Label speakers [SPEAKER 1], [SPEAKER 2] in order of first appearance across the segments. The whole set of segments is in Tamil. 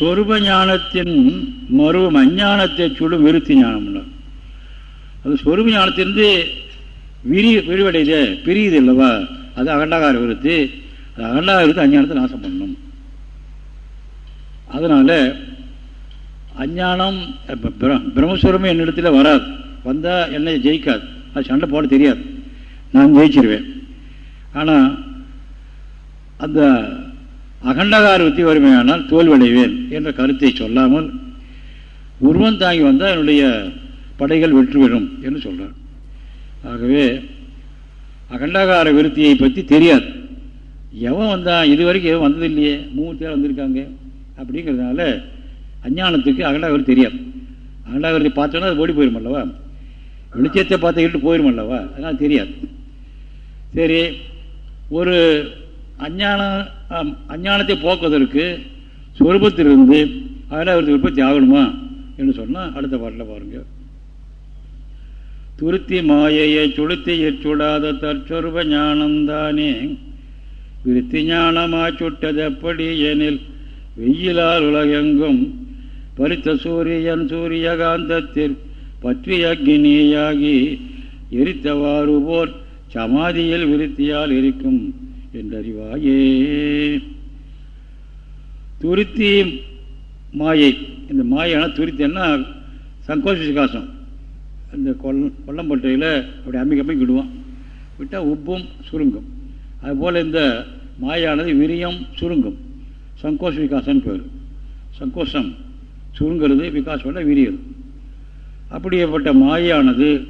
[SPEAKER 1] சொரூப ஞானத்தின் மறுவும் அஞ்ஞானத்தை சுடும் விருத்தி ஞானம்னா அது சொரூப ஞானத்திலிருந்து விரி விரிவடையுது பிரியுது இல்லவா அது அகண்டாகார விருத்தி. அது அகண்டாகார விருத்தி அஞ்ஞானத்தை நாசம் பண்ணணும் அதனால் அஞ்ஞானம் பிரம்மஸ்வரமும் என்னிடத்தில் வராது. வந்தால் என்னை ஜெயிக்காது. அது சண்டை போட தெரியாது. நான் ஜெயிச்சிருவேன். ஆனால் அந்த அகண்டகார வித்தி வறுமையானால் தோல்வடைவேன் என்ற கருத்தை சொல்லாமல் உருவம் தாங்கி வந்தால் என்னுடைய படைகள் வெற்றி பெறும் என்று சொல்கிறார் ஆகவே அகண்டகார விருத்தியை பற்றி தெரியாது. எவன் வந்தான் இது வரைக்கும் எவன் வந்ததில்லையே மூணு பேர் வந்திருக்காங்க அப்படிங்கிறதுனால அஞ்ஞானத்துக்கு அகண்டாவிருத்தி தெரியாது. அகண்டாவிருத்தி பார்த்தோன்னா அது ஓடி போயிடும் அல்லவா? வெளிச்சத்தை பார்த்துக்கிட்டு போயிடும் அல்லவா? அதனால் தெரியாது. சரி ஒரு அஞ்ஞானம் அஞ்ஞானத்தை போக்குவதற்கு சொருபத்திலிருந்து அகண்டாவிருத்தி உற்பத்தி ஆகணுமா என்று சொன்னால் அடுத்த பாட்டில் பாருங்கள் துருத்தி மாயையை சுளுத்தி சுடாத தற்சொருப ஞானந்தானே விருத்தி ஞானமா சுட்டது எப்படி எனில் வெயிலால் உலகெங்கும் பரித்த சூரியன் சூரியகாந்தத்தில் பற்றி அக்னியாகி எரித்தவாறு போர் சமாதியில் விருத்தியால் இருக்கும். என்றறிவாயே. துருத்தி மாயை. இந்த மாயான துருத்தின்னா சங்கோஷ விகாசம் இந்த கொல் கொல்லம்பட்டையில் அப்படி அம்மி அம்மி விடுவான். விட்டால் உப்பும் சுருங்கும். அதுபோல் இந்த மாயானது விரியம் சுருங்கும். சங்கோஷ விகாசம்னு பேர். சங்கோஷம் சுருங்கிறது விகாசம்னா விரியம். அப்படியேப்பட்ட மாயானது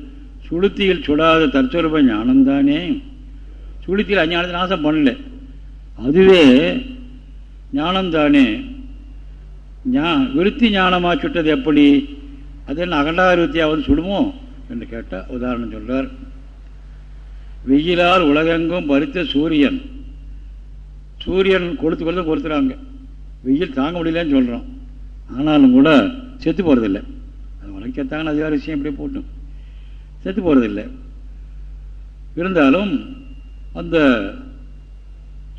[SPEAKER 1] சுளுத்தியில் சுடாத தற்சொருப ஞானம்தானே? சுளுத்தியில் அஞ்ஞானத்தை நாசம் பண்ணல. அதுவே ஞானம்தானே? ஞா விருத்தி ஞானமாக சுட்டது எப்படி? அது என்ன அகண்டாக விருத்தியாவது சுடுமோ? என்று கேட்டால் உதாரணம் சொல்றார். வெயிலால் உலகெங்கும் பறித்த சூரியன். சூரியன் கொளுத்து கொளுத்து கொடுத்துறாங்க வெயில் தாங்க முடியலன்னு சொல்கிறோம் ஆனாலும் கூட செத்து போகிறதில்லை அது உனக்கு செத்தாங்கன்னு அதிகார விஷயம் இப்படியே போட்டும். செத்து போகிறதில்லை இருந்தாலும் அந்த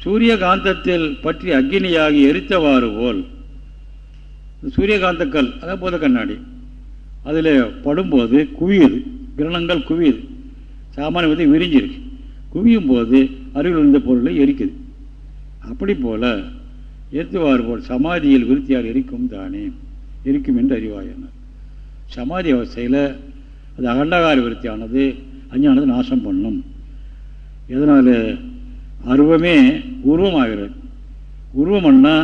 [SPEAKER 1] சூரியகாந்தத்தில் பற்றி அக்னியாகி எரித்தவாறு போல் சூரியகாந்தக்கல் அதான் போத கண்ணாடி அதில் படும்போது குவியுது கிரணங்கள் குவியுது. சாமானிய வந்து விரிஞ்சிருக்கு. குவியும் போது அருகில் இருந்த பொருளை எரிக்குது. அப்படி போல எரித்துவாறு போல் சமாதியில் விருத்தியால் எரிக்கும் தானே எரிக்கும் என்று அறிவாயினார். சமாதி அவஸ்தையில் அது அகண்டகார விருத்தியானது அஞ்ஞானது நாசம் பண்ணும். எதனால்? அருவமே உருவமாகிறது. உருவம்னா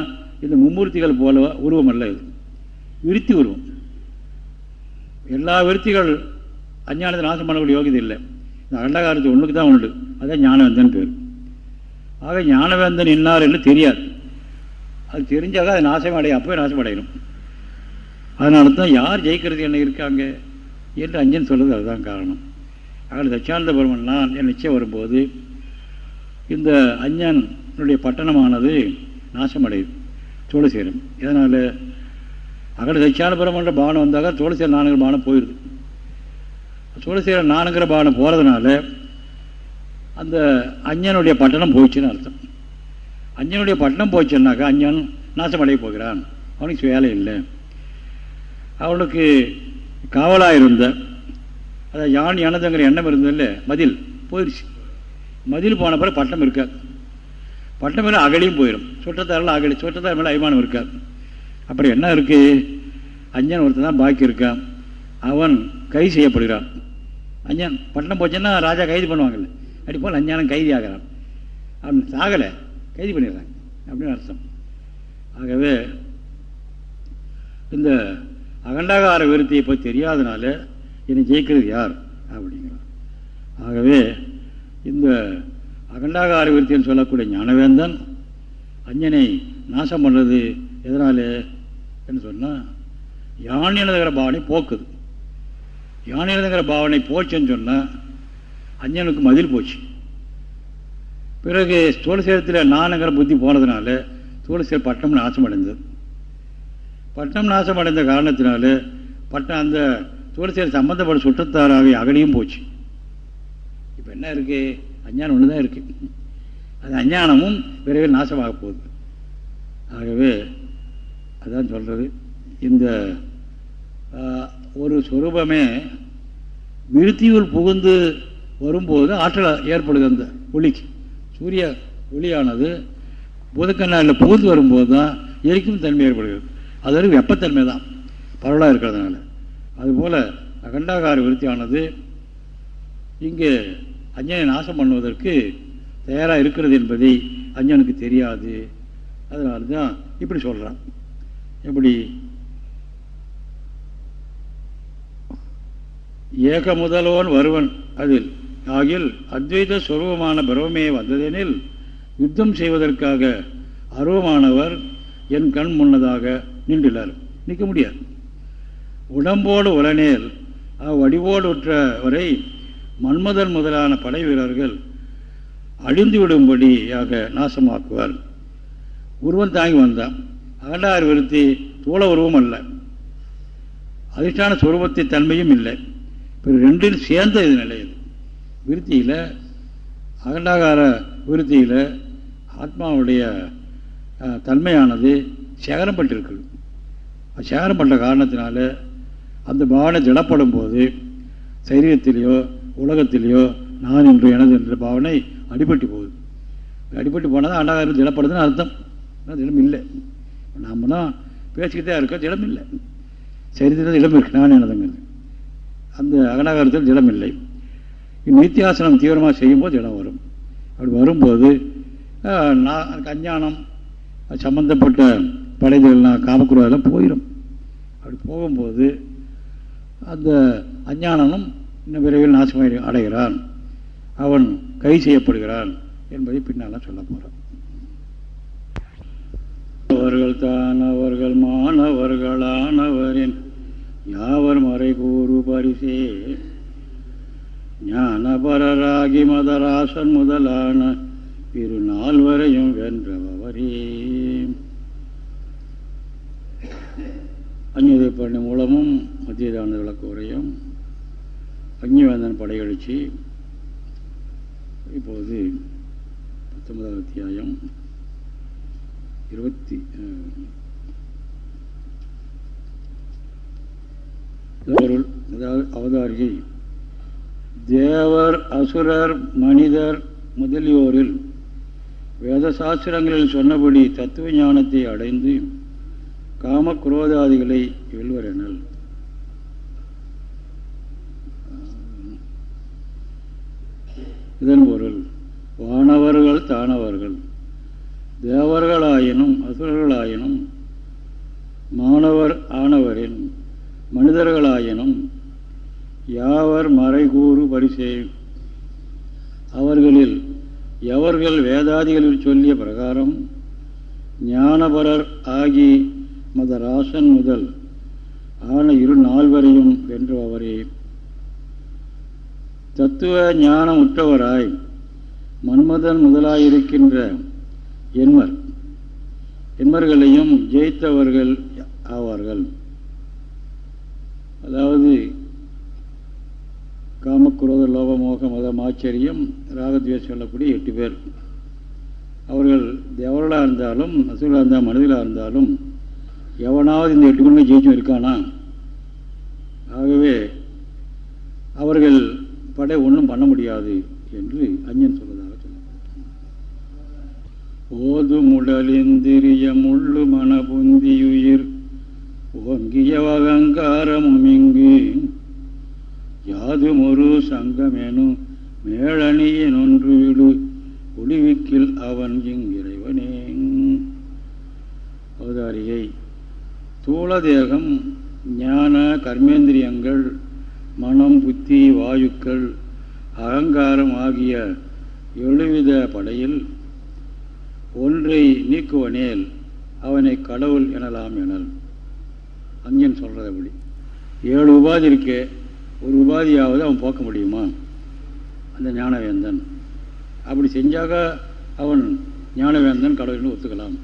[SPEAKER 1] இந்த மும்மூர்த்திகள் போல உருவம் அல்ல இது. விருத்தி உருவம். எல்லா விருத்திகள் அஞ்ஞானத்தை நாசம் பண்ணக்கூடிய யோகியது இல்லை. இந்த அண்டகாரத்து ஒன்றுக்கு தான் உண்டு. அதான் ஞானவேந்தன் பேர். ஆக ஞானவேந்தன் இன்னார் என்று தெரியாது. அது தெரிஞ்சாக அது நாசம் அடையும் அப்போவே நாசம் அடையணும் அதனால தான் யார் ஜெயிக்கிறது என்ன இருக்காங்க? என்று அஞ்சன் சொல்கிறது அதுதான் காரணம். ஆக தட்சானந்த பெருமன்லாம் என் நிச்சயம் வரும்போது இந்த அஞ்சனுடைய பட்டணமானது நாசமடையுது சேரும். இதனால் அகட தட்சானபுரம் என்ற பானம் வந்தாக்க சேர நானுங்கிற பானம் போயிடுது சோழசேர நானுங்கிற பானம் போகிறதுனால அந்த அஞ்சனுடைய பட்டணம் போயிடுச்சுன்னு அர்த்தம். அஞ்சனுடைய பட்டணம் போச்சுன்னாக்கா அஞ்சன் நாசமடைய போகிறான். அவனுக்கு வேலை இல்லை. அவனுக்கு காவலாக இருந்த அதாவது யான் எனதுங்கிற எண்ணம் இருந்ததில்ல மதில் போயிடுச்சு மதில் போன பிறகு பட்டம் இருக்காது. பட்டம் மேலே அகலியும் போயிடும் சுற்றத்தாரில் அகலி சுற்றத்தார் மேலே அபிமானம் இருக்காது. அப்புறம் என்ன இருக்குது அஞ்சன் ஒருத்தர் தான் பாக்கி இருக்கான் அவன் கைது செய்யப்படுகிறான். அஞ்சான் பட்டணம் போச்சுன்னா ராஜா கைது பண்ணுவாங்கல்ல. அப்படி போல் அஞ்ஞானம் கைதி ஆகிறான். அவன் சாகலை கைது பண்ணிடுறாங்க. அப்படின்னு அர்த்தம். ஆகவே இந்த அகண்டாகார விருத்தியை பற்றி தெரியாதனால என்னை ஜெயிக்கிறது யார்? அப்படிங்கிறார். ஆகவே இந்த அகண்டாகார விருத்தின்னு சொல்லக்கூடிய ஞானவேந்தன் அஞ்சனை நாசம் பண்ணுறது எதனால் என்று சொன்னால் யானினதுங்கிற பாவனை போக்குது. யானினதுங்கிற பாவனை போச்சுன்னு சொன்னால் அஞ்சனுக்கு மதில் போச்சு. பிறகு சோழசேரத்தில் நானுங்கிற புத்தி போனதுனால சோழசேர பட்டம் நாசம் அடைந்தது பட்டம் நாசம் அடைந்த காரணத்தினால பட்டம் அந்த தூரத்தில் சம்பந்தப்பட்ட சுற்றத்தாராக அகலியும் போச்சு. இப்போ என்ன இருக்குது அஞ்ஞானம் ஒன்று தான் இருக்குது அது அஞ்ஞானமும் விரைவில் நாசமாக போகுது. ஆகவே அதான் சொல்கிறது இந்த ஒரு சொரூபமே விருத்தியுள் புகுந்து வரும்போது ஆற்றல் ஏற்படுது அந்த ஒளிக்கு. சூரிய ஒளியானது பூதக்கண்ணாடில் புகுந்து வரும்போது தான் எரிக்கும் தன்மை ஏற்படுகிறது. அது வரைக்கும் வெப்பத்தன்மை தான் பரவலாக இருக்கிறதுனால. அதுபோல் அகண்டாகார விருத்தியானது இங்கே அஞ்சனை நாசம் பண்ணுவதற்கு தயாராக இருக்கிறது என்பதை அஞ்சனுக்கு தெரியாது. அதனால தான் இப்படி சொல்கிறான் எப்படி? ஏக முதல்வன் வருவன் அதில். ஆகில் அத்வைத சுரூபமான பிரவமே வந்ததெனில் யுத்தம் செய்வதற்காக அருவமானவர் என் கண் முன்னதாக நின்றுள்ளார் நிற்க முடியாது. உடம்போடு உலனேல் அவ்வடிவோடு உற்றவரை மன்மதன் முதலான படை வீரர்கள் அழிந்து விடும்படியாக நாசமாக்குவார். உருவம் தாங்கி வந்தான். அகண்டார் விருத்தி தூள உருவம் அல்ல. அதிர்ஷ்டான சுரூபத்தை தன்மையும் இல்லை. இப்போ ரெண்டும் சேர்ந்த இது நிலையது விருத்தியில் அகண்டாகார விருத்தியில் ஆத்மாவுடைய தன்மையானது சேகரம் பட்டிருக்குது சேகரம் பண்ணுற காரணத்தினால அந்த பாவனை திடப்படும் போது சரீரத்திலேயோ உலகத்திலேயோ நான் என்று எனது என்ற பாவனை அடிபட்டு போகுது. அடிபட்டு போனால் தான் அண்டாகாரம் திடப்படுதுன்னு அர்த்தம். திடம் இல்லை. நாம் தான் பேசிக்கிட்டே இருக்கோம் திடம் இல்லை. சரீரத்தில் இடம் இருக்கு நான் எனதுங்கிறது. அந்த அகனாகாரத்தில் திடம் இல்லை. நித்தியாசனம் தீவிரமாக செய்யும்போது இடம் வரும். அப்படி வரும்போது நான் அஞ்ஞானம் சம்பந்தப்பட்ட படைகள்லாம் காமக்குறதெல்லாம் போயிடும் அப்படி போகும்போது அந்த அஞ்ஞானமும் இன்னும் விரைவில் நாசமாய் அடைகிறான். அவன் கை செய்யப்படுகிறான் என்பதை பின்னால் சொல்ல போகிறான் அவர்கள் தான் அவர்கள் மாணவர்களானவரின் யாவர் மறை கூறு பரிசே? ஞானபரராகி மதராசன் முதலான இரு நால்வரையும் வென்றவரே. அந்நியதை பண்ணி மூலமும் மத்தியதான விளக்கு உரையும் அக்னிவேந்தன் படையெழுச்சி. இப்போது பத்தொன்பதாவது அத்தியாயம். இருபத்தி அதாவது அவதாரியை. தேவர் அசுரர் மனிதர் முதலியோரில் வேத சாஸ்திரங்களில் சொன்னபடி தத்துவ ஞானத்தை அடைந்து காம குரோதாதிகளை வெல்வரெனல். இதன் பொருள் வானவர்கள் தானவர்கள் தேவர்களாயினும் அசுரர்களாயினும் மாணவர் ஆனவரின் மனிதர்களாயினும் யாவர் மறைகூறு பரிசே அவர்களில் எவர்கள் வேதாதிகளில் சொல்லிய பிரகாரம் ஞானபரர் ஆகி மதராசன் முதல் ஆன இரு நால்வரையும் வென்றவரே. தத்துவ ஞானம் உற்றவராய் மன்மதன் முதலாயிருக்கின்ற என்மர். என்மர்களையும் ஜெயித்தவர்கள் ஆவார்கள். அதாவது காமக்குரோத லோபமோக மதம் ஆச்சரியம் ராகத்வேஷ சொல்லக்கூடிய எட்டு பேர். அவர்கள் தேவர்களாக இருந்தாலும் அசுரலாக இருந்தால் மனிதர்களாக இருந்தாலும் எவனாவது இந்த எட்டு குணங்கள் ஜெயிச்சும் இருக்கானா? ஆகவே அவர்கள் படை ஒன்றும் பண்ண முடியாது என்று அஞ்சன் சொல்வதாக ஓது முடலிந்திரிய முள்ளு மனபுந்தியுயிர் ஓங்கிய அகங்காரமும் இங்கு. யாது ஒரு சங்கமெனும் மேலணியின் ஒன்று விடு ஒளிவிக்கில் அவன் இங்கிறைவனே அவதாரியை தூளதேகம் ஞான கர்மேந்திரியங்கள் மனம் புத்தி வாயுக்கள் அகங்காரம் ஆகிய எழுவித படையில் ஒன்றை நீக்குவனேல் அவனை கடவுள் எனலாம் எனல். அங்கேன்னு சொல்கிறது அப்படி ஏழு உபாதி இருக்கு ஒரு உபாதியாவது அவன் போக்க முடியுமா? அந்த ஞானவேந்தன். அப்படி செஞ்சாக அவன் ஞானவேந்தன் கடவுள்னு ஒத்துக்கலாம்.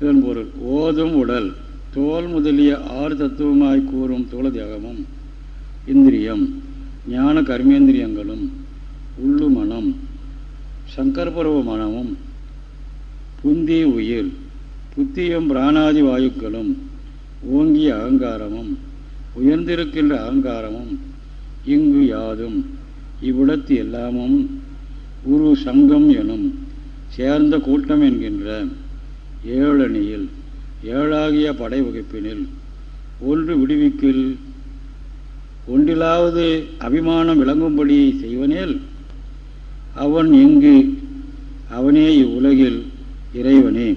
[SPEAKER 1] இதன் பொருள் ஓதும் உடல் தோல் முதலிய ஆறு தத்துவமாய் கூறும் தோளதியாகமும் இந்திரியம் ஞான கர்மேந்திரியங்களும் உள்ளு மனம் சங்கர்பருவ மனமும் புந்தி உயிர் புத்தியும் பிராணாதி வாயுக்களும் ஓங்கிய அகங்காரமும் உயர்ந்திருக்கின்ற அகங்காரமும் இங்கு யாதும் இவ்விடத்து எல்லாமும் உரு சங்கம் எனும் சேர்ந்த கூட்டம் என்கின்ற ஏழணியில் ஏழாகிய படை வகுப்பினில் ஒன்று விடுவிக்கில் ஒன்றிலாவது அபிமானம் விளங்கும்படி செய்வனேல் அவன் எங்கு அவனே இவ்வுலகில் இறைவனே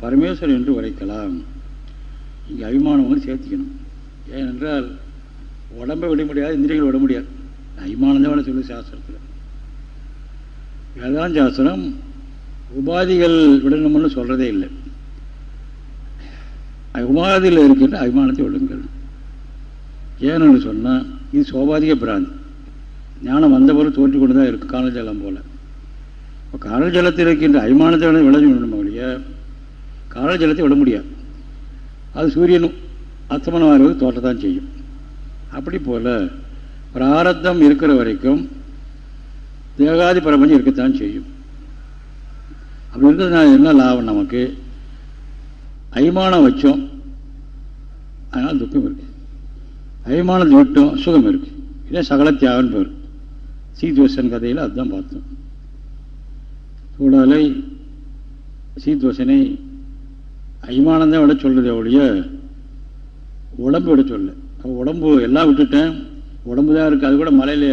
[SPEAKER 1] பரமேஸ்வரன் என்று உரைக்கலாம். இங்கே அபிமானம் வந்து சேர்த்திக்கணும். ஏனென்றால் உடம்பை விட முடியாது இந்திரியங்கள் விட முடியாது. அபிமானம் தான் சொல்லு சாஸ்திரத்தில். வேதாந்த சாஸ்திரம் உபாதிகள் விடணும்னு சொல்கிறதே இல்லை. உபாதியில் இருக்கின்ற அபிமானத்தை விடுங்கள் ஏன்னு சொன்னால் இது சோபாதிக பிராந்தி. ஞானம் வந்தபோது தோற்றி கொண்டு தான் இருக்குது காணல் ஜலம் போல். இப்போ காணல் ஜலத்தில் இருக்கின்ற அபிமானத்தை விட விடணும் ஒழிய காணல் ஜலத்தை விட முடியாது. அது சூரியனும் அஸ்தமனம் ஆகிறது தோற்றத்தான் செய்யும். அப்படி போல் பிராரத்தம் இருக்கிற வரைக்கும் தேகாதி பிரபஞ்சம் இருக்கத்தான் செய்யும். அப்படி இருக்கிறதுனால என்ன லாபம் நமக்கு? அய்மானம் வச்சோம். அதனால் துக்கம் இருக்கு. அபிமானத்தை விட்டும் சுகம் இருக்கு. இதே சகல தியாகம்னு பேர் சீதோஷன் கதையில் அதுதான் பார்த்தோம். சூடாலை சீத்வசனை அபிமானந்தான் விட சொல்கிறது ஒழிய உடம்பு விட சொல்ல. உடம்பு எல்லாம் விட்டுட்டேன் உடம்பு தான் இருக்குது அது கூட மலையில்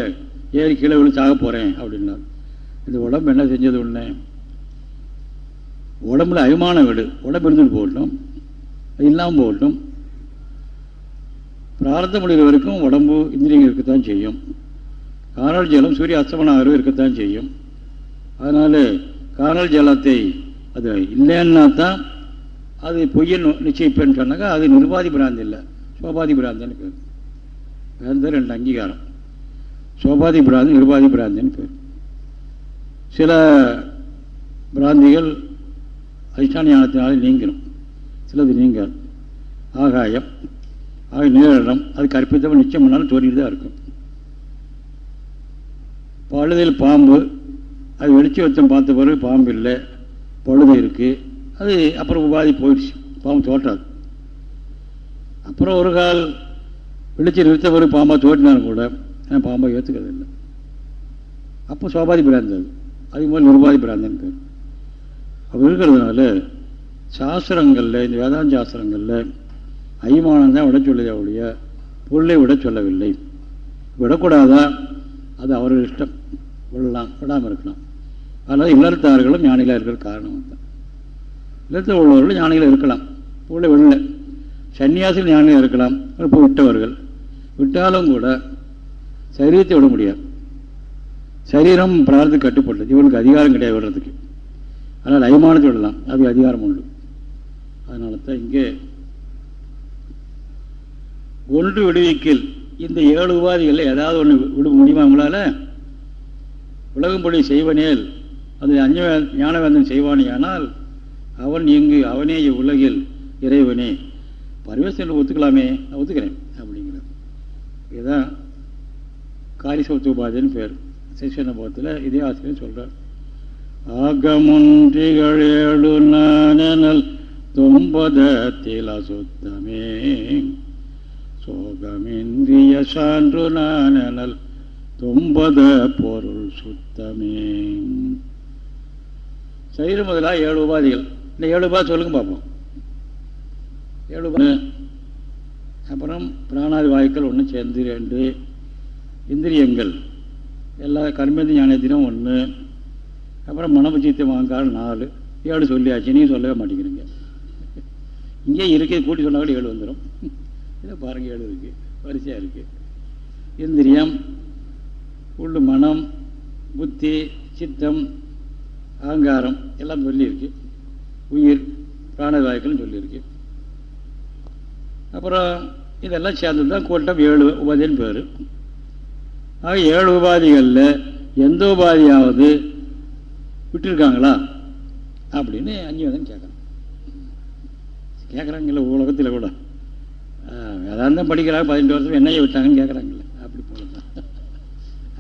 [SPEAKER 1] ஏறி கீழே விழுந்து சாக போகிறேன் அப்படின்னார். இந்த உடம்பு என்ன செஞ்சது ஒன்று உடம்புல அபிமானம் விடு. உடம்பு இருந்துட்டு போகட்டும் அது இல்லாமல் போகட்டும். பிரார்த்தம் முடிகிற வரைக்கும் உடம்பு இந்திரியங்கள் இருக்கத்தான் செய்யும். காணல் ஜலம் சூரிய அஸ்தமனாக இருக்கத்தான் செய்யும். அதனால் காணல் ஜலத்தை அது இல்லைன்னா தான் அது பொய்யன் நிச்சயிப்பேன்னு சொன்னாக்கா அது நிர்வாதி பிராந்தி இல்லை. சோபாதி பிராந்தின்னு பேர். வேறு ரெண்டு அங்கீகாரம். சோபாதி பிராந்தி நிர்வாதி பிராந்தின்னு பேர். சில பிராந்திகள் அதிஷ்டான ஞானத்தினாலே நீங்கணும் சிலது நீங்க ஆகாயம். ஆக நேரிடம் அது கற்பித்தவன் நிச்சயம் பண்ணாலும் தோறிட்டு தான் இருக்கும். பழுதில் பாம்பு அது வெளிச்சி வச்சம் பார்த்த பிறகு பாம்பு இல்லை பழுது இருக்குது அது அப்புறம் உபாதி போயிடுச்சு. பாம்பு தோற்றாது. அப்புறம் ஒரு கால் வெளிச்சி நிறுத்த பிறகு பாம்பாக தோட்டினாலும் கூட நான் பாம்பை ஏற்றுக்கிறது இல்லை. அப்போ சோபாதி பிராந்தது. அது மாதிரி நிர்வாதி பிராந்தன் பேர். அப்படி இருக்கிறதுனால சாஸ்திரங்களில் இந்த வேதாந்த சாஸ்திரங்களில் அய்மானம் தான் விட சொல்லுதே ஒழிய பொருளை விட சொல்லவில்லை. விடக்கூடாதா? அது அவர்கள் இஷ்டம். விடலாம் விடாமல் இருக்கலாம். அதனால் இல்லத்தார்களும் ஞானிகளாக இருக்கிற காரணம் தான் இல்லத்தில் உள்ளவர்களும் ஞானிகள் இருக்கலாம். பொருளை விடல. சன்னியாசிகள் ஞானிகள் இருக்கலாம். இப்போ விட்டவர்கள். விட்டாலும் கூட சரீரத்தை விட முடியாது. சரீரம் பிரார்த்தம் கட்டுப்பட்டது இவனுக்கு அதிகாரம் கிடையாது விடுறதுக்கு. அதனால் அய்மானத்தை விடலாம். அது அதிகாரம் உண்டு. அதனால தான் இங்கே ஒன்று விடுவிக்கில். இந்த ஏழு உபாதிகளில் ஏதாவது ஒன்று விட முடியுமா உங்களால்? உலகம்பொழி செய்வனேல் அது அஞ்ச ஞானவேந்தன் செய்வானே ஆனால் அவன் இங்கு அவனே உலகில் இறைவனே. பரமேஸ்வரன் ஒத்துக்கலாமே? நான் ஒத்துக்கிறேன். அப்படிங்கிறது. இதுதான் காரிசோத்து உபாதின்னு பேர். சிஷன போகத்தில் இதே ஆசிரியர் சொல்கிறார் ஆகமுன்றிகளேழு நானல் தொம்பதத்தில் அசுத்தமே. சோகமிந்திய சான்று நானல் தொம்பத பொருள் சுத்தமே. சரீரம் முதலாக ஏழு உபாதிகள். இந்த ஏழு உபாதி சொல்லுங்க பார்ப்போம் ஏழு அப்புறம் பிராணாதி வாயுக்கள் ஒன்று சேர்ந்து ரெண்டு இந்திரியங்கள். எல்லா கர்மேந்திர ஞானத்திനും ஒன்று அப்புறம் மனபுச்சித்த வாங்கால் நாலு. ஏழு சொல்லியாச்சு. நீ சொல்லவே மாட்டேங்கிறீங்க. இங்கே இருக்க கூட்டி சொன்னால் கூட ஏழு வந்துடும் இல்லை பாருங்க ஏழு இருக்குது வரிசையாக இருக்குது இந்திரியம் உள்ளு மனம் புத்தி சித்தம் அகங்காரம் எல்லாம் சொல்லியிருக்கு. உயிர் பிராணவாயுக்கள்னு சொல்லியிருக்கு. அப்புறம் இதெல்லாம் சேர்ந்து தான் கூட்டம் ஏழு உபாதின்னு பேர். ஆக ஏழு உபாதிகளில் எந்த உபாதியாவது விட்டுருக்காங்களா? அப்படின்னு அஞ்சு வேதம் கேட்குறாங்க கேட்குறாங்கல்ல உலகத்தில் கூட. வேதாந்தம் படிக்கிறாங்க பதினெட்டு வருஷம் என்ன விட்டாங்கன்னு கேட்குறாங்கல்ல அப்படி போல தான்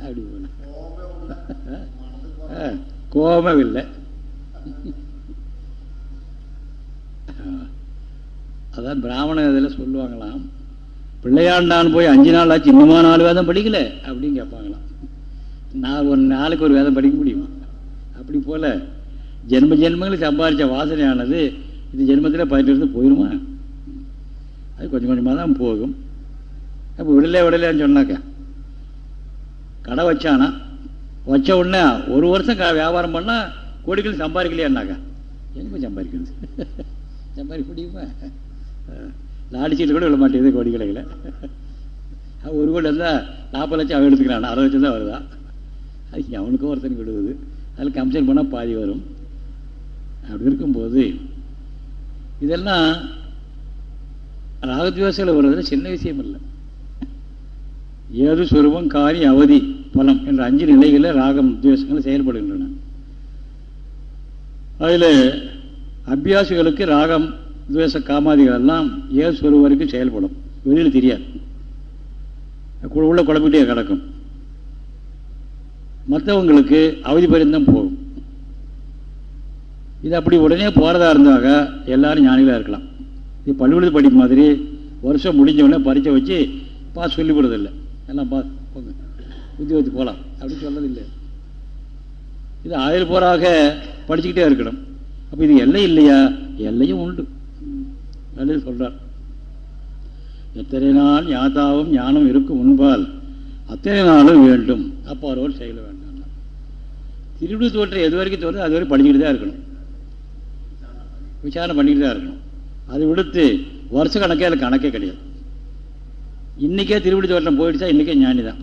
[SPEAKER 1] அப்படி போல கோபம் இல்லை. அதான் பிராமண இதில் சொல்லுவாங்களாம் பிள்ளையாண்டான் போய் அஞ்சு நாள் ஆச்சு இன்னுமா நாலு வேதம் படிக்கல? அப்படின்னு கேட்பாங்களாம். நான் ஒரு நாளுக்கு ஒரு வேதம் படிக்க முடியுமா? அப்படி போல் ஜென்ம ஜென்மங்களுக்கு சம்பாதிச்ச வாசனையானது இந்த ஜென்மத்தில் பதினெட்டு போயிடுமா அது கொஞ்சம் கொஞ்சமாக தான் போகும். அப்போ விடலை விடலைன்னு சொன்னாக்க கடை வச்சானா வச்ச உடனே ஒரு வருஷம் வியாபாரம் பண்ணால் கோடிகள் சம்பாதிக்கலையான்னாக்கா எங்கே சம்பாதிக்கிறது? சம்பாதிக்க முடியுமா லாடி சீட்டு கூட விட மாட்டேங்குது கோடி கடையில் ஒரு கோடி இருந்தால் நாற்பது லட்சம் அவன் எடுத்துக்கிறான். அறுபது லட்சம் தான் வருதா? அது அவனுக்கும் ஒருத்தனுக்கு விடுவது அதில் கம்ப்ளைண்ட் பண்ணால் பாதி வரும். அப்படி இருக்கும்போது இதெல்லாம் ராகத்வேசியில் வருவதில் சின்ன விஷயம் இல்லை. ஏது சுரூபம் காரி அவதி பலம் என்ற அஞ்சு நிலைகளில் ராகம் துவேஷங்கள் செயல்படுகின்றன. அதில் அபியாசிகளுக்கு ராகம் துவேஷ காமாதிகள் எல்லாம் ஏது சுரூபம் வரைக்கும் செயல்படும். வெளியில் தெரியாது. உள்ள குழம்பிட்டே கிடக்கும். மற்றவங்களுக்கு அவதி பரிந்தம் போகும். இது அப்படி உடனே போகிறதா இருந்தாக எல்லாரும் ஞானிகளாக இருக்கலாம். இது பள்ளிக்கூடத்து படிப்பு மாதிரி வருஷம் முடிஞ்ச உடனே வச்சு பாஸ் சொல்லிவிடுறதில்லை. எல்லாம் பாஸ் போங்க. உத்தியோகத்து போகலாம். அப்படின்னு சொல்லதில்லை இது ஆயுள் போராக படிச்சுக்கிட்டே இருக்கணும். அப்போ இது எல்லை இல்லையா? எல்லையும் உண்டு. அப்படின்னு சொல்கிறார் எத்தனை நாள் ஞாதாவும் ஞானம் இருக்கும் முன்பால் அத்தனை நாளும் வேண்டும். அப்போ ஒருவர் செயல வேண்டாம் திருவிழு தோற்றம் எது வரைக்கும் தோற்று அது வரைக்கும் படிச்சுக்கிட்டு தான் இருக்கணும். விசாரணை பண்ணிக்கிட்டு தான் இருக்கணும். அதை விடுத்து வருஷ கணக்கே அதில் கணக்கே கிடையாது. இன்றைக்கே திருவிடி தோட்டம் போயிடுச்சா இன்றைக்கே ஞானி தான்.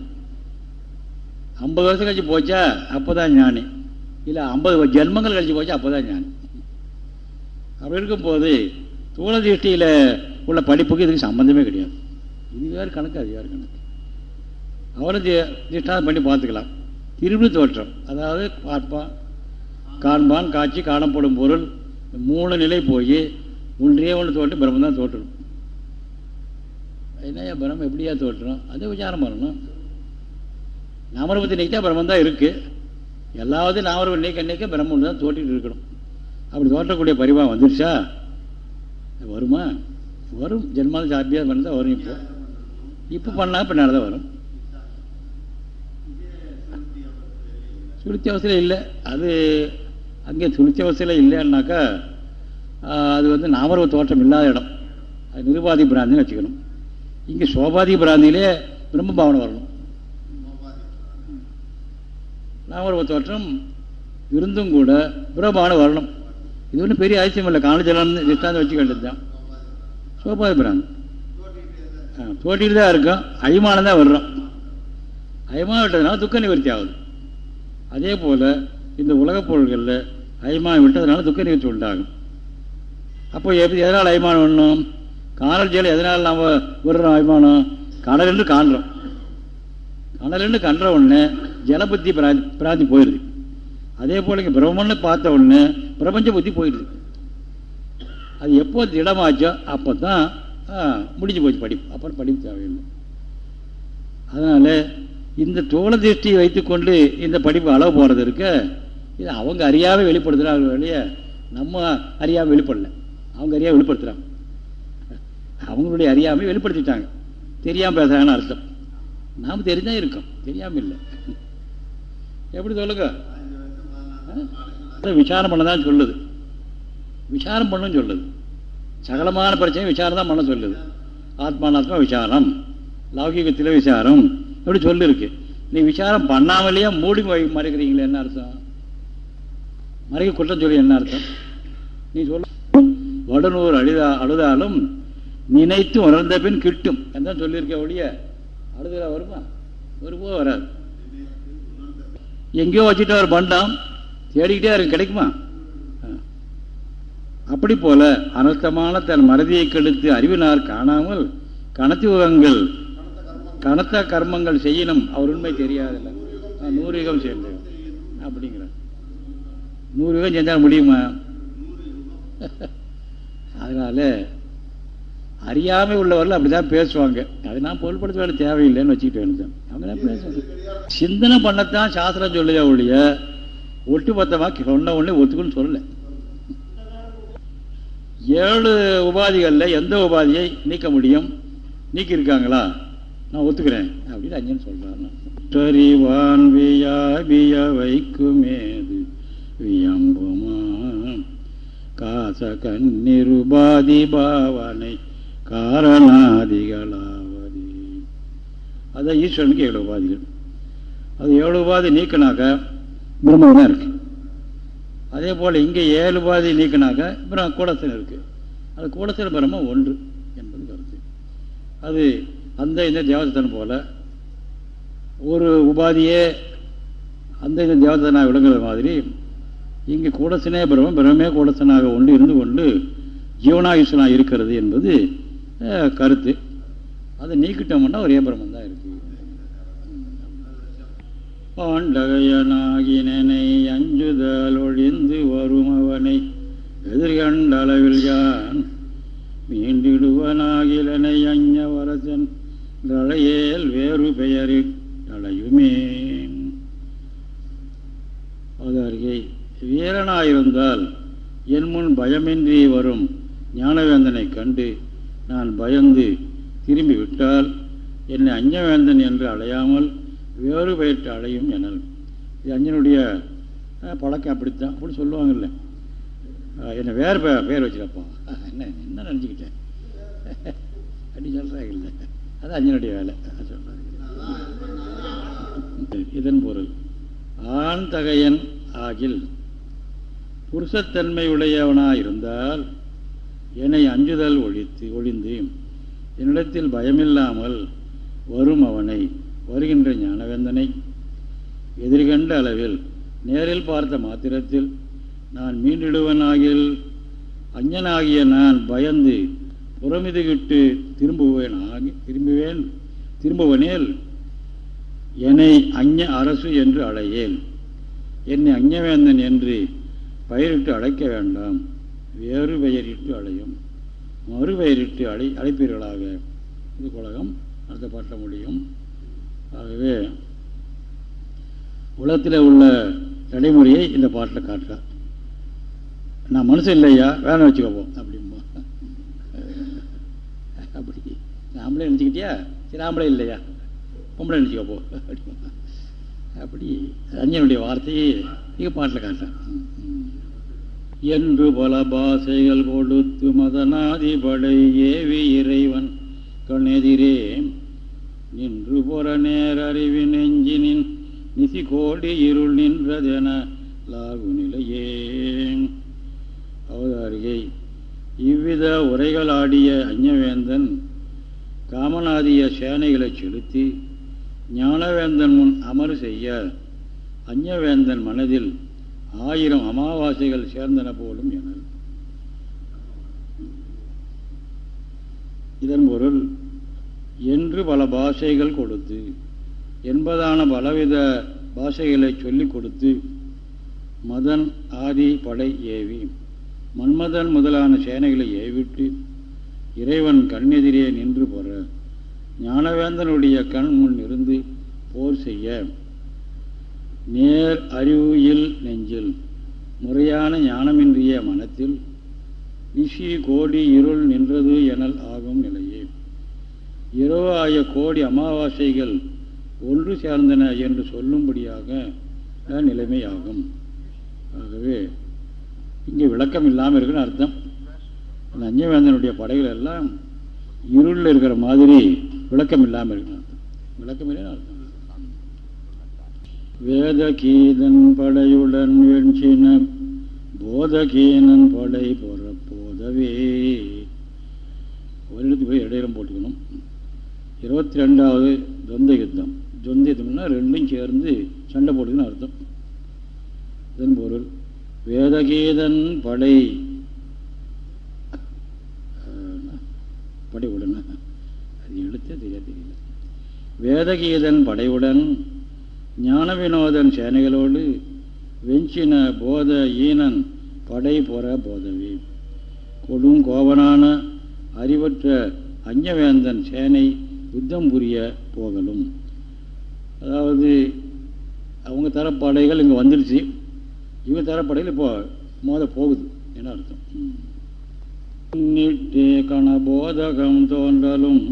[SPEAKER 1] ஐம்பது வருஷம் கழிச்சு போச்சா அப்போ தான் ஞானி. இல்லை ஐம்பது ஜென்மங்கள் கழிச்சு போச்சா அப்போ தான் ஞானி. அப்படி இருக்கும்போது தூள திருஷ்டியில் உள்ள படிப்புக்கு இதுக்கு சம்மந்தமே கிடையாது. இது வேறு கணக்கு அது வேறு கணக்கு. அவரை திஷ்டாந்தம் பண்ணி பார்த்துக்கலாம். திருவிழி தோற்றம் அதாவது பார்ப்பான் காண்பான் காட்சி காணப்படும் பொருள் மூணு நிலை போய் ஒன்றே ஒன்று தோற்று பிரம்மன் தான் தோற்றணும். என்னையா பிரம்மம் எப்படியா தோற்றணும்? அதை விசாரம் பண்ணணும். நாமரூபத்தை நீக்கிட்டா பிரம்மன் தான் இருக்குது எல்லாவது நாமரூபம் நீக்க நீக்க பிரம்மன் தான் தோட்டிட்டு இருக்கணும். அப்படி தோற்றக்கூடிய பரிவா வந்துருச்சா? வருமா? வரும். ஜென்மாத சாத்தியம் பண்ணால் வரும் இப்போ. இப்போ பண்ணால் பின்னால் தான் வரும். சுளுத்தி அவசியம் இல்லை. அது அங்கே சுளுத்தி அவசியம் இல்லைன்னாக்கா அது வந்து நாமரவ தோற்றம் இல்லாத இடம். அது நிருபாதி பிராந்தின்னு வச்சுக்கணும். இங்கே சோபாதி பிராந்தியிலே பிரம்ம பாவனை வரணும். நாமரவ தோற்றம் இருந்தும் கூட பிரம்மபாவனை வரணும். இது ஒன்றும் பெரிய அதிசயம் இல்லை. காலஜலம் திஷ்டாந்தம் வச்சுக்க வேண்டியதுதான் சோபாதி பிராந்தி. தோட்டிட்டு தான் இருக்கும். அய்மானம் தான் வர்றோம். அயமாக விட்டதுனால துக்க நிவர்த்தி ஆகுது. அதே போல் இந்த உலகப் பொருள்களில் அயமானம் விட்டதுனால துக்க நிவர்த்தி உண்டாகும். அப்போ எப்படி எதனால் அபிமானம் ஒன்றும் காணல் ஜெயல் எதனால் நாம் விடுறோம் அபிமானம்? கடல் என்று காண்றோம். கடல் என்று கன்ற உடனே ஜலபுத்தி பிராந்தி பிராந்தி போயிடுது. அதே போல் இங்கே பிரம்மன்னு பார்த்த உடனே பிரபஞ்ச புத்தி போயிடுது. அது எப்போ திடமாச்சோ அப்போ தான் முடிஞ்சு போச்சு படிப்பு அப்புறம் படிப்பு தேவையில்லை. அதனால் இந்த தோள திருஷ்டியை வைத்துக்கொண்டு இந்த படிப்பு அளவு போகிறது இருக்க இது அவங்க அறியாமல் வெளிப்படுத்துகிறாங்க வெளியே நம்ம அறியாமல் வெளிப்படலை. அவங்க அறியாமல் வெளிப்படுத்துகிறாங்க அவங்களுடைய அறியாமல் வெளிப்படுத்திட்டாங்க. தெரியாமல் பேசுகிறாங்கன்னு அர்த்தம். நாம் தெரிஞ்சால் இருக்கோம். தெரியாமல் இல்லை. எப்படி சொல்லுங்க? விசாரம் பண்ண தான் சொல்லுது. விசாரம் பண்ணுன்னு சொல்லுது. சகலமான பிரச்சனை விசாரம் தான் பண்ண சொல்லுது. ஆத்மானாத்மா விசாரம். லௌகிகத்தில் விசாரம். எப்படி சொல்லிருக்கு. நீ விசாரம் பண்ணாமலேயே மூடி மறைக்கிறீங்களே என்ன அர்த்தம்? மறைக்க குற்றம் சொல்லி என்ன அர்த்தம்? நீ சொல்ல வடநூறு அழுதா அழுதாலும் நினைத்து உணர்ந்த பின் கிட்டும். என்ன சொல்லியிருக்க ஒழிய அழுதுல வருமா? வருபோ வராது. எங்கேயோ வச்சுட்டு அவர் பண்ணாம் தேடிக்கிட்டே இருக்கு கிடைக்குமா? அப்படி போல அனர்த்தமான தன் மறதியை கெடுத்து அறிவினார் காணாமல் கணத்தி உகங்கள் கனத்த கர்மங்கள் செய்யணும் அவர் உண்மை தெரியாதில்ல. நூறு யுகம் சேர்ந்தேன் அப்படிங்கிற நூறு யுகம் செஞ்சால் முடியுமா? அதனால அறியாமை உள்ளவர்கள் அப்படிதான் பேசுவாங்க. அதை நான் பொருள்படுத்த வேலை தேவையில்லைன்னு வச்சுக்கிட்டு வேணும் அவங்க தான் பேசுவாங்க. சிந்தனை பண்ணத்தான் சாஸ்திரம் சொல்லுதே ஒழிய ஒட்டுமொத்தமாக சொன்ன உடனே ஒத்துக்குன்னு சொல்லலை. ஏழு உபாதிகளில் எந்த உபாதியை நீக்க முடியும்? நீக்கியிருக்காங்களா? நான் ஒத்துக்கிறேன் அப்படின்னு அஞ்சன் சரி சரிவான் வியாபிய வைக்குமேது வியம்புமா காச கண்ணிருபாதி பாவனை காரணாதிகளாவது. அதான் ஈஸ்வரனுக்கு ஏழு உபாதிகள். அது ஏழு உபாதி நீக்கினாக்க பிரம்மம் தான் இருக்கு. அதே போல் இங்கே ஏழு உபாதி நீக்கினாக்க பிரம்ம கூடத்தில் இருக்கு. அது கூடத்தில் பிரம்மம் ஒன்று என்பது கருத்து. அது அந்த இந்த தேவதத்தன் போல ஒரு உபாதியே அந்த இந்த தேவதனாக விளங்குற மாதிரி இங்கே கூடசனே பிரம்மம் பிரமே கூடசனாக ஒன்று இருந்து கொண்டு ஜீவனாயுஷனாக இருக்கிறது என்பது கருத்து. அதை நீக்கிட்டோம்னா ஒரே பிரம்மம் தான் இருக்கு. பாண்டகையனாகினனை அஞ்சுதல் ஒழிந்து வரும் அவனை எதிர்கண்டளவில் யான் மீண்டிடுவனாகிலனை அஞ்ச வரசன் தழையேல் வேறு பெயரில் தழையுமே அவதாரிகை இருந்தால் என் முன் பயமின்றி வரும் ஞானவேந்தனை கண்டு நான் பயந்து திரும்பி விட்டால் என்னை அஞ்சவேந்தன் என்று அழையாமல் வேறு பெயர்த்து அழையும் எனல். இது அஞ்சனுடைய பழக்கம் அப்படித்தான் அப்படி சொல்லுவாங்கல்ல. என்னை வேறு பேர் வச்சுக்கப்பா என்ன என்ன நினச்சிக்கிட்டேன் அப்படி சொல்கிறாங்க இல்லை அது அஞ்சனுடைய வேலை. சொல்கிறாங்க இதன் பொருள் ஆண் தகையன் ஆகில் புருஷத்தன்மை உடையவனாயிருந்தால் என்னை அஞ்சுதல் ஒழித்து ஒழிந்து என்னிடத்தில் பயமில்லாமல் வரும் அவனை வருகின்ற ஞானவேந்தனை. எதிர்கண்ட அளவில் நேரில் பார்த்த மாத்திரத்தில் நான் மீண்டிடுவனாகில் அஞ்சனாகிய நான் பயந்து புறமிதுகிட்டு திரும்புவேன் ஆகி திரும்புவேன் திரும்புவனேல் என்னை அஞ்ஞ அரசு என்று அழையேன். என்னை அஞ்ஞவேந்தன் என்று பயிரிட்டு அழைக்க வேண்டாம். வேறு பெயரிட்டு அழையும். மறு பெயரிட்டு அழை அழைப்பீர்களாக? இது உலகம் நடத்தப்பட்ட முடியும். ஆகவே உலகத்தில் உள்ள நடைமுறையை இந்த பாட்டில் காட்டுறார் நான் மனுஷன் இல்லையா? வேலை வச்சுக்கோப்போம். அப்படிம்பா. அப்படி. ஆம்பளை நினச்சிக்கிட்டியா? சரி ஆம்பளை இல்லையா? பொம்பளை நினச்சிக்கப்போ அப்படி ரஞ்சனுடைய வார்த்தையை இங்கே பாட்டில் காட்டுறேன் என்று பல பாசைகள் கொடுத்து மதனாதிபடை ஏவி இறைவன் கணெதிரே நின்று புற நேர அறிவி நெஞ்சினின் நிசி கோடி இருள் நின்றதென லாகு நிலையே. அவதாரிகை இவ்வித உரைகள் ஆடிய அஞ்ஞவேந்தன் காமநாதிய சேனைகளை செலுத்தி ஞானவேந்தன் முன் அமர் செய்ய அஞ்ஞவேந்தன் மனதில் ஆயிரம் அமாவாசைகள் சேர்ந்தன போலும் என. இதன் பொருள் என்று பல பாஷைகள் கொடுத்து என்பதான பலவித பாஷைகளை சொல்லிக் கொடுத்து மதன் ஆதி படை ஏவி மன்மதன் முதலான சேனைகளை ஏவிட்டு இறைவன் கண்ணெதிரே நின்று போற ஞானவேந்தனுடைய கண் முன் இருந்து போர் செய்ய நேர் அறிவியல் நெஞ்சில் முறையான ஞானமின்றிய மனத்தில் நிஷி கோடி இருள் நின்றது எனல் ஆகும் நிலையே. இரவு ஆய கோடி அமாவாசைகள் ஒன்று சேர்ந்தன என்று சொல்லும்படியாக நிலைமையாகும். ஆகவே இங்கே விளக்கம் இல்லாமல் இருக்குன்னு அர்த்தம். அந்த அஞ்சவேந்தனுடைய படைகள் எல்லாம் இருளில் இருக்கிற மாதிரி விளக்கம் இல்லாமல் இருக்குன்னு அர்த்தம். விளக்கம் இல்லைன்னு அர்த்தம். வேதகீதன் படையுடன் வெண்சின போதகீனன் படை போற போதவே ஒரு இடத்துக்கு போய் இடையிலும் போட்டுக்கணும். இருபத்தி ரெண்டாவது தொந்த யுத்தம் தொந்த யுத்தம்னா ரெண்டும் சேர்ந்து சண்டை போட்டுக்கணும் அர்த்தம். இதன் பொருள் வேதகீதன் படை படையுடன். அது எழுத்தே தெரிய தெரியல வேதகீதன் படையுடன் ஞான வினோதன் சேனைகளோடு வெஞ்சின போத ஈனன் படை பொற போதவி. கொடும் கோவனான அறிவற்ற அஞ்சவேந்தன் சேனை யுத்தம் புரிய போகலும். அதாவது அவங்க தரப்படைகள் இங்கே வந்துடுச்சு இவங்க தரப்படைகள் இப்போ மோத போகுது என்ன அர்த்தம்? வெண்ணிட்டே கணபோதகம் தோன்றலும்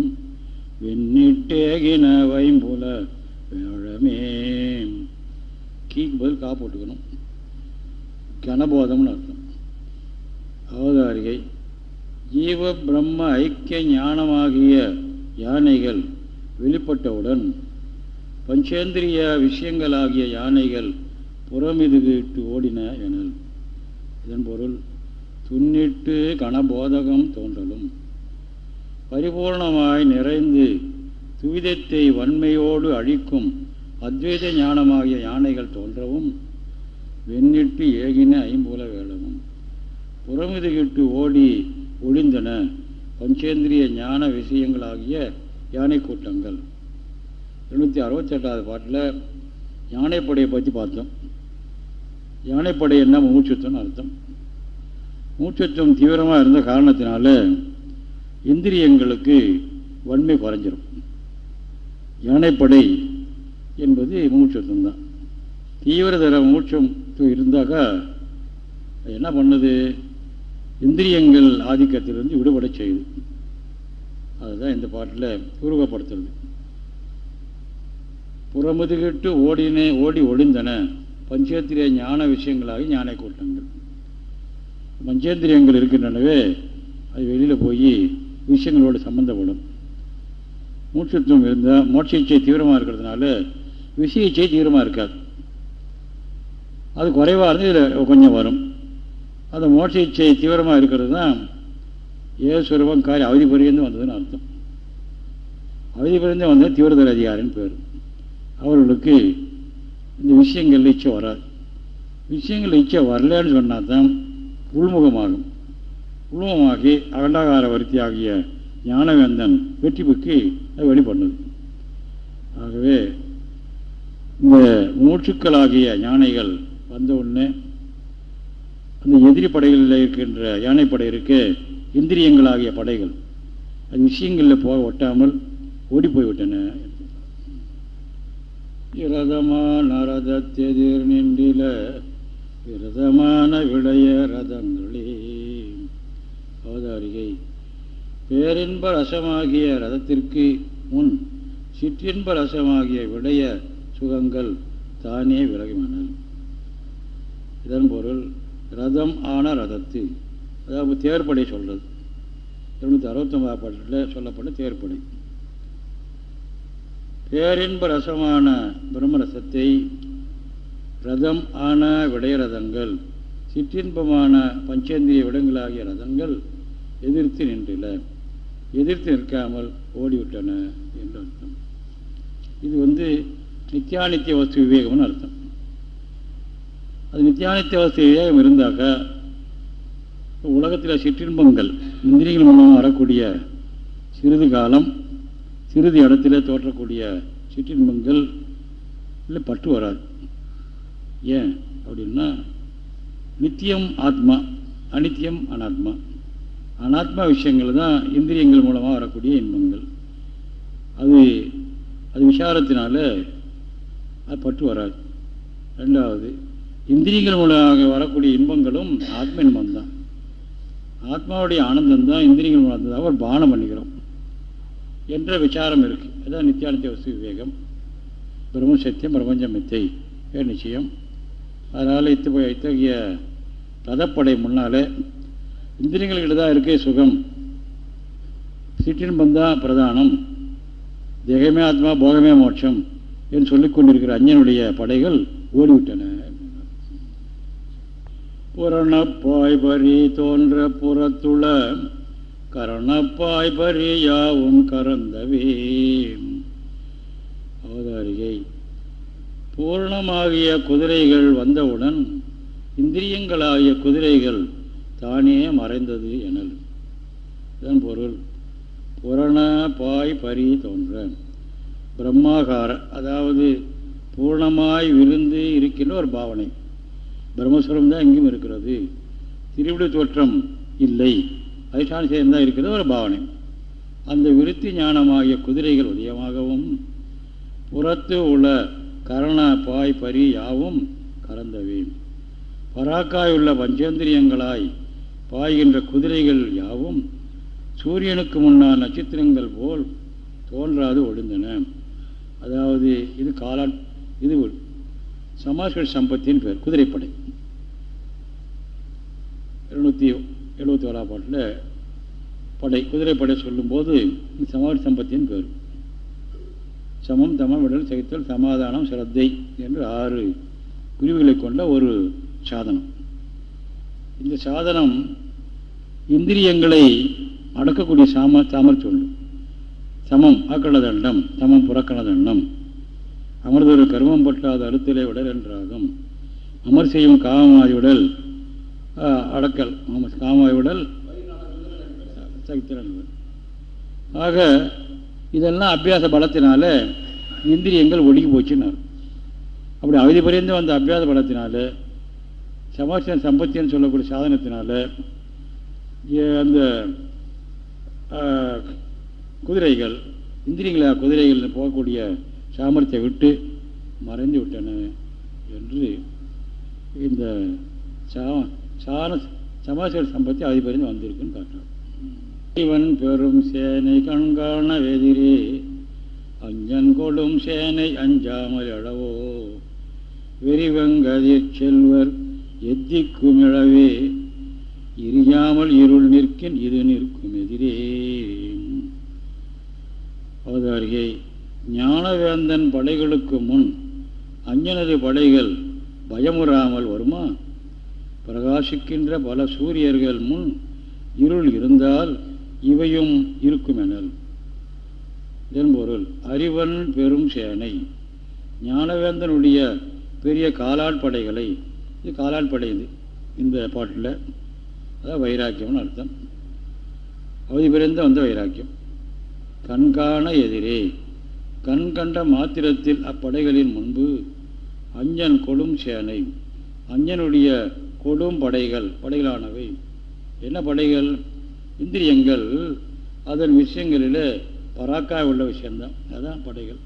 [SPEAKER 1] வெண்ணிட்டேகின வைம்புல வேழமே கீக்கு பதில் கா போட்டுக்கணும். கணபோதம்னு அர்த்தம். அவதாரிகை. ஜீவ பிரம்ம ஐக்கிய ஞானமாகிய யானைகள் வெளிப்பட்டவுடன் பஞ்சேந்திரிய விஷயங்களாகிய யானைகள் புறமிதுகிட்டு ஓடின எனல். இதன் பொருள் துன்னிட்டு கணபோதகம் தோன்றலும். பரிபூர்ணமாய் நிறைந்து துவிதத்தை வன்மையோடு அழிக்கும் அத்வைத ஞானமாகிய யானைகள் தோன்றவும் வெண்ணிட்டு ஏகின ஐம்பூல வேளமும் புறமிதுகிட்டு ஓடி ஒளிந்தன பஞ்சேந்திரிய ஞான விஷயங்களாகிய யானை கூட்டங்கள். எழுநூற்றி அறுபத்தெட்டாவது பாட்டில் யானைப்படையை பற்றி பார்த்தோம். யானைப்படை என்ன மூச்சுத்தம்னு அர்த்தம்? மூச்சுத்தம் தீவிரமாக இருந்த காரணத்தினால இந்திரியங்களுக்கு வன்மை குறைஞ்சிரும். யானைப்படை என்பது மூச்சுத்தம் தான் தீவிரதர மூச்சம் இருந்தாக்கா என்ன பண்ணுது? இந்திரியங்கள் ஆதிக்கத்திலிருந்து விடுபட செய்யுது. அதுதான் இந்த பாட்டில் உருவப்படுத்துறது புறமுதுகிட்டு ஓடினே ஓடி ஒளிந்தன பஞ்சேந்திரிய ஞான விஷயங்களாக ஞான கூட்டங்கள். பஞ்சேந்திரியங்கள் இருக்கின்றனவே அது வெளியில் போய் விஷயங்களோடு சம்மந்தப்படும் மூச்சுத்துவம் இருந்தால் மோட்ச இச்சை தீவிரமாக இருக்கிறதுனால விஷய இச்சை தீவிரமாக இருக்காது. அது குறைவாக இருந்து இதில் கொஞ்சம் வரும். அந்த மோட்ச இச்சை தீவிரமாக இருக்கிறது தான் ஏசுரவம் காரி அவதி பரியந்து வந்ததுன்னு அர்த்தம். அவதி புரிந்து வந்தது தீவிரதர அதிகாரின்னு பேர். அவர்களுக்கு இந்த விஷயங்கள் இச்சை வராது. விஷயங்கள் இச்சை வரலன்னு சொன்னால் தான் உள்முகமாகும். உள்முகமாகி அகண்டாகார வருத்தி ஆகிய ஞானவேந்தன் வெற்றி பெற்று அது வெளிப்பண்ணது ஆகவே இந்த மூச்சுக்களாகிய யானைகள் வந்த உடனே அந்த எதிரி படைகளில் இருக்கின்ற யானைப்படை இருக்கு இந்திரியங்களாகிய படைகள் அது விஷயங்களில் போக ஒட்டாமல் ஓடி போய்விட்டன இரதமான ரதத்தெதிர் நின்றில விரதமான விடைய ரதங்களே. அவதாரிகை பேரின்ப ரசமாகிய ரதத்திற்கு முன் சிற்றின்ப ரசமாகிய விடைய சுகங்கள் தானே விலகிமன இதன் பொருள் ரதம் ஆன ரதத்து. அதாவது தேர்ப்படை சொல்றது. இருநூற்றி அறுபத்தொம்பதாம் பாட்டில் சொல்லப்பட்ட தேர்ப்படை. பேரின்ப ரசமான பிரம்மரசத்தை ரதம் ஆன விடயரதங்கள் சிற்றின்பமான பஞ்சேந்திரிய விடங்களாகிய ரதங்கள் எதிர்த்து நின்றன எதிர்த்து நிற்காமல் ஓடிவிட்டன என்று அர்த்தம். இது வந்து நித்தியானித்திய வஸ்து விவேகம்னு அர்த்தம். அது நித்தியானித்திய வஸ்து விவேகம் இருந்தாக்கா உலகத்தில் சிற்றின்பங்கள் இந்திரியங்கள் மூலமாக வரக்கூடிய சிறிது காலம் சிறிது இடத்துல தோற்றக்கூடிய சிற்றின்பங்கள் இல்லை பற்று வராது. ஏன் அப்படின்னா நித்தியம் ஆத்மா அனித்தியம் அனாத்மா. அனாத்மா விஷயங்கள் தான் இந்திரியங்கள் மூலமாக வரக்கூடிய இன்பங்கள். அது அது விசாரத்தினால அது பற்று வராது. ரெண்டாவது இந்திரியங்கள் மூலமாக வரக்கூடிய இன்பங்களும் ஆத்ம இன்பம் தான் ஆத்மாவுடைய ஆனந்தம் தான் இந்திரியங்கள் மூலம் அவர் பானம் பண்ணிக்கிறோம் என்ற விசாரம் இருக்குது அதான் நித்தியானத்திய வசதி விவேகம். பிரம்ம சத்தியம் பிரபஞ்சம் மித்தை நிச்சயம். அதனால் இத்தகைய இத்தகைய ரதப்படை முன்னாலே இந்திரியங்கள்கிட்ட தான் இருக்கே சுகம். சிற்றின் பந்தா பிரதானம். தேகமே ஆத்மா போகமே மோட்சம் என்று சொல்லிக் கொண்டிருக்கிற அஞ்சனுடைய படைகள் ஓடிவிட்டன. புரணப்பாய் பரி தோன்ற புறத்துள கரணப்பாய் பரி யாவும் கறந்தவே அவதாரிகை. பூர்ணமாகிய குதிரைகள் வந்தவுடன் இந்திரியங்களாகிய குதிரைகள் தானே மறைந்தது எனல். இதன் பொருள் புரண பாய் பரி தோன்ற பிரம்மாகார அதாவது பூர்ணமாய் விருந்து இருக்கின்ற ஒரு பாவனை. பிரம்மஸ்வரம் தான் எங்கேயும் இருக்கிறது. திருவிடு தோற்றம் இல்லை. அதிஷ்டான சேதம் தான் இருக்கிறது ஒரு பாவனை. அந்த விருத்தி ஞானமாகிய குதிரைகள் உதயமாகவும் புறத்து உள்ள கரண பாய் பரி யாவும் கறந்தவே. பராக்காயுள்ள பஞ்சேந்திரியங்களாய் பாய்கின்ற குதிரைகள் யாவும் சூரியனுக்கு முன்னால் நட்சத்திரங்கள் போல் தோன்றாது ஒழுந்தன அதாவது இது காலா இது சமாஸ்கர் சம்பத்தின் பேர் குதிரைப்படை. இருநூற்றி எழுபத்தி ஓராம் பாட்டில் படை குதிரைப்படை சொல்லும்போது சமாஜ் சம்பத்தின் பேர் சமம் தமம் விடல் சகித்தல் சமாதானம் சிரத்தை என்று ஆறு பிரிவுகளை கொண்ட ஒரு சாதனம். இந்த சாதனம் இந்திரியங்களை அடக்கக்கூடிய சாம சாமர்த்தியம் உண்டு சமம் ஆக்கண தண்டம் சமம் புறக்கண தண்டம் அமர்தொரு கர்மம் பட்டாத அறுத்தலை உடல் என்றாகும். அமர் செய்யும் காமமாய் உடல் அடக்கல் காமாய் உடல் சகித்திறன் ஆக இதெல்லாம் அபியாச பலத்தினால இந்திரியங்கள் ஒடுங்கி போச்சுன்னார். அப்படி அவதி பறிந்து வந்த அபியாச பலத்தினால சமாச்சார சம்பத்தின்னு சொல்லக்கூடிய சாதனத்தினால அந்த குதிரைகள் இந்திரியங்களாக குதிரைகள் போகக்கூடிய சாமர்த்தியை விட்டு மறைந்து விட்டன என்று இந்த சான சமாச்சார சம்பத்தி அதிபரிந்து வந்திருக்குன்னு காட்டுறார். இவன் பெரும் சேனை கண்காண வெதிரே அஞ்சன் கொடும் சேனை அஞ்சாமல் எழவோ? வெறிவங்கதிர் செல்வர் எத்திக்குமிழவே எரியாமல் இருள் நிற்கின் இது நிற்கும் எதிரே. அவதாரிகை ஞானவேந்தன் படைகளுக்கு முன் அஞ்சனது படைகள் பயமுறாமல் வருமா? பிரகாசிக்கின்ற பல சூரியர்கள் முன் இருள் இருந்தால் இவையும் இருக்குமெனல். என்பொருள் அறிவன் பெரும் சேனை. ஞானவேந்தனுடைய பெரிய காலாட்படைகளை இது காலாட்படை இது இந்த பாட்டில். அதான் வைராக்கியம்னு அர்த்தம். அவதி பிறந்த வந்த வைராக்கியம். கண்காண எதிரே. கண் கண்ட மாத்திரத்தில் அப்படைகளின் முன்பு அஞ்சன் கொடும் சேனை. அஞ்சனுடைய கொடும் படைகள் படைகளானவை. என்ன படைகள்? இந்திரியங்கள். அதன் விஷயங்களில் பராக்காய் உள்ள விஷயம்தான். அதான் படைகள்.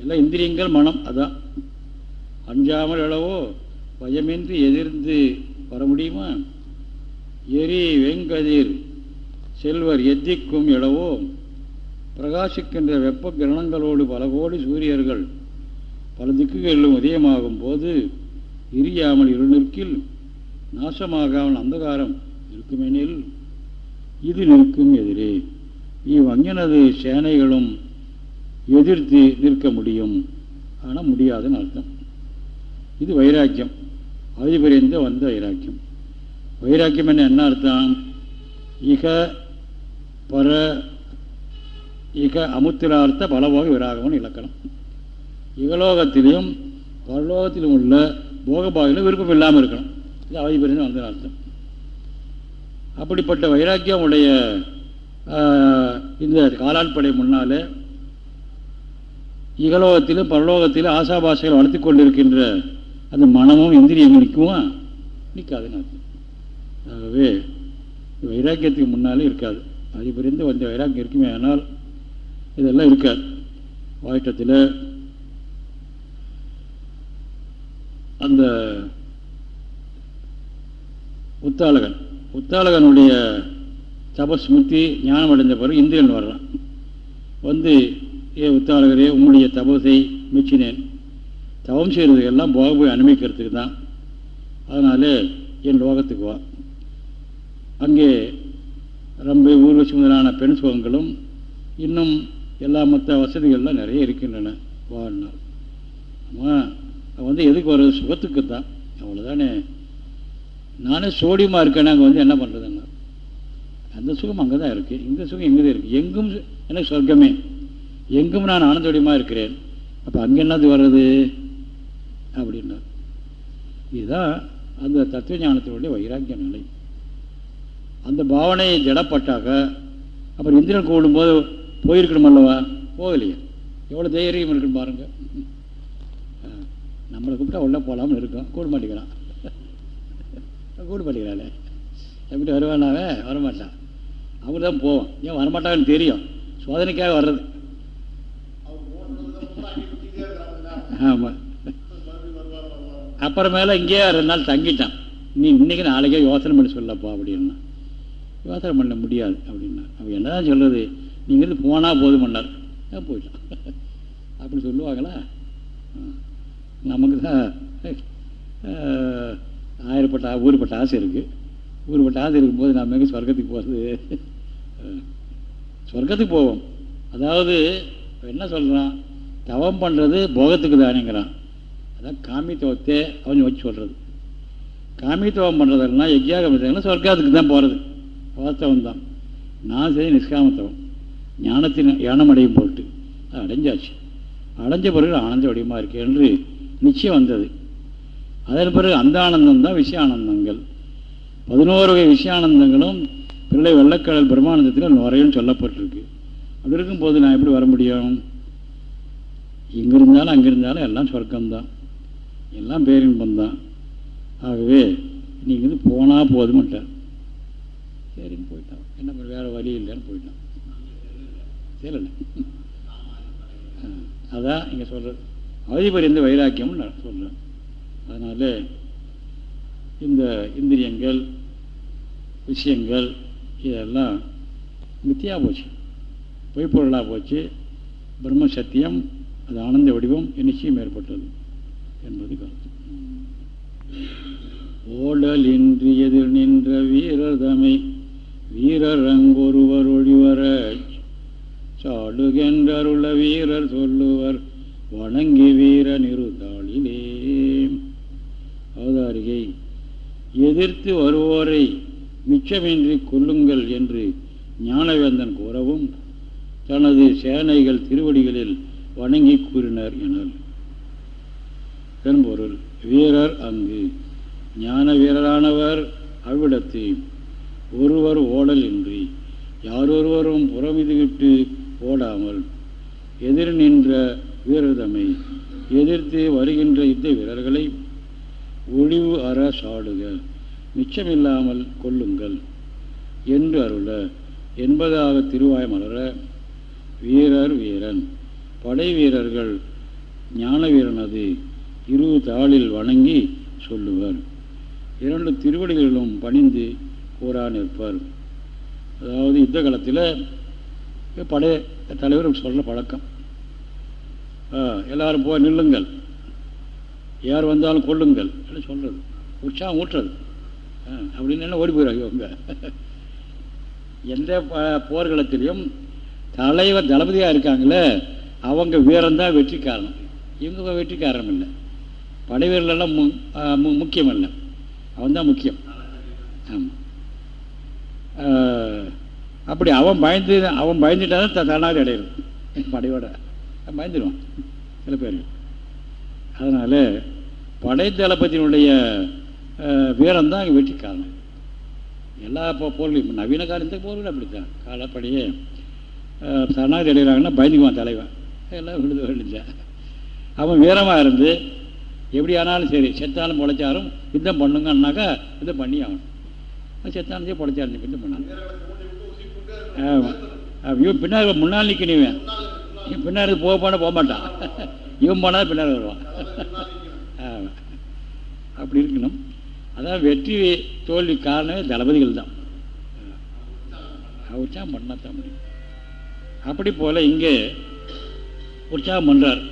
[SPEAKER 1] எல்லாம் இந்திரியங்கள் மனம் அதான். அஞ்சாமல் அளவோ பயமின்றி எதிர்ந்து வர முடியுமா? எரி வெங்கதிர் செல்வர் எத்திக்கும் இடவோ பிரகாசிக்கின்ற வெப்ப கிரணங்களோடு பல கோடி சூரியர்கள் பல திக்குகளிலும் உதயமாகும் போது எரியாமல் இருநிற்கில் நாசமாகாமல் அந்தகாரம் இருக்குமெனில் இது நிற்கும் எதிரே. இவ்வஞ்சனது சேனைகளும் எதிர்த்து நிற்க முடியும் ஆனால் முடியாதுன்னு அர்த்தம். இது வைராக்கியம். அதிபரிந்த வந்த வைராக்கியம்? வைராக்கியம் என்ன என்ன அர்த்தம்? இக பர இக அமுத்திரார்த்த பலபோக விராகம்னு இலக்கணம். இகலோகத்திலும் பரலோகத்திலும் உள்ள போகபாகிலும் விருப்பம் இல்லாமல் இருக்கணும். இது அவதிபரிந்து வந்த அர்த்தம். அப்படிப்பட்ட வைராக்கியம் உடைய இந்த காலாட்படை முன்னாலே இகலோகத்திலும் பரலோகத்திலும் ஆசாபாசைகள் வளர்த்து கொண்டிருக்கின்ற அந்த மனமும் இந்திரியம் நிற்குமா நிற்காதுன்னு அர்த்தம். ஆகவே வைராக்கியத்துக்கு முன்னாலே இருக்காது. அது வந்த வைராக்கியம் இருக்குமே ஆனால் இதெல்லாம் இருக்காது. வாயிட்டத்தில் அந்த உத்தாலகன் உத்தாலகனுடைய தபஸ்மிருத்தி ஞானம் அடைந்த பிறகு இந்திரன் வர்றான். வந்து ஏ உத்தாலகரே உங்களுடைய தபஸை மெச்சினேன். தவம் செய்கிறதுக்கெல்லாம் போக போய் அனுமதிக்கிறதுக்கு தான். அதனால் என் லோகத்துக்கு வா. அங்கே ரொம்ப ஊர்வசி முதலான பெண் சுகங்களும் இன்னும் எல்லா மற்ற வசதிகள்லாம் நிறைய இருக்கின்றன. வாழ்நாள். ஆமாம் வந்து எதுக்கு வர்றது? சுகத்துக்கு தான் அவ்வளோதானே நானே சோடியமாக இருக்கேன்? அங்கே வந்து என்ன பண்ணுறதுன்னா அந்த சுகம் அங்கே தான் இருக்குது இந்த சுகம் எங்கே தான் இருக்குது எங்கும் எனக்கு சொர்க்கமே. எங்கும் நான் ஆனந்தோடியமாக இருக்கிறேன். அப்போ அங்கே என்னது வர்றது? அப்படின்னா இதுதான் அந்த தத்துவ ஞானத்தினுடைய வைராக்கிய நிலை. அந்த பாவனை ஜடப்பட்டாக்க அப்புறம் இந்திரன் கூடும்போது போயிருக்கணும் அல்லவா போகலையே. எவ்வளோ தைரியம் இருக்குன்னு பாருங்கள் நம்மளை கூப்பிட்டா உள்ளே போகலாம்னு இருக்கும். கூட மாட்டேங்கிறான் கூட மாட்டேங்கிறாளே எப்படி வருவானாவே? வரமாட்டான். அவர் தான் போவோம் ஏன் வரமாட்டாங்கன்னு தெரியும். சோதனைக்காக வர்றது. ஆமாம் அப்புறமேல இங்கேயே ரெண்டு நாள் தங்கிட்டான். நீ இன்றைக்கி நாளைக்கே யோசனை பண்ணி சொல்லப்பா அப்படின்னா. யோசனை பண்ண முடியாது அப்படின்னா அவங்க என்னதான் சொல்கிறது நீங்கள் இருந்து போனால் போதும் பண்ணார் போயிட்டான் அப்படி சொல்லுவாங்களா? நமக்கு தான் ஆயிரப்பட்ட ஊருப்பட்ட ஆசை இருக்குது ஊருப்பட்ட ஆசை இருக்கும்போது நாம் எங்கே சொர்க்கத்துக்கு போகிறது சொர்க்கத்துக்கு போவோம். அதாவது என்ன சொல்கிறான் தவம் பண்ணுறது போகத்துக்கு தானேங்கிறான். அதான் காமித்துவத்தை அவன் வச்சு சொல்கிறது காமித்துவம் பண்ணுறதெல்லாம் யஜ்யாகம் சொர்க்கத்துக்கு தான் போகிறது வாஸ்தவம் தான் நான் செய்ய நிஷ்காமத்தவம் ஞானத்தின் ஞானம் அடையும் பொருட்டு அது அடைஞ்சாச்சு. அடைஞ்ச பிறகு ஆனந்த வடிவமாக இருக்கு என்று நிச்சயம் வந்தது. அதன் பிறகு அந்த ஆனந்தம் தான் விஷயானந்தங்கள். பதினோரு வகை விஷயானந்தங்களும் பிள்ளை வெள்ளக்கடல் பிரம்மானந்தத்தில் நுரையும் சொல்லப்பட்டிருக்கு. அப்படி இருக்கும்போது நான் எப்படி வர முடியும்? இங்கே இருந்தாலும் அங்கே இருந்தாலும் எல்லாம் சொர்க்கம்தான். எல்லாம் பேரின்பம் தான் ஆகவே நீங்கள் வந்து போனால் போதுமாட்டார் சரின்னு போயிட்டான். என்ன வேறு வழி இல்லைன்னு போயிட்டான். சரி அதான் இங்கே சொல்கிறது அவதிபரிந்த வைராக்கியம்னு நான் சொல்கிறேன் அதனால் இந்த இந்திரியங்கள் விஷயங்கள் இதெல்லாம் மித்தியாக போச்சு. பொய்ப்பொருளாக போச்சு. பிரம்ம சத்தியம் அது ஆனந்த வடிவம் நிச்சயம் ஏற்பட்டது என்பது கருத்து. ஓடல் இன்றி எதிர் நின்ற வீரர் தமை வீரர் அங்கொருவர் ஒழிவர சாடுகின்றருள வீரர் சொல்லுவர் வணங்கி வீர நிறுத்தாளிலே அவதாரிகை எதிர்த்து வருவோரை மிச்சமின்றி கொல்லுங்கள் என்று ஞானவேந்தன் கூறவும் தனது சேனைகள் திருவடிகளில் வணங்கி கூறினர் எனல். என்பொருள் வீரர் அங்கு ஞான வீரரானவர் அவ்விடத்தையும் ஒருவர் ஓடல் இன்றி யாரொருவரும் புறமிதுவிட்டு ஓடாமல் எதிர் நின்ற வீரதமை எதிர்த்து வருகின்ற யுத்த வீரர்களை ஒளிவு அற சாடுக மிச்சமில்லாமல் கொள்ளுங்கள் என்று அருள என்பதாக திருவாய் மலர வீரர் வீரன் படை வீரர்கள் ஞான வீரனது இரு தாளில் வணங்கி சொல்லுவர். இரண்டு திருவடிகளிலும் பணிந்து கூறா நிற்பார் அதாவது யுத்த காலத்தில் படை தலைவர் சொல்கிற பழக்கம். எல்லாரும் போய் நில்லுங்கள். யார் வந்தாலும் கொள்ளுங்கள் என்று சொல்கிறது உற்சாகம் ஊற்றுறது அப்படின்னு என்ன ஓடி போயிடுவாங்க இவங்க. எந்த போர்க்களத்திலையும் தலைவர் தளபதியாக இருக்காங்களே அவங்க வீரம்தான் வெற்றி காரணம் இவங்க வெற்றி காரணம் இல்லை படை வீரர்களெல்லாம் முக்கியம் இல்லை. அவன் தான் முக்கியம். ஆமாம் அப்படி அவன் பயந்து அவன் பயந்துட்டாதான் தன்னாடி அடையிறது. படையோட. பயந்துடுவான் சில பேர். அதனால் படை தளபதியினுடைய வீரம் தான் அங்கே வெற்றி காரணம் எல்லா போர்களும் இப்போ நவீன காலம் இந்த போர்களும் அப்படித்தான். காலப்படியே சரணாகதி அடைகிறாங்கன்னா பயந்துக்குவான் தலைவன். எல்லாம் விழுது விழுந்தேன் அவன் வீரமாக இருந்து எப்படி ஆனாலும் சரி செத்தாலும் பொழைச்சாலும் யுத்தம் பண்ணுங்கன்னாக்கா யுத்தம் பண்ணி ஆகணும். செத்தாலும் சரி பொழைச்சாலும் யுத்தம் பண்ணாங்க ஆமாம் இவன் பின்னாடி முன்னால் நிற்கணுவேன் பின்னாடி போக போனால் போக மாட்டான். இவன் போனால் பின்னால் வருவான். ஆமாம் அப்படி இருக்கணும். அதான் வெற்றி தோல்வி காரணமே தளபதிகள் தான். உற்சாகம் பண்ணால் தான் முடியும். அப்படி போல் இங்கே உற்சாகம் பண்ணுறார்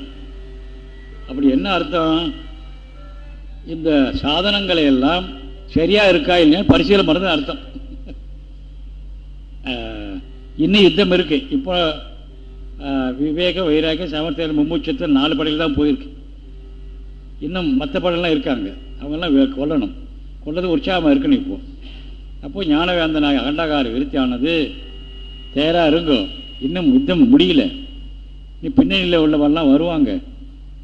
[SPEAKER 1] அப்படி என்ன அர்த்தம்? இந்த சாதனங்களை எல்லாம் சரியாக இருக்கா இல்லையா? பரிசீலனை பண்ணுறது அர்த்தம். இன்னும் யுத்தம் இருக்கு. இப்போ விவேக வைராக சாமர்த்தியம் மும்மூச்சத்தில் நாலு படையில் தான் போயிருக்கு. இன்னும் மற்ற படையெல்லாம் இருக்காங்க. அவங்கெல்லாம் கொல்லணும். கொள்ளது உற்சாகமாக இருக்கணும் இப்போ. அப்போது ஞானவேந்தனாக அகண்டாகார விருத்தியானது தேராக இருங்கோ. இன்னும் யுத்தம் முடியல. நீ பின்னணியில் உள்ளவெல்லாம் வருவாங்க.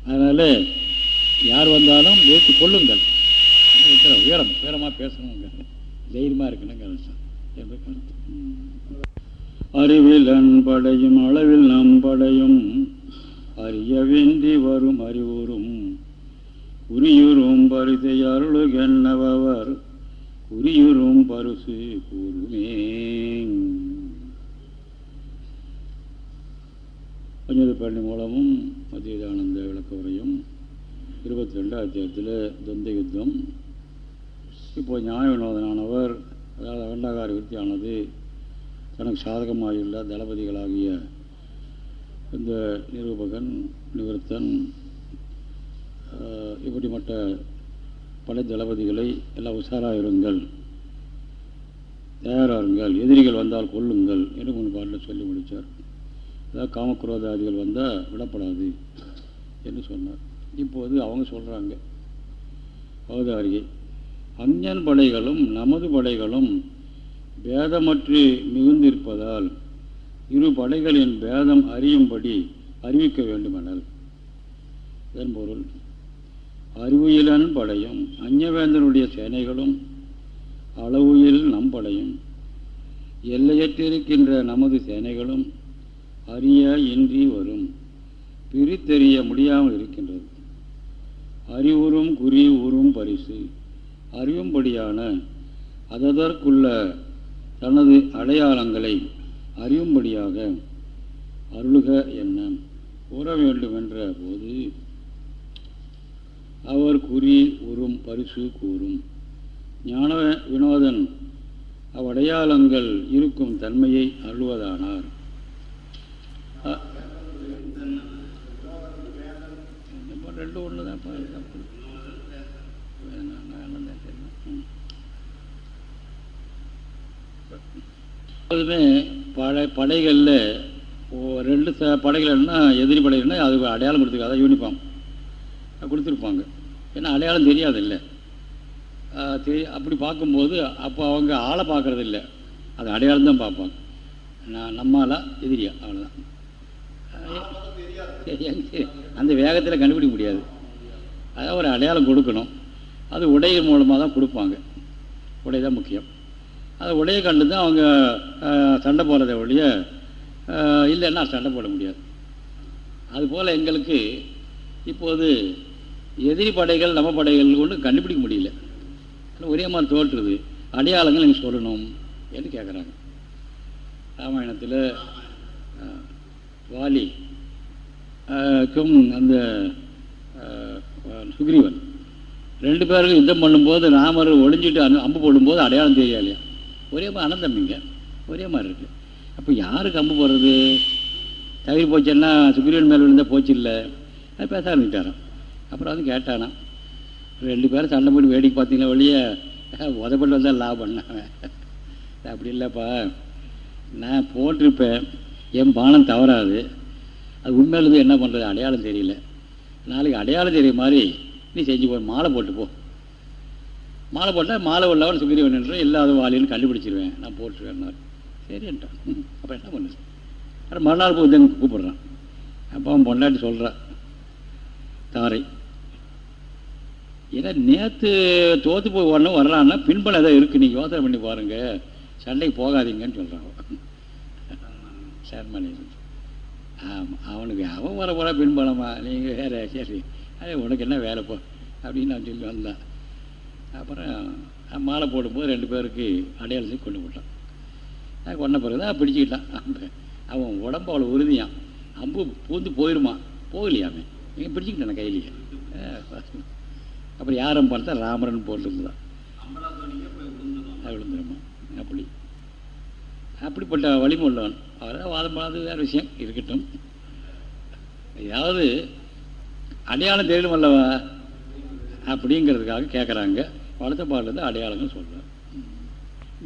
[SPEAKER 1] அதனால் யார் வந்தாலும் ஏற்றி கொள்ளுங்கள் உயரம் உயரமாக பேசணுங்க தைரியமாக இருக்கணுங்க என்று கருத்து. அறிவில் அன்படையும் அளவில் நம்படையும் அறிய வேண்டி வரும் அறிவுறும் உரியுறும் பரிசை அருளுகென்னவர் உரியுறும் பரிசு கூறுமே. பஞ்சது பழனி மூலமும் மத்தியதானந்த விளக்க உரையும் இருபத்தி ரெண்டாம் அத்தியாயத்தில் துந்த யுத்தம். இப்போ ஞான வினோதனானவர் அதாவது அகண்டாகார விருத்தியானது தனக்கு சாதகமாகியுள்ள தளபதிகளாகிய இந்த நிரூபகன் நிவர்த்தன் இப்படிப்பட்ட பல தளபதிகளை எல்லாம் உஷாராக இருங்கள். தயாராருங்கள் எதிரிகள் வந்தால் கொள்ளுங்கள் என்று மூணு பாட்டில் சொல்லி முடித்தார் அதாவது காமக்ரோதாதிகள் வந்தால் விடப்படாது என்று சொன்னார். இப்போது அவங்க சொல்கிறாங்க அவதாரியை அஞ்ஞன் படைகளும் நமது படைகளும் பேதமற்று மிகுந்திருப்பதால் இரு படைகளின் பேதம் அறியும்படி அறிவிக்க வேண்டுமெனல். இதன் பொருள் அறிவுயிலன் படையும் அந்நவேந்தனுடைய சேனைகளும் அளவுயில் நம் படையும் எல்லையற்றிருக்கின்ற நமது சேனைகளும் அறிய இன்றி வரும் பிரித்தெறிய முடியாமல் இருக்கின்றது. அறிவுறும் குறி உறும் பரிசு அறியும்படியான அதற்குள்ள தனது அடையாளங்களை அறியும்படியாக அருளுக என்ன கூற வேண்டுமென்ற போது அவர் குறி உறும் பரிசு கூறும். ஞான வினோதன் அவ்வடையாளங்கள் இருக்கும் தன்மையை அருள்வதானார். ரெண்டு ஒன்று தான் எப்போதுமே படை படைகளில் ரெண்டு படைகள்னா எதிரி படைகள்னா அது அடையாளம் கொடுத்துருக்காங்க யூனிஃபார்ம் கொடுத்துருப்பாங்க. ஏன்னா அடையாளம் தெரியாது இல்லை தெரிய அப்படி பார்க்கும்போது அப்போ அவங்க ஆளை பார்க்குறது இல்லை அது அடையாளம் தான் பார்ப்பாங்க. நான் நம்மளா எதிரியா? அவ்வளோதான் அந்த வேகத்தில் கண்டுபிடிக்க முடியாது. அதான் ஒரு அடையாளம் கொடுக்கணும். அது உடை மூலமாக தான் கொடுப்பாங்க. உடை தான் முக்கியம். அது உடையை கண்டு தான் அவங்க சண்டை போடுறத ஒழிய இல்லைன்னா சண்டை போட முடியாது. அதுபோல் எங்களுக்கு இப்போது எதிரி படைகள் நம்ம படைகள் கொண்டு கண்டுபிடிக்க முடியல. ஒரே மாதிரி தோற்றுறது அடையாளங்கள் நீங்கள் சொல்லணும் என்று கேட்குறாங்க ராமாயணத்தில் வாலி கும் அந்த சுக்ரீவன் ரெண்டு பேருக்கும் யுத்தம் பண்ணும்போது ராமர் ஒளிஞ்சிட்டு அம்பு போடும்போது அடையாளம் தெரியாலையா ஒரே மாதிரி அனந்தம்பிங்க ஒரே மாதிரி இருக்குது அப்போ யார் கம்பு போடுறது? தவிர போச்சுன்னா சுக்ரீவன் மேலே விழுந்தால் போச்சு இல்லை. அது பேச ஆரம்பிச்சாரான் அப்புறம் வந்து கேட்டானா ரெண்டு பேரும் சண்டை போட்டு வேடிக்கை பார்த்தீங்கன்னா ஒழிய? உதப்பட்டு வந்தால் லாபம் அப்படி இல்லைப்பா. நான் போட்டிருப்பேன். என் பானம் தவறாது. அது உண்மையிலேருந்து என்ன பண்ணுறது அடையாளம் தெரியல. நாளைக்கு அடையாளம் தெரிய மாதிரி நீ செஞ்சு போ. மாலை போட்டு போ. மாலை போட்டால் மாலை உள்ளவன் சுக்ரீவன் என்று இல்லாத வாலின்னு கண்டுபிடிச்சிருவேன். நான் போட்டுருவேன் சரின்ட்டான் அப்போ என்ன பண்ணுது அப்புறம் மறுநாள் போய் தான் கூப்பிட்றான். அப்போ அவன் பொண்டாட்டி சொல்கிறான் தாரை. ஏன்னா நேற்று தோற்று போய் உடனே வர்றான்னா பின்பலம் ஏதோ இருக்குது நீங்கள் யோசனை பண்ணி பாருங்கள் சண்டைக்கு போகாதீங்கன்னு சொல்கிறான் சேர்மனி ஆமாம் அவனுக்கு அவன் வர போகிறா பின்பலமா? நீங்கள் வேறு சரி. அது உனக்கு என்ன வேலை போ? அப்படின்னு நான் சொல்லி வந்தான். அப்புறம் மாலை போடும்போது ரெண்டு பேருக்கு அடையாளத்தை கொண்டு போட்டான். கொண்ட பிறகு தான் பிடிச்சிக்கிட்டான். அவன் உடம்பு அவ்வளோ உறுதியான் அம்பு பூந்து போயிருமா? போகலையாமே. நீங்கள் பிடிச்சிக்கிட்டான கையிலேயே. அப்புறம் யாரும் பார்த்தா ராமரன் போட்டுருந்தான் விழுந்துருமா அப்படி. அப்படிப்பட்ட வலிமை உள்ளவன் அவரை வாதம் பண்ணாது வேறு விஷயம். இருக்கட்டும். ஏதாவது அடையாளம் தெரியலும் அல்லவா? அப்படிங்கிறதுக்காக கேட்குறாங்க அடுத்த பாடலேருந்து அடையாளங்கள் சொல்கிறார்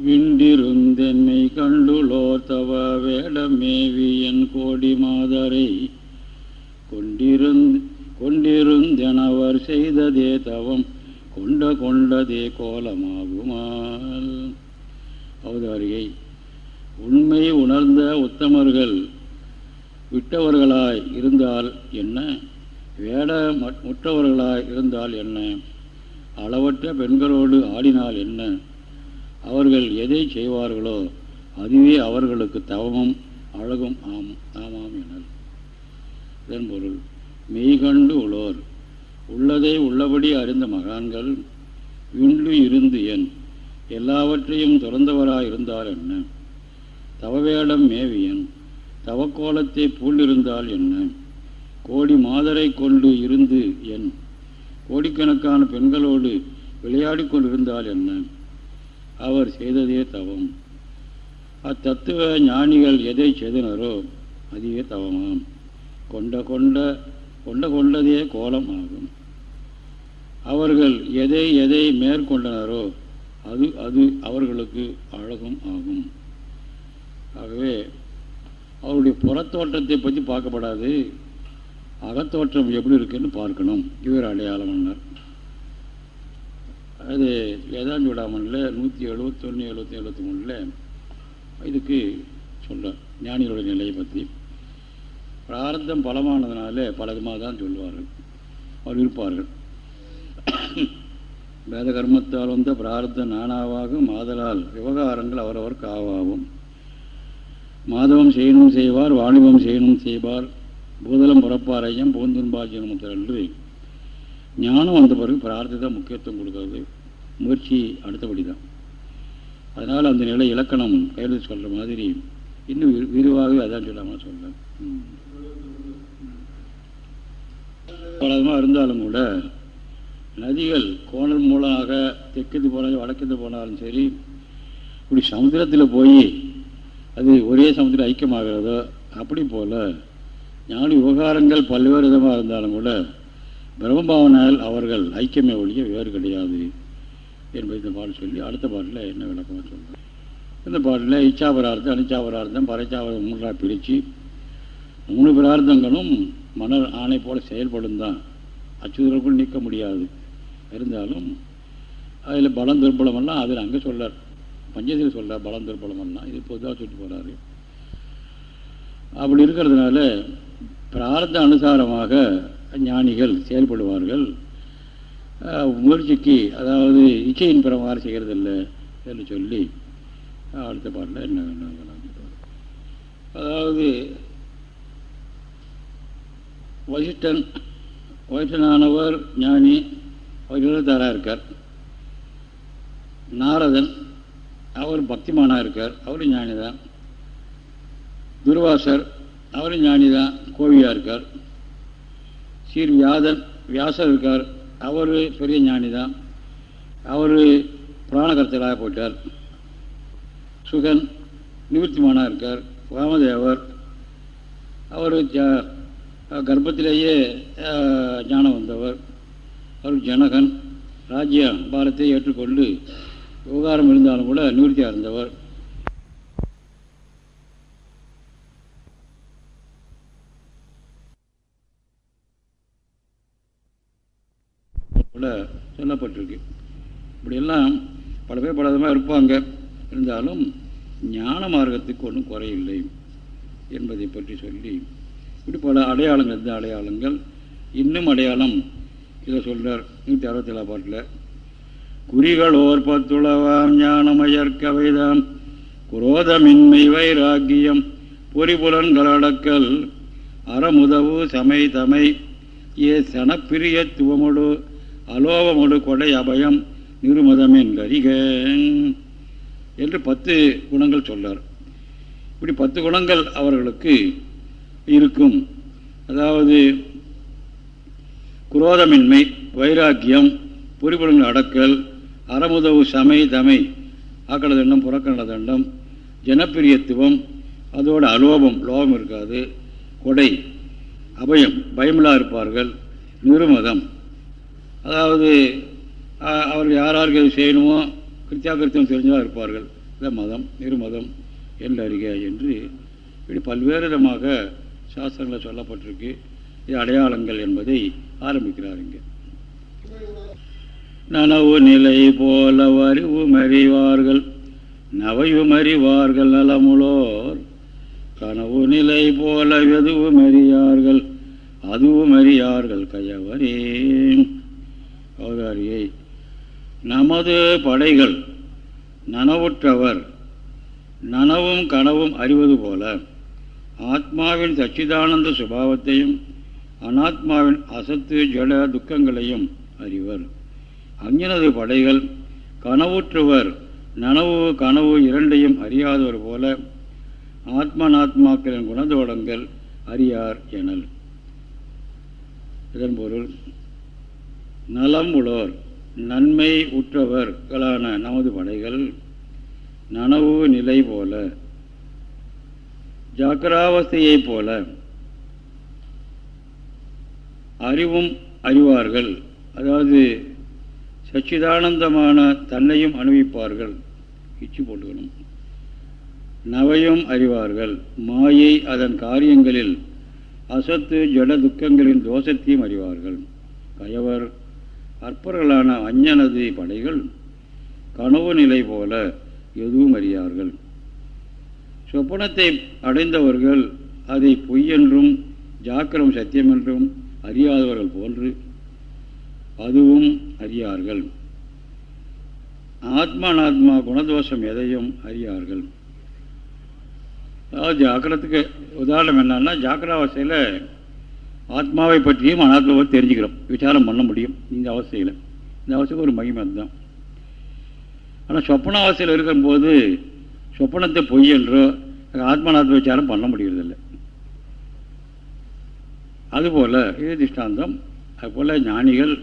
[SPEAKER 1] விண்டிருந்தென்மை கண்டுலோ தவ வேடமேவியன் கோடி மாதரை கொண்டிருந்த கொண்டிருந்தனவர் செய்ததே தவம் கொண்ட கொண்டதே கோலமாகுமால். அவதாரியை உண்மை உணர்ந்த உத்தமர்கள் விட்டவர்களாய் இருந்தால் என்ன? வேட முற்றவர்களாய் இருந்தால் என்ன? அளவற்ற பெண்களோடு ஆடினால் என்ன? அவர்கள் எதை செய்வார்களோ அதுவே அவர்களுக்கு தவமும் அழகும் ஆம் ஆமாம் எனல். இதன் பொருள் மெய்கண்டு உளோர். உள்ளதை உள்ளபடி அறிந்த மகான்கள் விண்டு இருந்து என். எல்லாவற்றையும் துறந்தவராயிருந்தால் என்ன? தவவேடம் மேவியன் தவக்கோலத்தை பூண்டிருந்தால் என்ன? கோடி மாதரை கொண்டு இருந்து என். கோடிக்கணக்கான பெண்களோடு விளையாடி கொண்டிருந்தால் என்ன? அவர் செய்ததே தவம். அத்தத்துவ ஞானிகள் எதை செய்தனரோ அதுவே தவமாம். கொண்ட கொண்ட கொண்ட கொண்டதே கோலம் ஆகும். அவர்கள் எதை எதை மேற்கொண்டனரோ அது அது அவர்களுக்கு அழகும் ஆகும். ஆகவே அவருடைய புறத்தோட்டத்தை பற்றி பார்க்கப்படாது. அகத்தோற்றம் எப்படி இருக்குன்னு பார்க்கணும். இவர் அடையாளம்னார் அது வேதாந்த விடாமனில் நூற்றி எழுபத்தொன்று எழுபத்தி எழுபத்தி மூணில் இதுக்கு சொல்கிறார் ஞானிகளுடைய நிலையை பற்றி பிரார்த்தம் பலமானதுனால பல விதமாக தான் சொல்லுவார்கள் அவர் இருப்பார்கள். வேத கர்மத்தால் வந்த பிரார்த்த நானாவாகும். ஆதலால் விவகாரங்கள் அவரவர் காவாகும் மாதவம் செய்யணும் செய்வார் வாணிபம் செய்யணும் செய்வார். பூதலம் புறப்பாரையம் பூந்துன்பாஜனம் என்று ஞானம் வந்த பிறகு பிரார்த்தத்தை முக்கியத்துவம் கொடுக்கறது. முயற்சி அடுத்தபடி தான் அதனால் அந்த நிலை இலக்கணம் கையெழுத்து சொல்கிற மாதிரி இன்னும் விரிவாகவே அதான் சொல்லாமல் சொல்ல பலமாக இருந்தாலும் கூட நதிகள் கோணல் மூலமாக தெற்குது போனாலும் வடக்குது போனாலும் சரி இப்படி சமுத்திரத்தில் போய் அது ஒரே சமுத்திரம் ஐக்கியமாகிறதோ அப்படி போல் ஞான விவகாரங்கள் பல்வேறு விதமாக இருந்தாலும் கூட பிரம்மபாவனால் அவர்கள் ஐக்கியமே ஒழிய வேறு கிடையாது என்பதை இந்த பாடல் சொல்லி அடுத்த பாட்டில் என்ன விளக்கமாக சொல்கிறேன் இந்த பாட்டில் இச்சாபரார்த்தம் அனிச்சாபரார்த்தம் பறைச்சாபரம் மூன்றாக பிரித்து மூணு பிரார்த்தங்களும் மணல் ஆணை போல செயல்படும் தான். அச்சுதலுக்குள் நீக்க முடியாது. இருந்தாலும் அதில் பலம் துர்பலமெல்லாம் அதில் அங்கே சொல்லார். பஞ்சத்தில் சொல்கிறார் பலம் துர்பலமெல்லாம் இது பொதுவாக சொல்லிட்டு போகிறாரு அப்படி இருக்கிறதுனால பிரார்த்த அனுசாரமாக ஞானிகள் செயல்படுவார்கள். முயற்சிக்கு அதாவது இச்சையின் பிறமாறு செய்கிறதில்ல என்று சொல்லி அடுத்த பாட்டில் என்ன அதாவது வசிஷ்டன் வசிஷ்டனானவர் ஞானி அவர் இருக்கார். நாரதன் அவர் பக்திமானாக இருக்கார். அவரும் ஞானி தான் துர்வாசர் அவரும் ஞானி தான் கோவியாக இருக்கார். சீர் வியாதன் வியாசர் இருக்கார். அவர் பெரிய ஞானி தான் அவர் புராணகர்த்தலாக போயிட்டார். சுகன் நிவர்த்திமானாக இருக்கார். வாமதேவர். அவர் கர்ப்பத்திலேயே ஞானம் வந்தவர். அவர் ஜனகன். ராஜ்ய பாரத்தை ஏற்றுக்கொண்டு விவகாரம் இருந்தாலும் கூட நிவர்த்தியாக இருந்தவர். சொல்லப்பட்டிருக்கு. இப்படியெல்லாம் பல பேர் பல விதமாக இருப்பாங்க. இருந்தாலும் ஞான மார்க்கத்துக்கு ஒன்றும் குறையில்லை என்பதை பற்றி சொல்லி இப்படி பல அடையாளங்கள் இந்த அடையாளங்கள் இன்னும் அடையாளம் இதை சொல்கிறார் நூற்றி அறுபத்தி பாட்டில். குறிகள் ஓர்பத்துளவாம் ஞானமயற்கவைதாம் குரோதமின்மை வைராக்கியம் பொறிபுலன்கள் அடக்கல் அறமுதவு சமை தமை. ஏ சனப்பிரியத்துவமுடு அலோபமொடு கொடை அபயம் நிருமதமென் கரிக என்று பத்து குணங்கள் சொல்லார். இப்படி பத்து குணங்கள் அவர்களுக்கு இருக்கும். அதாவது குரோதமின்மை வைராக்கியம் பொறிபுலங்கள் அடக்கல் அறமுதவு சமை தமை ஆக்கட தண்டம் புறக்கண்ட தண்டம் ஜனப்பிரியத்துவம் அதோட அலோபம் லோபம் இருக்காது. கொடை அபயம் பயமில்லா இருப்பார்கள். நிருமதம். அதாவது அவர்கள் யார் யாருக்கு செய்யணுமோ கிருத்தியாகிருத்தியம் தெரிஞ்சதாக இருப்பார்கள். இல்லை மதம் நிருமதம் என்று அறிக என்று இப்படி பல்வேறு விதமாக சாஸ்திரங்களில் சொல்லப்பட்டிருக்கு. இது அடையாளங்கள் என்பதை ஆரம்பிக்கிறார் இங்கே. நனவு நிலை போல வரிவும் அறிவார்கள் நவையும் அறிவார்கள் நலமுளோர் கனவு நிலை போல எதுவும் அறியார்கள் அதுவும் அறியார்கள் கையவரே. அவதாரியை. நமது படைகள் நனவுற்றவர் நனவும் கனவும் அறிவது போல ஆத்மாவின் சச்சிதானந்த சுபாவத்தையும் அனாத்மாவின் அசத்து ஜட துக்கங்களையும் அறிவர். அஞ்ஞனது படைகள் கனவுற்றுவர் நனவு கனவு இரண்டையும் அறியாதவர் போல ஆத்மனாத்மாக்களின் குணதோடங்கள் அறியார் எனல். இதன் பொருள் நலம் உளோர் நன்மை உற்றவர்களான நமது படைகள் நனவு நிலை போல ஜாக்கிராவஸ்தையைப் போல அறிவும் அறிவார்கள். அதாவது சச்சிதானந்தமான தன்னையும் அனுபவிப்பார்கள். இச்சு போட்டுக்கணும். நவையும் அறிவார்கள். மாயை அதன் காரியங்களில் அசத்து ஜட துக்கங்களின் தோஷத்தையும் அறிவார்கள். கயவர் அற்பர்களான அஞ்ஞனது படைகள் கனவு நிலை போல எதுவும் அறியார்கள். சொப்பனத்தை அடைந்தவர்கள் அதை பொய்யென்றும் ஜாக்கிரம் சத்தியமென்றும் அறியாதவர்கள் போன்று அதுவும் அறியார்கள். ஆத்மானாத்மா குணதோஷம் எதையும் அறியார்கள். அதாவது ஜாக்கிரத்துக்கு உதாரணம் என்னன்னா ஜாக்கிராவஸ்தையில் ஆத்மாவை பற்றியும் அனாத்மாவை தெரிஞ்சுக்கிறோம். விசாரம் பண்ண முடியும். இந்த அவஸ்தையில். இந்த அவஸ்தைக்கு ஒரு மகிமை அதுதான். ஆனால் சொப்பன அவஸ்தையில் இருக்கும்போது சொப்பனத்தை பொய் என்றோ ஆத்மநாத்ம விசாரம் பண்ண முடியறதில்லை. அதுபோல் இது திஷ்டாந்தம். அதுபோல் ஞானிகள்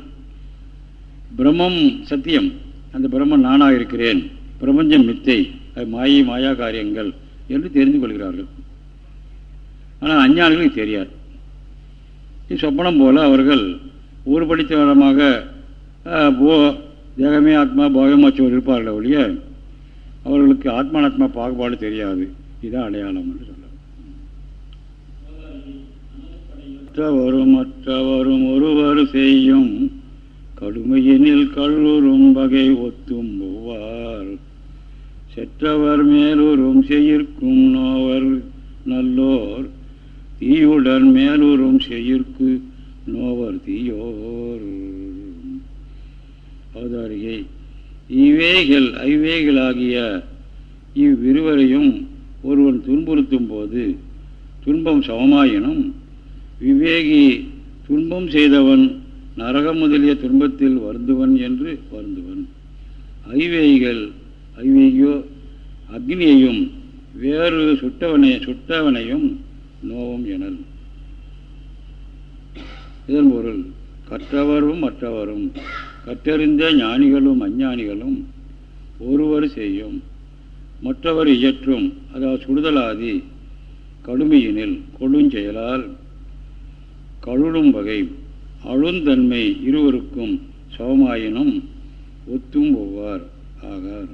[SPEAKER 1] பிரம்மம் சத்தியம். அந்த பிரம்மன் நானாக இருக்கிறேன். பிரபஞ்சம் மித்தை அது மாயை மாயா காரியங்கள் என்று தெரிந்து கொள்கிறார்கள். ஆனால் அஞ்ஞானிகளுக்கு தெரியாது. சொப்பனம் போல அவர்கள் ஊர் படித்தவரமாக போ தேகமே ஆத்மா போகமாச்சோர் இருப்பார்கள் ஒழிய அவர்களுக்கு ஆத்மானாத்மா பாகுபாடு தெரியாது. இதுதான் அடையாளம் என்று சொல்ல மற்றவரும் மற்றவரும் ஒருவர் செய்யும் கடுமையினில் கல்லூரும் வகை ஒத்தும் ஒவ்வார் செற்றவர் மேலூரும் செய்யிற்கும் நோவர் நல்லோர் தீயுடன் மேலூரும் செய்யிற்கு நோவர் தீயோர். அவதாரிகை இவ்வேகள் ஐவேகளாகிய இவ்விருவரையும் ஒருவன் துன்புறுத்தும் போது துன்பம் சமமாயினும் விவேகி துன்பம் செய்தவன் நரகம் முதலிய துன்பத்தில் வருந்துவன் என்று வருந்துவன். ஐவேகிகள் ஐவேகியோ அக்னியையும் வேறு சுட்டவனை சுட்டவனையும் நோவும் எனல். இதன் பொருள் கற்றவரும் மற்றவரும் கற்றறிந்த ஞானிகளும் அஞ்ஞானிகளும் ஒருவர் செய்யும் மற்றவர் இயற்றும் அதாவது சுடுதலாதி கடுமையினில் கொடுஞ்செயலால் கழுடும் வகை அழுந்தன்மை இருவருக்கும் சமமாயினும் ஒத்தும் ஒவ்வார் ஆகார்.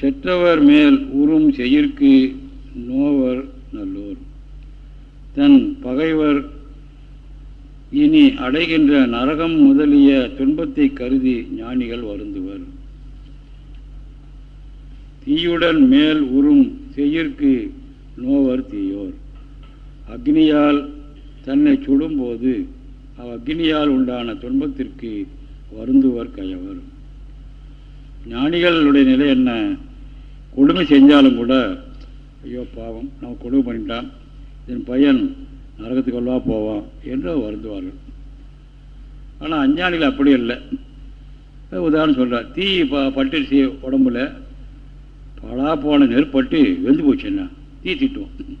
[SPEAKER 1] செற்றவர் மேல் உறும் செயற்கு நோவர் நல்லோர். தன் பகைவர் இனி அடைகின்ற நரகம் முதலிய துன்பத்தை கருதி ஞானிகள் வருந்துவர். தீயுடன் மேல் உறும் செய்யிற்கு நோவர் தீயோர். அக்னியால் தன்னை சுடும்போது அவ் அக்னியால் உண்டான துன்பத்திற்கு வருந்துவர் கயவர். ஞானிகளுடைய நிலை என்ன? கொடுமை செஞ்சாலும் கூட ஐயோ பாவம். நம்ம கொடுமை பண்ணிட்டான். என் பையன் நரகத்துக்கு அல்லவா போவான் என்று வருந்துவார்கள். ஆனால் அஞ்ஞானிகள் அப்படி இல்லை உதாரணம் சொல்கிறார் தீ ப பட்டுச்சு உடம்புல. பலா போன நெருப்பட்டு வெந்து போச்சுன்னா தீ திட்டுவான்.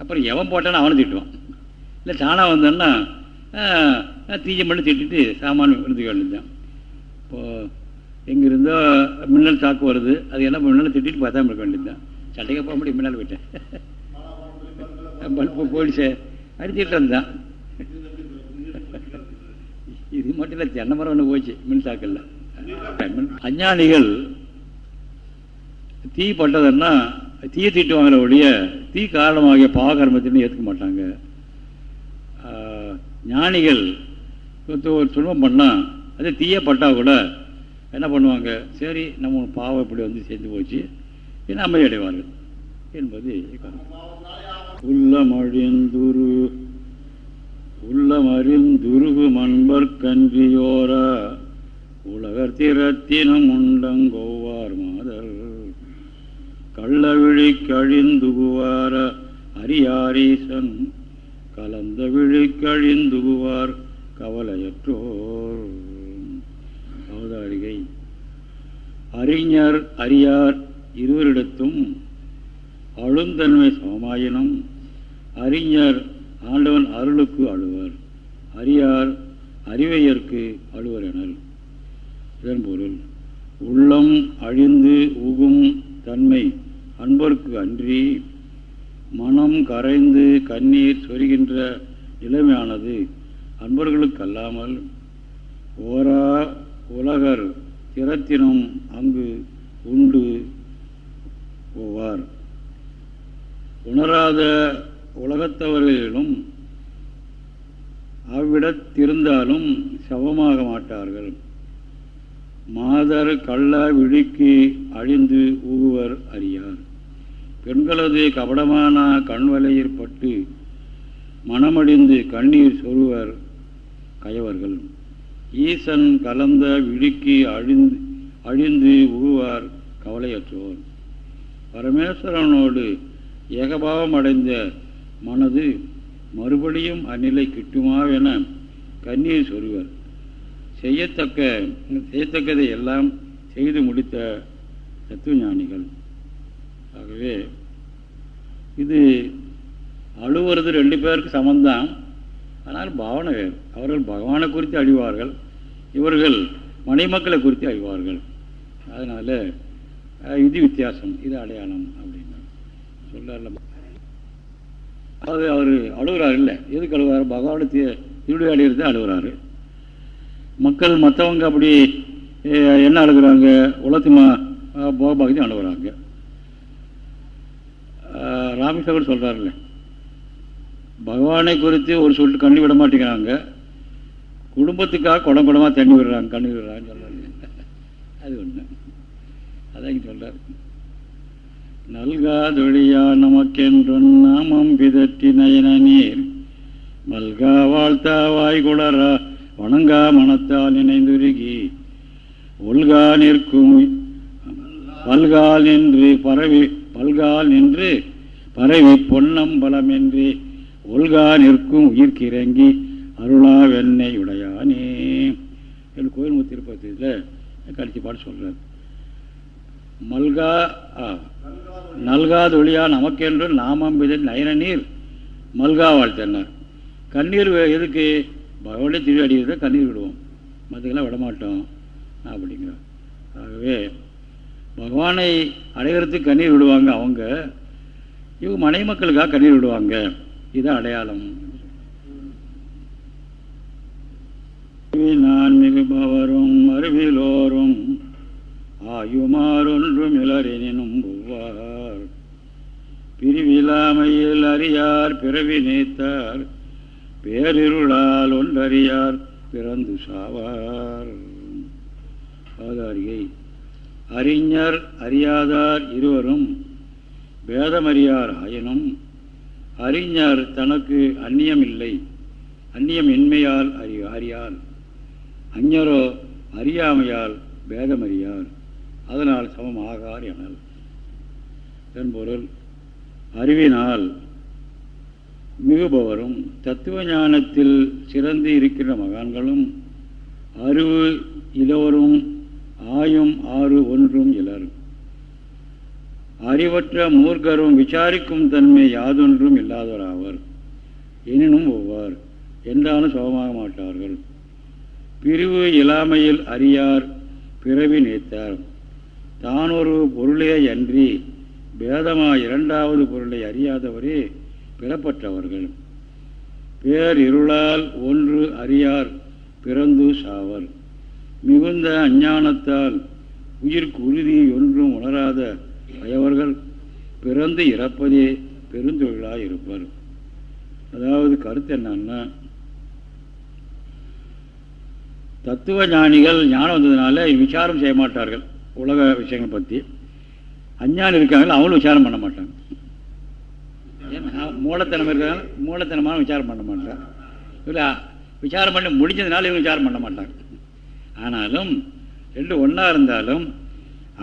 [SPEAKER 1] அப்புறம் எவன் போட்டானோ அவனை திட்டுவான். இல்லை தானாக வந்தான்னா தீஜம் பண்ணி திட்டிட்டு சாமான் விழுந்து வேண்டியதுதான். இப்போது எங்கிருந்தோ மின்னல் தாக்கு வருது. அது என்ன மின்னல் திட்டிட்டு பார்த்தா இருக்க வேண்டியதுதான். சட்டைக்கு போக முடியும் மின்னல் போயிட்டேன் பல்பு போயிடுச்சு அடிச்சுட்டு இருந்தான். இது மட்டும் இல்லை தென்னை மரம் ஒன்று போச்சு மின் தாக்கல்ல. அஞ்ஞானிகள் தீ பட்டதுன்னா தீயை தீட்டுவாங்கிற ஒழிய தீ காரணமாகிய பாவகர்மத்தின்னு ஏற்றுக்க மாட்டாங்க. ஞானிகள் ஒரு துன்பம் பண்ணால் அது தீயே பட்டால் கூட என்ன பண்ணுவாங்க? சரி நம்ம பாவம் இப்படி வந்து சேர்ந்து போச்சு. என்ன அமைதி அடைவார்கள் என்பது உள்ளமழிந்துரு உள்ளமறிந்துருவு மண்பர் கன்றியோர உலகர் திறத்தினம் உண்டங்கோவார் மாதர். கள்ளவிழி கழிந்துகுவார அரியாரீசன் கலந்த விழி கழிந்துகுவார் கவலையற்றோர். அவதாரிகை. அறிஞர் அறியார் இருவரிடத்தும் அழுந்தன்மை சமமாயினும் அறிஞர் ஆண்டவன் அருளுக்கு அழுவர். அறியார் அறிவையற்கு அழுவரெனல் இதன் பொருள் உள்ளம் அழிந்து உகும் தன்மை அன்பருக்கு அன்றி மனம் கரைந்து கண்ணீர் சொருகின்ற நிலைமையானது அன்பர்களுக்கு அல்லாமல் ஓரா உலகர் திறத்தினும் அங்கு உண்டு போவார். உணராத உலகத்தவர்களிலும் அவ்விடத்திருந்தாலும் சவமாக மாட்டார்கள். மாதர் கள்ள விழிக்கு அழிந்து ஊகுவர் அறியார். பெண்களது கபடமான கண்வலையில் பட்டு மனமடிந்து கண்ணீர் சொருவர் கயவர்கள். ஈசன் கலந்த விழிக்கு அழிந்து அழிந்து உகுவார் கவலையற்றோர். பரமேஸ்வரனோடு ஏகபாவம் அடைந்த மனது மறுபடியும் அந்நிலை கிட்டுமாவென கண்ணீர் சொல்வர் செய்யத்தக்க செய்யத்தக்கதை எல்லாம் செய்து முடித்த தத்துவஞானிகள். ஆகவே இது அழுவுறது ரெண்டு பேருக்கு சமந்தான் ஆனால் பாவனை வேறு. அவர்கள் பகவானை குறித்து அழிவார்கள் இவர்கள் மனைமக்களை குறித்து அழிவார்கள். அதனால் இது வித்தியாசம் இது அடையாளம் அப்படின்னா. சொல்ல அது அவர் அழுகிறார் இல்லை. எதுக்கு அழுகிறார்? பகவானை திருடைய அடையிறது அழுகிறாரு. மக்கள் மற்றவங்க அப்படி என்ன அழுகிறாங்க? உலகத்துமா போக பகுதி அழுகிறாங்க. ராமேஸ்வரர் சொல்கிறாருல்ல பகவானை குறித்து ஒரு சொல் கண்ணி விட மாட்டேங்கிறாங்க. குடும்பத்துக்காக குடம் குடமாக தண்ணி விடுறாங்க கண்ணி விடுறாங்கன்னு சொல்கிறாங்க அது ஒன்று அதான் இங்கே சொல்கிறார் நல்காதொழியா நமக்கென்றொன் நாமம் பிதற்றி நயன நீர். மல்கா வாழ்த்தா வாய்குளரா வணங்கா மனத்தால் நினைந்துருகி ஒல்கா நிற்கும் பல்கால் நின்று பரவி பல்கால் நின்று பரவி பொன்னம் பலமின்றி. ஒல்கா நிற்கும் உயிர்க்கிறங்கி அருளா வெண்ணெய் உடையானே. என்று கோயில் முத்திருப்பத்தில் கடிச்சு பாட்டு சொல்கிறார் மல்கா நல்காதொழியா நமக்கென்று நாமம் விதன் நயன நீர் மல்கா வாழ்த்தன்னார் கண்ணீர் எதுக்கு? பகவானே திரு அடிக்கிறத கண்ணீர் விடுவோம். மற்றக்கெல்லாம் விடமாட்டோம். அப்படிங்கிறார். ஆகவே பகவானை அடைகிறதுக்கு கண்ணீர் விடுவாங்க அவங்க. இவங்க மனை மக்களுக்காக கண்ணீர் விடுவாங்க. இதுதான் அடையாளம். நான் மிகுபவரும் அருவிலோரும். ஆயுமாறொன்றும் இளரெனினும் ஒவ்வார் பிரிவிலாமையில் அறியார் பிறவி நீத்தார். பேரிருளால் ஒன்றறியார் பிறந்து சாவார். அவதாரிகை அறிஞர் அறியாதார் இருவரும் பேதமறியார் ஆயினும் அறிஞர் தனக்கு அந்நியமில்லை. அந்நியம் இன்மையால் அறி அறியார். அஞ்ஞரோ அறியாமையால் பேதமறியார். அதனால் சமமாகார் எனல். என்பொருள் அறிவினால் மிகுபவரும் தத்துவ ஞானத்தில் சிறந்து இருக்கின்ற மகான்களும் அறிவு இளவரும் ஆயும் ஆறு ஒன்றும் இலர். அறிவற்ற மூர்க்கரும் விசாரிக்கும் தன்மை யாதொன்றும் இல்லாதவராவர். எனினும் ஒவ்வார் என்றாலும் சுகமாக மாட்டார்கள். பிரிவு இல்லாமையில் அறியார் பிறவி நேத்தார் தான் ஒரு பொருளே அன்றி பேதமா இரண்டாவது பொருளை அறியாதவரே பிறப்பற்றவர்கள். பேர் இருளால் ஒன்று அறியார் பிறந்து சாவர். மிகுந்த அஞ்ஞானத்தால் உயிர்க்கு உறுதி ஒன்றும் உணராத அயவர்கள் பிறந்து இறப்பதே பெருந்தொழிலாக இருப்பர் அதாவது கருத்து என்னன்னா தத்துவ ஞானிகள் ஞானம் வந்ததுனால விசாரம் செய்ய மாட்டார்கள் உலக விஷயங்களை பற்றி அஞ்ஞானம் இருக்காங்களோ அவங்களும் விசாரம் பண்ண மாட்டாங்க. மூலத்தனம் இருக்கிறாங்க மூலத்தனமான விசாரம் பண்ண மாட்டாங்க இல்லை விசாரம் பண்ணி முடிஞ்சதுனால இவங்க விசாரம் பண்ண மாட்டாங்க. ஆனாலும் ரெண்டு ஒன்றா இருந்தாலும்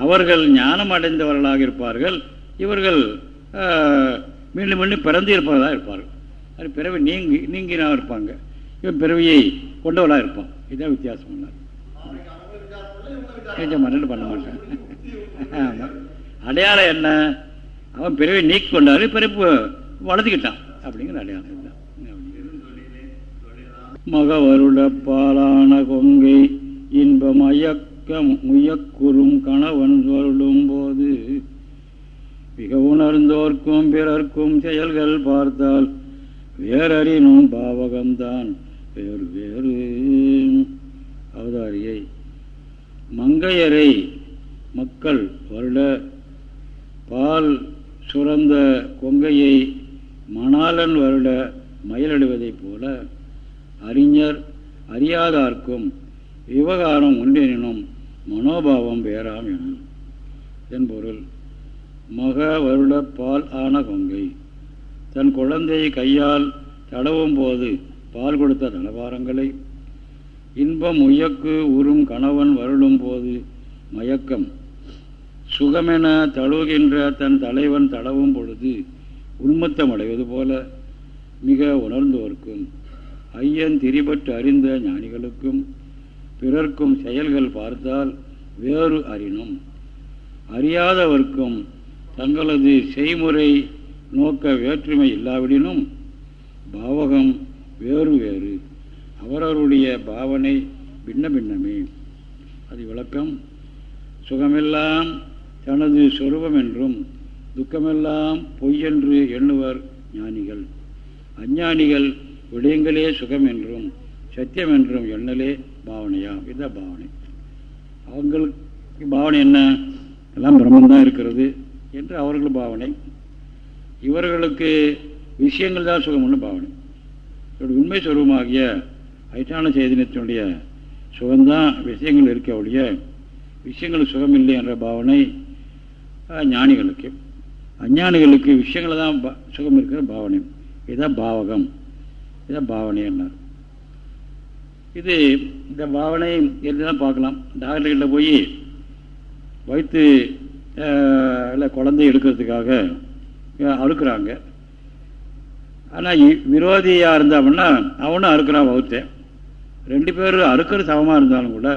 [SPEAKER 1] அவர்கள் ஞானம் அடைந்தவர்களாக இருப்பார்கள். இவர்கள் மீண்டும் மீண்டும் பிறந்து இருப்பவர்களாக இருப்பார்கள். அது பிறவி நீங்கி நீங்கினாக இருப்பாங்க. இவன் பிறவியை கொண்டவளாக இருப்பான். இதுதான் வித்தியாசம். கொஞ்சம் மன்னன் பண்ண மாட்டான். ஆமாம் அடையாளம் என்ன? அவன் பிறவை நீக்கி கொண்டாரு பிறப்பு வளர்த்துக்கிட்டான் அப்படிங்கிற அடையாளம் தான் மகவருட பாலான கொங்கை இன்ப மயக்க முயக்குறும் கணவன் வருடும் போது மிக உணர்ந்தோர்க்கும் பிறர்க்கும் செயல்கள் பார்த்தால் வேறறினும் பாவகம்தான். வேறு வேறு. அவதாரியை மங்கையரை மக்கள் வருட பால் சுரந்த கொங்கையை மணாலன் வருட மயிலடுவதைப் போல அறிஞர் அறியாதார்க்கும் விவகாரம் ஒன்றினும் மனோபாவம் வேறாம் என. என்பொருள் மக வருட பால் ஆன கொங்கை தன் குழந்தையை கையால் தடவும் போது பால் கொடுத்த தளவாரங்களை இன்பம் உயக்கு உறும் கணவன் வருடும் போது மயக்கம். சுகமென தழுவுகின்ற தன் தலைவன் தடவும் பொழுது உன்மத்தம் அடைவது போல மிக உணர்ந்தோர்க்கும். ஐயன் திரிபட்டு அறிந்த ஞானிகளுக்கும் பிறர்க்கும் செயல்கள் பார்த்தால் வேறு அறினும். அறியாதவர்க்கும் தங்களது செய்முறை நோக்க வேற்றுமை இல்லாவிடினும் பாவகம் வேறு வேறு. அவரவருடைய பாவனை பின்ன பின்னமே. அது விளக்கம். சுகமெல்லாம் தனது சொருபம் என்றும் துக்கமெல்லாம் பொய்யென்று எண்ணுவர் ஞானிகள். அஞ்ஞானிகள் விடயங்களே சுகம் என்றும் சத்தியம் என்றும் எண்ணலே பாவனையாம். இதுதான் பாவனை. அவங்களுக்கு பாவனை என்ன? எல்லாம் பிரம்மந்தான் இருக்கிறது என்று அவர்கள் பாவனை. இவர்களுக்கு விஷயங்கள் தான் சுகம்னு பாவனை. இவருடைய உண்மை சுரூபமாகிய ஐட்டான சைதன்யத்தினுடைய சுகம்தான் விஷயங்கள் இருக்க ஒழிய விஷயங்கள் சுகமில்லை என்ற பாவனை ஞானிகளுக்கு. அஞ்ஞானிகளுக்கு விஷயங்கள் தான் சுகம் இருக்கிற பாவனை. இதுதான் பாவகம். இதுதான் பாவனை என்னார். இது இந்த பாவனை தான் பார்க்கலாம். டாக்டர்கிட்ட போய் வயிற்று இல்லை குழந்தை எடுக்கிறதுக்காக அறுக்கிறாங்க. ஆனால் விரோதியாக இருந்தாங்கன்னா அவனும் அறுக்கிறான் வகுத்தேன் ரெண்டு பேரும் அறுக்கிற சமமாக இருந்தாலும் கூட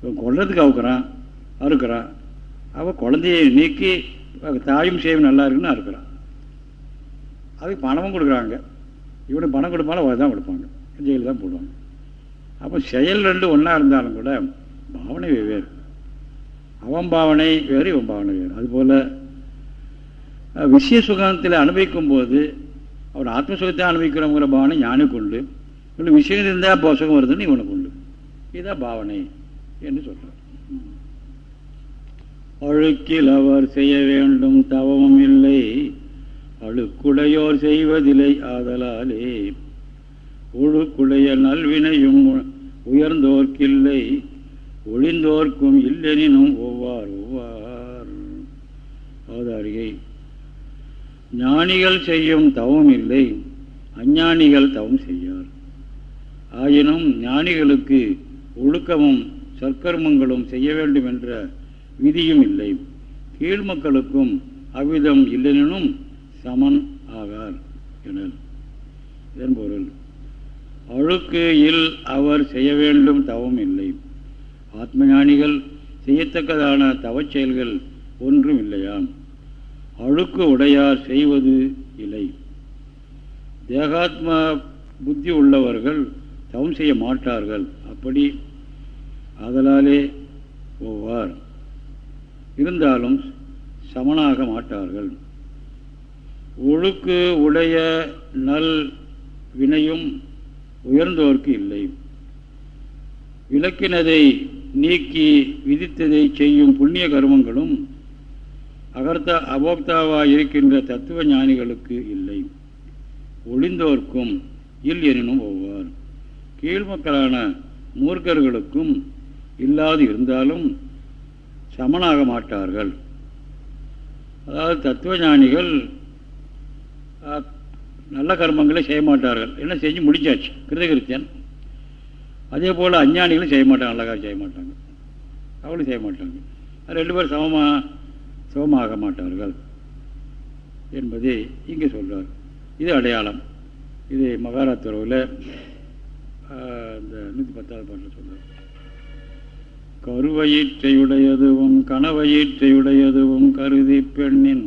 [SPEAKER 1] இவன் கொள்றதுக்கு அவுக்கிறான் அறுக்கிறான். அவள் குழந்தையை நீக்கி தாயும் சேவை நல்லா இருக்குன்னு அறுக்கிறான். அதுக்கு பணமும் கொடுக்குறாங்க. இவனுக்கு பணம் கொடுப்பாலும் அவள் தான் கொடுப்பாங்க. ஜெயிலில் தான் போடுவாங்க. அப்போ செயல் ரெண்டு ஒன்றா இருந்தாலும் கூட பாவனை வெவ்வேறு அவன் பாவனை வேறு இவன் பாவனை வேறு. அதுபோல் விஷய சுகத்தில் அனுபவிக்கும் போது அவர் ஆத்மசுகத்தை சுகத்தை பாவனை ஞானுக்கு உண்டு. இல்லை விஷயம் இருந்தால் சுகம் வருதுன்னு இவனுக்கு உண்டு. இதுதான் பாவனை என்று சொல்கிறார் அழுக்கில் அவர் செய்ய வேண்டும் தவமும் இல்லை. அழுக்குடையோர் செய்வதில்லை ஆதலாலே. ஒழுக்குடைய நல்வினையும் உயர்ந்தோர்க்கில்லை. ஒளிந்தோர்க்கும் இல்லெனினும் ஒவ்வார் ஒவ்வார். அவதாரியை ஞானிகள் செய்யும் தவம் இல்லை. அஞ்ஞானிகள் தவம் செய்யும் ஆயினும் ஞானிகளுக்கு ஒழுக்கமும் சற்கர்மங்களும் செய்ய வேண்டும் என்ற விதியும் இல்லை. கீழ் மக்களுக்கும் அவ்விதம் இல்லைனும் சமன் ஆகார் என இதன் பொருள் அழுக்கு இல் அவர் செய்ய வேண்டும் தவம் இல்லை. ஆத்ம ஞானிகள் செய்யத்தக்கதான தவச் செயல்கள் ஒன்றும் இல்லையாம். அழுக்கு உடையார் செய்வது இல்லை. தேகாத்ம புத்தி உள்ளவர்கள் தவம் செய்ய மாட்டார்கள். அப்படி அதலாலே போவார். இருந்தாலும் சமனாக மாட்டார்கள். ஒழுக்கு உடைய நல் வினையும் உயர்ந்தோர்க்கு இல்லை. விளக்கினதை நீக்கி விதித்ததை செய்யும் புண்ணிய கர்மங்களும் அகர்த்தா அபோக்தாவாக இருக்கின்ற தத்துவ ஞானிகளுக்கு இல்லை. ஒளிந்தோர்க்கும் இல் எனினும் ஒவ்வார். கீழ்மக்களான மூர்க்கர்களுக்கும் இல்லாது இருந்தாலும் சமனாக மாட்டார்கள். அதாவது தத்துவ ஞானிகள் நல்ல கர்மங்களை செய்ய மாட்டார்கள். என்ன செஞ்சு முடிச்சாச்சு கிருதகிருத்தியன். அதே போல் அஞ்ஞானிகளும் செய்ய மாட்டாங்க நல்ல காரியம் செய்ய மாட்டாங்க. அவளும் செய்ய மாட்டாங்க. ரெண்டு பேரும் சமமாக சமமாக மாட்டார்கள் என்பதை இங்கே சொல்கிறார் இது அடையாளம். இது மகாராத்துறவில் இந்த நூற்றி பத்தாவது பாட்டில் சொல்கிறார் கருவயிற்றையுடையதுவும் கணவயிற்றையுடையதுவும் கருதி பெண்ணின்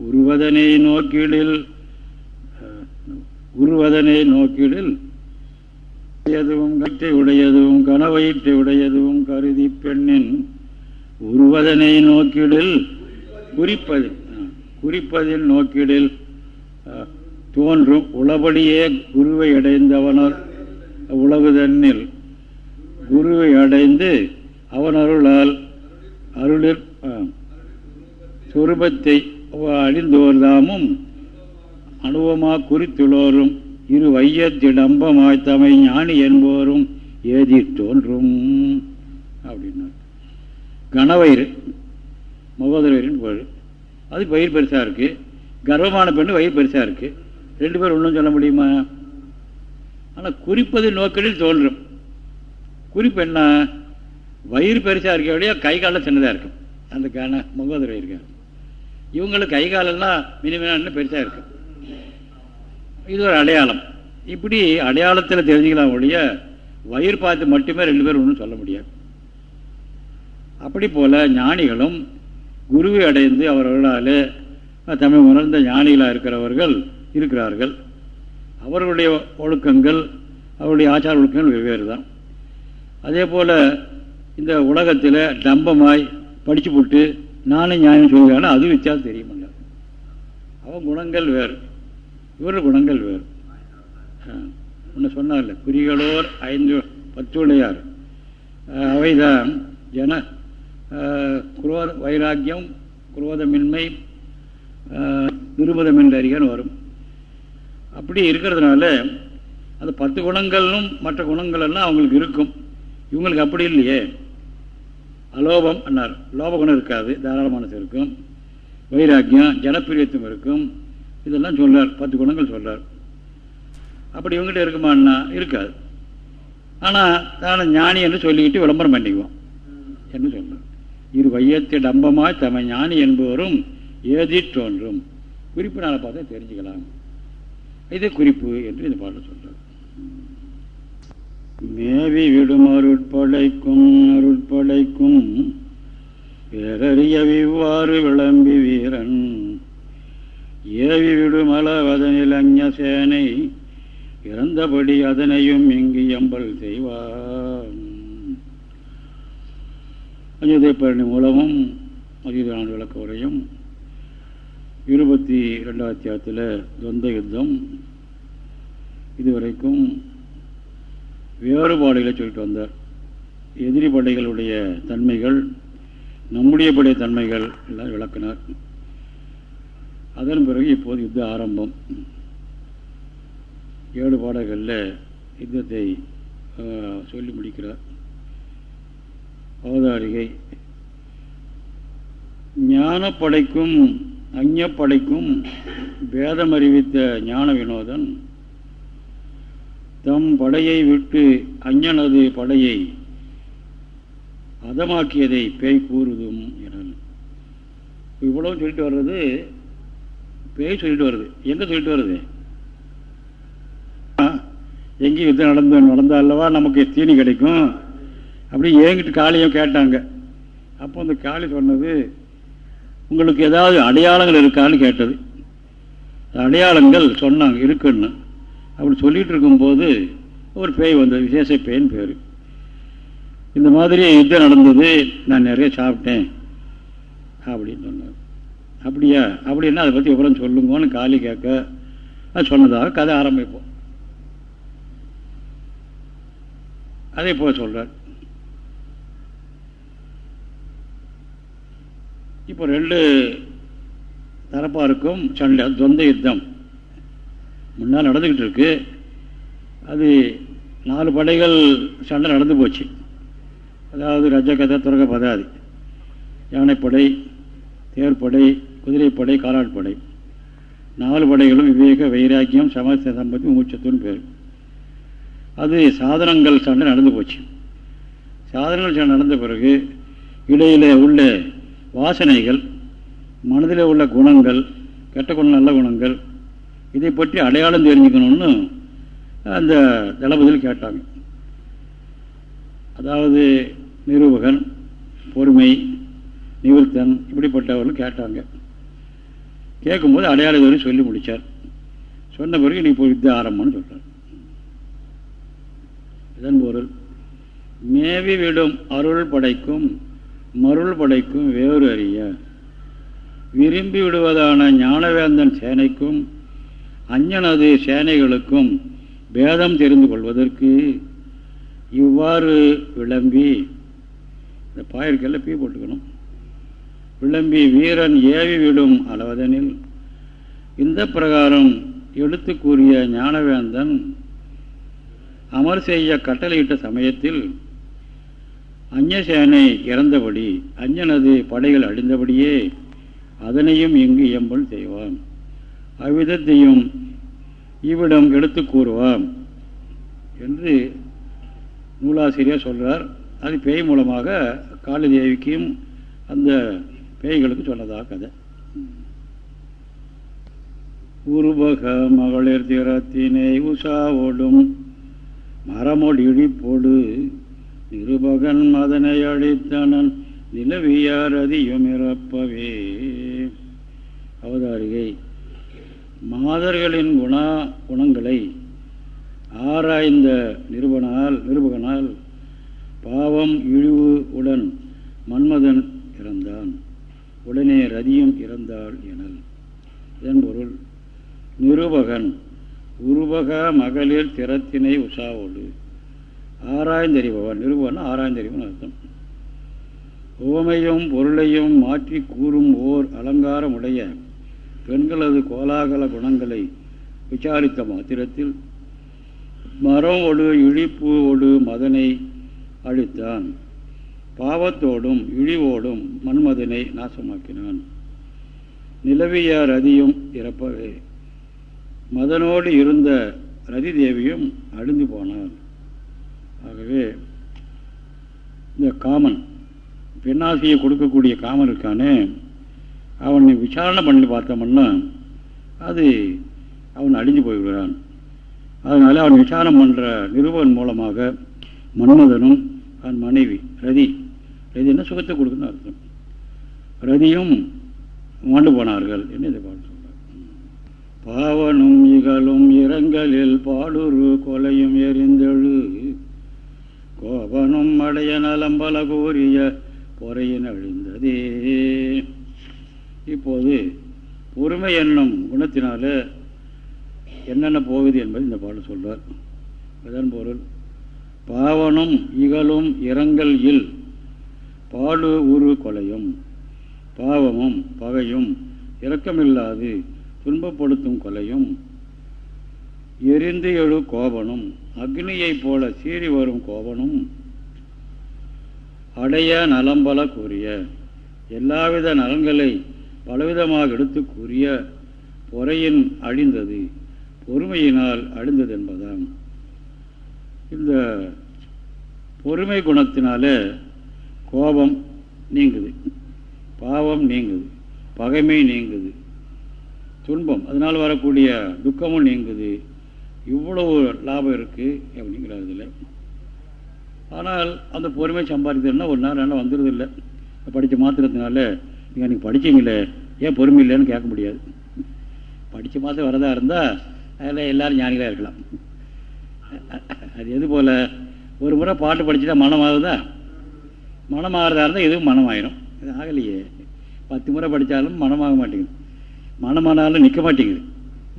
[SPEAKER 1] உருவதனை நோக்கிடில் உருவதனை நோக்கிடில் எதுவும் கட்டை உடையதும் கனவயிற்றை உடையதுவும் கருதி பெண்ணின் உருவதனை நோக்கிடில் குறிப்பது குறிப்பதில் நோக்கிடில் தோன்றும் உளபடியே குருவை அடைந்தவனர் உலகுதன்னில் குருவை அடைந்து அவன் அருளால் அருளிற் சொருபத்தை அழிந்தோர்தாமும் அனுபவமாக குறித்துள்ளோரும். இரு வையத்திடம்பமாய் தமை ஞானி என்போரும் ஏதி தோன்றும் அப்படின்னார். கணவயிறு மகோதரவரின் புகழ் அது பயிர் பெருசாக இருக்குது கர்வமான பெண்ணு வயிறு பெருசாக இருக்குது ரெண்டு பேர் ஒன்றும் சொல்ல முடியுமா? ஆனால் குறிப்பது நோக்கடில் தோன்றும். குறிப்பு என்ன? வயிறு பெருசாக இருக்க வழியாக கை காலில் சின்னதாக இருக்கும். அந்த கான முகோதர இருக்கார் இவங்களுக்கு கை காலெல்லாம் மினிமினான்னு பெருசாக இருக்கும் இது ஒரு அடையாளம். இப்படி அடையாளத்தில் தெரிஞ்சுக்கலாம் ஒழிய வயிறு பார்த்து மட்டுமே ரெண்டு பேரும் ஒன்றும் சொல்ல முடியாது. அப்படி போல ஞானிகளும் குருவை அடைந்து அவர்களால் தமிழ் உணர்ந்த ஞானிகளாக இருக்கிறவர்கள் இருக்கிறார்கள். அவர்களுடைய ஒழுக்கங்கள் அவருடைய ஆச்சார ஒழுக்கங்கள் வெவ்வேறு தான் அதே போல் இந்த உலகத்தில் டம்பமாய் படித்து போட்டு நானும் ஞானம் சொல்லுகிறாங்க அது வித்தியாசம் தெரியுமில்ல. அவன் குணங்கள் வேறு. இவர் குணங்கள் வேறு. ஒன்று சொன்னார்ல குறிகளோர் ஐந்து பத்துடையார் அவைதான் ஜன குரோத வைராக்கியம் குரோதமின்மை நிருபதம் என்று அறிகன்னு வரும். அப்படி இருக்கிறதுனால அந்த பத்து குணங்களும் மற்ற குணங்கள் எல்லாம் அவங்களுக்கு இருக்கும். இவங்களுக்கு அப்படி இல்லையே. அலோபம் அன்னார். லோப குணம் இருக்காது. தாராள மனசு இருக்கும். வைராக்கியம் ஜனப்பிரியத்துவம் இருக்கும். இதெல்லாம் சொல்கிறார் பத்து குணங்கள் சொல்கிறார் அப்படி இவங்ககிட்ட இருக்குமான்னா இருக்காது. ஆனால் தானே ஞானி என்று சொல்லிக்கிட்டு விளம்பரம் பண்ணிக்குவோம் என்று சொல்கிறார் இரு வையத்தை டம்பமாய் தம ஞானி என்பவரும் ஏதி தோன்றும் குறிப்பினால் பார்த்தா தெரிஞ்சுக்கலாம். இது குறிப்பு என்று இந்த பாடல் சொல்றார். மேவி விடும் அருட்படைக்கும் அருட்படைக்கும் பேரறியவிவ்வாறு விளம்பி வீரன். ஏவி விடும் அளவதனில் அஞ்ஞ சேனை இறந்தபடி அதனையும் இங்கு எம்பல் செய்வார் அயோத்திய பரணி மூலமும் அதிதான விளக்க உரையும் இருபத்தி ரெண்டாம் அத்தியாயத்தில் துவந்த யுத்தம் இதுவரைக்கும் வேறுபாடுகளை சொல்லிட்டு வந்தார். எதிரி படைகளுடைய தன்மைகள் நம்முடைய படைய தன்மைகள் எல்லாம் விளக்கினார். அதன் பிறகு இப்போது யுத்த ஆரம்பம். ஏழு பாடல்களில் யுத்தத்தை சொல்லி முடிக்கிறார். அவதாரிகை. ஞானப்படைக்கும் அஞ்ஞப்படைக்கும் வேதம் அறிவித்த ஞான வினோதன் தம் படையை விட்டு அஞ்ஞனது படையை அதமாக்கியதை பேய் கூறுதும் என இவ்வளவு சொல்லிட்டு வர்றது பேய் சொல்லிட்டு வருது. எங்கே சொல்லிட்டு வருது? எங்கேயும் யுத்தம் நடந்து அல்லவா நமக்கு தீனி கிடைக்கும்? அப்படி ஏங்கிட்டு காளியும் கேட்டாங்க. அப்போ அந்த காளி சொன்னது உங்களுக்கு ஏதாவது அடையாளங்கள் இருக்கான்னு கேட்டது. அடையாளங்கள் சொன்னாங்க இருக்குன்னு. அப்படி சொல்லிகிட்டு இருக்கும்போது ஒரு பேய் வந்தது விசேஷ பேயின் பேர். இந்த மாதிரி யுத்தம் நடந்தது நான் நிறைய சாப்பிட்டேன் அப்படின்னு சொன்னார். அப்படியா? அப்படின்னா அதை பற்றி விவரம் சொல்லுங்கன்னு காலி கேட்க அது சொன்னதாக கதை ஆரம்பிப்போம். அதே போல் சொல்கிறார் இப்போ ரெண்டு தரப்பாருக்கும் சண்டை சொந்த யுத்தம். முன்னால் நடந்துக்கிட்டு இருக்கு அது நாலு படைகள் சண்டை நடந்து போச்சு. அதாவது ரஜகதை துறக பதாதி யானைப்படை தேர்ப்படை குதிரைப்படை காலாட்படை நாலு படைகளும் விவேக வைராக்கியம் சமஸ்த சம்பத்தி மூச்சத்துன்னு பேர். அது சாதனங்கள் சண்டை நடந்து போச்சு. சாதனங்கள் சண்டை நடந்த பிறகு இடையில் உள்ள வாசனைகள் மனதில் உள்ள குணங்கள் கெட்ட குணம் நல்ல குணங்கள் இதை பற்றி அடையாளம் தெரிஞ்சுக்கணும்னு அந்த தளபதியில் கேட்டாங்க. அதாவது நிரூபகன் பொறுமை நிவர்த்தன் இப்படிப்பட்டவர்கள் கேட்டாங்க. கேட்கும்போது அடையாளம் வரை சொல்லி முடித்தார் சொன்ன பிறகு நீ போய் யுத்த ஆரம்பம்னு சொல்கிறார் இதன் பொருள் மேவி விடும் அருள் படைக்கும் மருள் படைக்கும் வேறு அறிய விரும்பி விடுவதான ஞானவேந்தன் சேனைக்கும் அஞ்சனது சேனைகளுக்கும் பேதம் தெரிந்து கொள்வதற்கு இவ்வாறு விளம்பி இந்த பாயிருக்கெல்லாம் பீ போட்டுக்கணும். விளம்பி வீரன் ஏவி விடும் அளவதனில் இந்த பிரகாரம் எடுத்து கூறிய ஞானவேந்தன் அமர் செய்ய கட்டளையிட்ட சமயத்தில் அஞ்சசேனை இறந்தபடி அஞ்சனது படைகள் அழிந்தபடியே அதனையும் இங்கு எம்பல் செய்வான். அவ்விதத்தையும் இவ்விடம் எடுத்து கூறுவான் என்று நூலாசிரியர் சொல்கிறார் அது பேய் மூலமாக காளிதேவிக்கும் அந்த பேய்களுக்கு சொன்னதாக கதை. உருபக மகளிர் திறத்தினை உஷாவோடும் மரமோடு இழிப்போடு நிருபகன் மதனை அழித்தனன் நிலவியார் அதிகம் இறப்பவே அவதாரிகை மாதர்களின் குணா குணங்களை ஆராய்ந்த நிருபனால் நிருபகனால் பாவம் இழிவு உடன் மன்மதன் இறந்தான். உடனே ரதியும் இறந்தாள் எனல். இதன் பொருள் நிருபகன் உருவக மகளிர் திறத்தினை உஷாவோடு ஆராய்ந்தறிபவன். நிருபகன் ஆராய்ந்தறிவன் அர்த்தம். உவமையும் பொருளையும் மாற்றி கூறும் ஓர் அலங்காரமுடைய பெண்களது கோலாகல குணங்களை விசாரித்த மாத்திரத்தில் மரம் ஒடு இழிப்பு ஒடு மதனை அழித்தான். பாவத்தோடும் இழிவோடும் மன்மதனை நாசமாக்கினான். நிலவிய ரதியும் இறப்பவே. மதனோடு இருந்த ரதி தேவியும் அழிந்து போனார் ஆகவே இந்த காமன் பெண்ணாசியை கொடுக்கக்கூடிய காமன் இருக்கானே அவனை விசாரணை பண்ணி பார்த்தோம்னா அது அவன் அழிஞ்சு போய்விடுறான் அதனால் அவன் விசாரணை பண்ணுற நிருபன் மூலமாக மன்மதனும் அவன் மனைவி ரதி ரதினா சுகத்தை கொடுக்குன்னு அர்த்தம். ரதியும் மாண்டு போனார்கள் என்று இதை பாட்டு சொல்றார். பாவனும் இகழும் இரங்கலில் பாடுரு கொலையும் எரிந்தெழு. கோபனும் அடைய நலம்பல கூறிய பொறையின் அழிந்ததே. இப்போது பொறுமை என்னும் குணத்தினால என்னென்ன போகுது என்பது இந்த பாடல் சொல்றார். அதன் பொருள் பாவனும் இகழும் இரங்கல் இல் பாடு உரு கொலையும் பாவமும் பகையும் இரக்கமில்லாது துன்பப்படுத்தும் கொலையும் எரிந்து எழு கோபனும் அக்னியைப் போல சீறி வரும் கோபனும் அடைய நலம்பல கூறிய எல்லாவித நலன்களை பலவிதமாக எடுத்து கூறிய பொறையின் அழிந்தது பொறுமையினால் அழிந்தது என்பதாம் இந்த பொறுமை குணத்தினால கோபம் நீங்குது பாவம் நீங்குது பகைமை நீங்குது துன்பம் அதனால் வரக்கூடிய துக்கமும் நீங்குது. இவ்வளவு லாபம் இருக்குது அப்படிங்கிறதில்லை ஆனால் அந்த பொறுமை சம்பாதிக்கிறதுனா ஒரு நாள் நல்லா வந்துடுது இல்லை. படித்த மாத்திரத்தினால நீங்கள் எனக்கு படிச்சிங்களே ஏன் பொறுமை இல்லைன்னு கேட்க முடியாது. படித்த மாதம் வரதா இருந்தால் அதில் எல்லோரும் ஞானிகளாக இருக்கலாம். அது எது போல் ஒரு முறை பாட்டு படிச்சுட்டா மனம் ஆகுதா? மனம் ஆகிறதா இருந்தால் எதுவும் மனம் ஆயிரும். இது ஆகலையே. பத்து முறை படித்தாலும் மனமாக மாட்டேங்குது. மனமானாலும் நிற்க மாட்டேங்குது.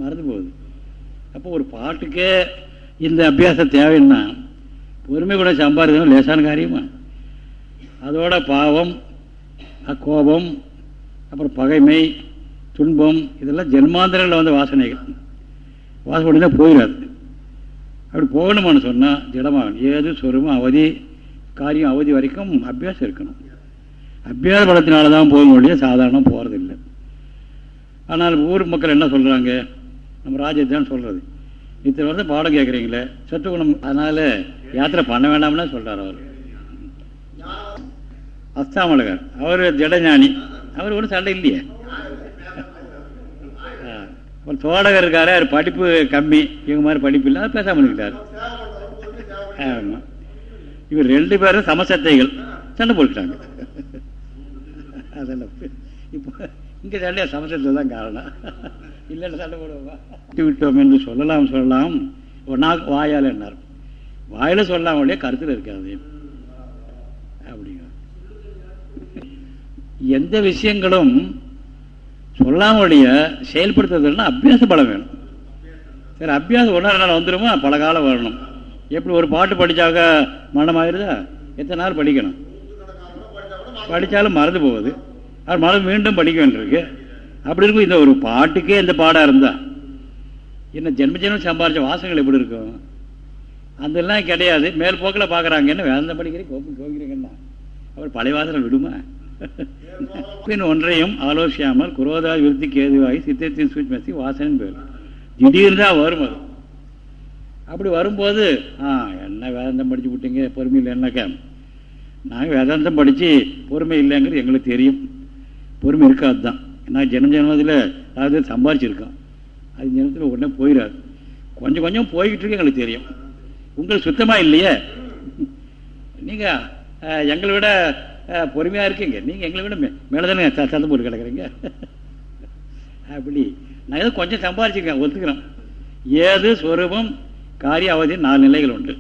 [SPEAKER 1] மறந்து போகுது. அப்போ ஒரு பாட்டுக்கே இந்த அபியாசம் தேவைன்னா பொறுமை கூட சம்பாதிக்கணும் லேசான காரியமா? அதோட பாவம் கோபம் அப்புறம் பகைமை துன்பம் இதெல்லாம் ஜென்மாந்திரங்களில் வந்த வாசனைகள். வாசனை போயிடாது அப்படி போகணுமான்னு சொன்னால் திடமாகணும். ஏது சொருமம் அவதி காரியம் அவதி வரைக்கும் அபியாசம் இருக்கணும். அபியாச பலத்தினால தான் போக முடியும். சாதாரணம் போகிறதில்லை ஆனால் ஊர் மக்கள் என்ன சொல்கிறாங்க நம்ம ராஜ்யத்தான் சொல்கிறது இத்தனை வருஷம் பாடம் கேட்குறீங்களே சத்துக்குணம் அதனால் யாத்திரை பண்ண வேண்டாம்னா சொல்கிறார் அவர். அஸ்தாமலகர் அவர் ஜடஞானி. அவர் ஒன்றும் சண்டை இல்லையே. ஒரு தோடகர் இருக்காரு அவர் படிப்பு கம்மி. இவங்க மாதிரி படிப்பு இல்லை பேசாமல் இருக்கார் ஆமாம் இவர் ரெண்டு பேரும் சமசத்தைகள். சண்டை போட்டுட்டாங்க. அதெல்லாம் இப்போ இங்கே சண்டையா சமசத்தை தான் காரணம். இல்லைன்னு சண்டை போடுவோமா? விட்டோம் என்று சொல்லலாம் சொல்லலாம். ஒரு நாள் வாயால் என்னார் வாயில சொல்லாமலே கருத்தில் இருக்காது. எந்த விஷயங்களும் சொல்லாமலேயே செயல்படுத்துறதுன்னா அபியாச பலம் வேணும். சரி அபியாசம் ஒன்றா நாள் வந்துடுமா பல காலம் வரணும். எப்படி ஒரு பாட்டு படித்தாக்க மனம் ஆயிடுதா எத்தனை நாள் படிக்கணும்? படித்தாலும் மறந்து போகுது. அது மறந்து மீண்டும் படிக்க வேண்டியிருக்கு. அப்படி இருக்கும் இந்த ஒரு பாட்டுக்கே இந்த பாடாக இருந்தா. என்ன ஜென்ம ஜென்மம் சம்பாரிச்ச வாசங்கள் எப்படி இருக்கும்? அதெல்லாம் கிடையாது. மேல் போக்கில் பார்க்குறாங்கன்னு வேந்த படிக்கிறேன் கோபம் கோபிக்கிறீங்கன்னா அவர் பழைய வாசனை விடுமா? பின் ஒன்றையும் ஆலோசியாமல் குரோதா விருத்திக்கு ஏதுவாகி சித்தத்தின் சூட்சமத்தி வாசனின் போயிடும் திடீர்னு தான் வரும் அது. அப்படி வரும்போது ஆ என்ன வேதாந்தம் படிச்சு விட்டீங்க பொறுமை இல்லைன்னாக்கா நாங்கள் வேதாந்தம் படித்து பொறுமை இல்லைங்கிறது எங்களுக்கு தெரியும். பொறுமை இருக்காது தான். நான் ஜென்ம ஜனமத்தில் அதாவது சம்பாரிச்சிருக்கோம். அது ஜனத்தில் உடனே போயிடாது கொஞ்சம் கொஞ்சம் போய்கிட்டு இருக்கு எங்களுக்கு தெரியும். உங்களுக்கு சுத்தமாக இல்லையே? நீங்கள் எங்களை விட பொறுமையாக இருக்குங்க. நீங்கள் எங்களை விட மேலே தானே சத்தம் போட்டு கிடக்குறீங்க? அப்படி. நான் ஏதோ கொஞ்சம் சம்பாரிச்சிருக்கேன் ஒத்துக்கிறோம் ஏது ஸ்வரூபம் காரிய அவதி நாலு நிலைகள் உண்டு.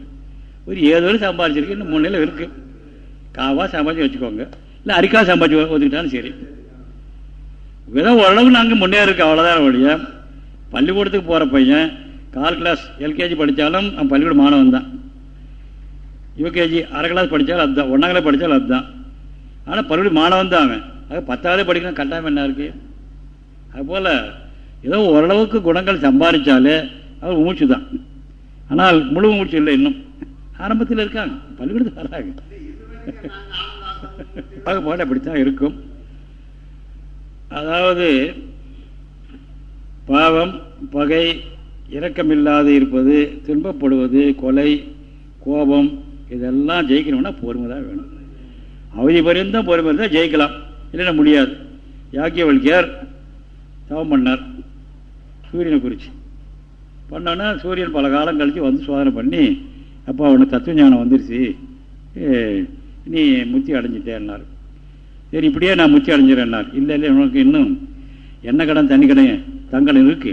[SPEAKER 1] ஒரு ஏதோ ஒரு சம்பாதிச்சிருக்கு இன்னும் மூணு நிலை இருக்குது காவா சம்பாதிச்சு வச்சுக்கோங்க. இல்லை அரிக்கா சம்பாதிச்சு ஒத்துக்கிட்டாலும் சரி. விதம் ஓரளவு நாங்கள் முன்னேறிருக்கு அவ்வளோதான் ஒழிய. பள்ளிக்கூடத்துக்கு போகிற பையன் கால் கிளாஸ் எல்கேஜி படித்தாலும் அவன் பள்ளிக்கூட மாணவன் தான் யூகேஜி அரை கிளாஸ் படித்தாலும் அதுதான் ஒன்றாம் கிளாஸ் படித்தாலும் அதுதான். ஆனால் பள்ளிக்கூட மாணவன் தான் அவன் அது பத்தாவது படிக்கணும் கட்டாயம் என்ன இருக்கு? அதுபோல் ஏதோ ஓரளவுக்கு குணங்கள் சம்பாதிச்சாலே அவர் மூச்சு தான். ஆனால் முழு மூச்சு இல்லை இன்னும். ஆரம்பத்தில் இருக்காங்க. பல்வேறு வராங்க. பாகுபாடு அப்படித்தான் இருக்கும். அதாவது பாவம் பகை இரக்கமில்லாது இருப்பது துன்பப்படுவது கொலை கோபம் இதெல்லாம் ஜெயிக்கணும்னா பொறுமை தான் வேணும். அவதி பரிந்தும் பொறுமை இருந்தால் ஜெயிக்கலாம். இல்லைன்னா முடியாது. யாக்கியவழ்கியார் தவம் பண்ணார். சூரியனை குறித்து பண்ணோன்னா சூரியன் பல காலம் கழித்து வந்து சோதனை பண்ணி அப்போ அவனுக்கு தத்துவ ஞானம் வந்துருச்சு நீ முத்தி அடைஞ்சிட்டேன்னார். சரி இப்படியே நான் முத்தி அடைஞ்சிடறேன்னார் இல்லை இல்லை உனக்கு இன்னும் எண்ணெய் கடன் தண்ணி கடன் தங்கடன் இருக்கு.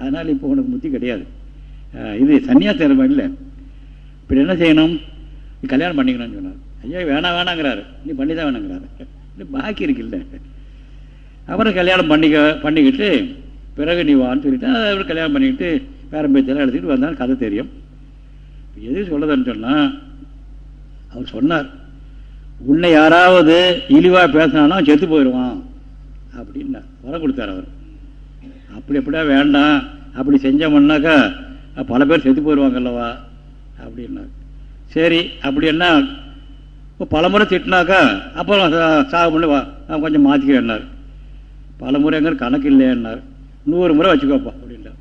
[SPEAKER 1] அதனால் இப்போ உனக்கு முத்தி கிடையாது. இது சன்னியா திறமை இல்லை. இப்படி என்ன செய்யணும்? நீ கல்யாணம் பண்ணிக்கணும்னு சொன்னார். ஐயா வேணாம் வேணாங்கிறாரு. நீ பண்ணி தான் வேணாங்கிறாரு. இல்லை பாக்கி இருக்குல்ல. அப்புறம் கல்யாணம் பண்ணிக்க பண்ணிக்கிட்டு பிறகு நீ வான்னு சொல்லிட்டு அவர் கல்யாணம் பண்ணிக்கிட்டு பேரம்பேச்செல்லாம் எடுத்துக்கிட்டு வந்தாலும் கதை தெரியும். எது சொல்லதுன்னு சொன்னால் அவர் சொன்னார் உன்னை யாராவது இழிவாக பேசினானா செத்து போயிடுவான் அப்படின்னா வரம் கொடுத்தார் அவர். அப்படி எப்படியா வேண்டாம். அப்படி செஞ்சோம்னாக்கா பல பேர் செத்து போயிடுவாங்கல்லவா அப்படின்னா சரி அப்படி என்ன இப்போ பலமுறை திட்டினாக்கா அப்புறம் சாகு பண்ணி கொஞ்சம் மாற்றிக்கிறேன்னார் பல முறைங்கிற கணக்கு இல்லைன்னார் நூறு முறை வச்சுக்கோப்பா அப்படின்னா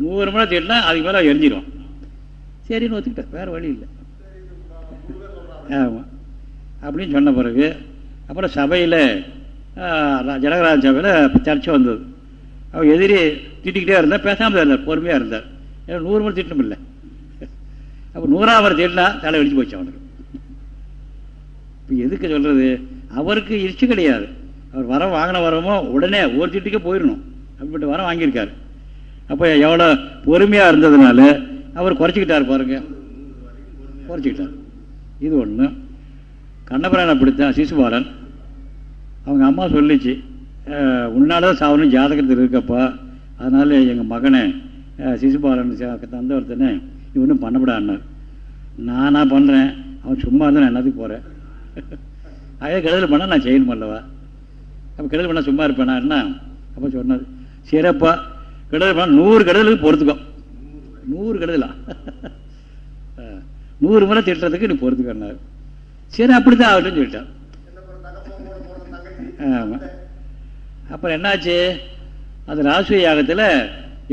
[SPEAKER 1] நூறு முறை திட்டினா அதுக்கு மேலே எரிஞ்சிடும் சரின்னு ஒத்துக்கிட்டேன் வேறு வழி இல்லை. ஆமாம் அப்படின்னு சொன்ன பிறகு அப்புறம் சபையில் ஜனகராஜ சபையில் சர்ச்சை வந்தது. அவர் எதிரி திட்டிக்கிட்டே இருந்தார் பேசாமல் இருந்தார் பொறுமையாக இருந்தார். ஏன்னா நூறு முறை திட்டமில்லை அப்போ நூறாவது முறை திட்டினா தலை வெடிச்சு போச்சு அவனுக்கு. இப்போ எதுக்கு சொல்கிறது அவருக்கு இஷ்டம் கிடையாது. அவர் வரம் வாங்கின வரமோ உடனே ஒரு திட்டுக்கே போயிடணும் அப்படிப்பட்ட வரம் வாங்கியிருக்காரு. அப்போ எவ்வளோ பொறுமையாக இருந்ததுனால அவர் குறைச்சிக்கிட்டார் பாருங்க. குறைச்சிக்கிட்டார். இது ஒன்று கண்ணபுரான் அப்படித்தான் சிசுபாலன். அவங்க அம்மா சொல்லிச்சு உன்னால தான் சாவணும் ஜாதகத்தில் இருக்கப்பா. அதனால் எங்கள் மகனை சிசுபாலன் தந்த ஒருத்தனை இவனும் பண்ணப்படான்னார் நானாக பண்ணுறேன் அவன் சும்மா இருந்தால் நான் என்னத்துக்கு போகிறேன் அதே கெடுதல் பண்ணால் நான் செய்யணும் அல்லவா அப்போ கெடுதல் பண்ணால் சும்மா இருப்பேனா? என்ன? அப்போ சொன்னது. சிறப்பாக கெடுதல் பண்ணால் நூறு கெடுதலுக்கு பொறுத்துக்கோ. நூறு கெடுதலா? நூறு முறை திட்டுறதுக்கு நீ பொறுத்துக்கோன்னாரு. சரி அப்படித்தான் ஆகட்டும்னு சொல்லிட்டான். ஆமாம் அப்புறம் என்னாச்சு? அந்த ராசுவ யாகத்தில்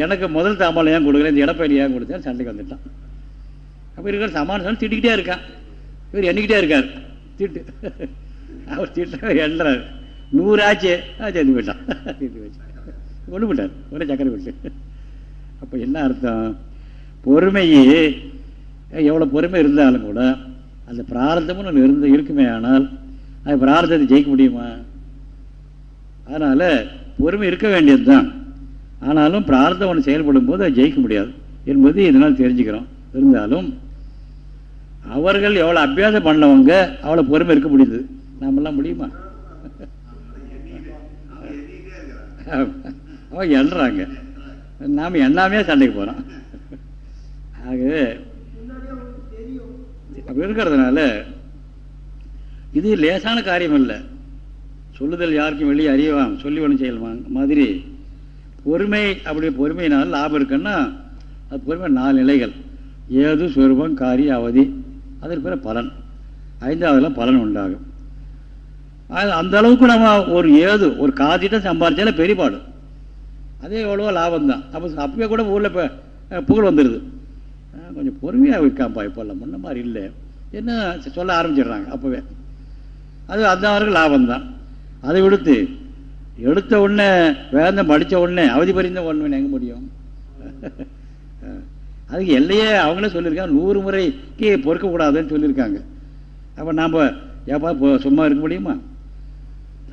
[SPEAKER 1] எனக்கு முதல் தாம்பாளம் ஏன் கொடுக்கல? இந்த இடப்பயில ஏன் கொடுத்தேன் சண்டைக்கு வந்துட்டான். அப்போ இருக்கிற சமான சொல்லி திட்டிக்கிட்டே இருக்கான். இவர் எண்ணிக்கிட்டே இருக்கார். திட்டு. அவர் திட்ட எழுறாரு நூறாச்சு. சேர்ந்து போயிட்டான் சேர்ந்து போயிட்டான் ஒன்று போட்டார் ஒரே சக்கரை விட்டு அப்போ என்ன அர்த்தம்? பொறுமையே எவ்வளோ பொறுமை இருந்தாலும் கூட அந்த பிரார்த்தமும் ஒன்று இருந்து இருக்குமே ஆனால் அது பிரார்த்தத்தை ஜெயிக்க முடியுமா? அதனால் பொறுமை இருக்க வேண்டியது தான் ஆனாலும் பிரார்த்தம் ஒன்று செயல்படும் போது அதை ஜெயிக்க முடியாது. என்பது இதனால் தெரிஞ்சுக்கிறோம். இருந்தாலும் அவர்கள் எவ்வளோ அபியாசம் பண்ணவங்க அவ்வளோ பொறுமை இருக்க முடியுது. நம்மளாம் முடியுமா? அவன் எண்ணுறாங்க. நாம் எண்ணாமே சண்டைக்கு போகிறோம் ஆகவே அப்படி இருக்கிறதுனால இது லேசான காரியம் இல்லை சொல்லுதல் யாருக்கும் வெளியே அறியவாம். சொல்லி ஒன்று செய்யலாம் மாதிரி. பொறுமை அப்படி பொறுமையினால் லாபம் இருக்குன்னா அது பொறுமை நாலு நிலைகள். ஏது சுரூபம் காரிய அவதி. அதற்கு பிறகு பலன். ஐந்தாவதுல பலன் உண்டாகும். அந்த அளவுக்கு நம்ம ஒரு ஏது ஒரு காதிட்ட சம்பாதிச்சாலே பெரியபாடு அதே எவ்வளவோ லாபம் தான் அப்போ அப்பவே கூட ஊரில் இப்போ புகழ் வந்துடுது கொஞ்சம் பொறுமையாக இருக்காப்பா இப்போல்லாம் முன்ன மாதிரி இல்லை. என்ன சொல்ல ஆரம்பிச்சிடுறாங்க அப்போவே. அது அந்த அவருக்கு லாபம் தான் அதை விடுத்து எடுத்த உடனே வேதம் படித்த உடனே அவதி பறிந்த ஒன்று எங்க முடியும்? அதுக்கு எல்லையே அவங்களே சொல்லியிருக்காங்க. நூறு முறைக்கு பொறுக்கக்கூடாதுன்னு சொல்லியிருக்காங்க. அப்போ நாம் ஏப்பா சும்மா இருக்க முடியுமா?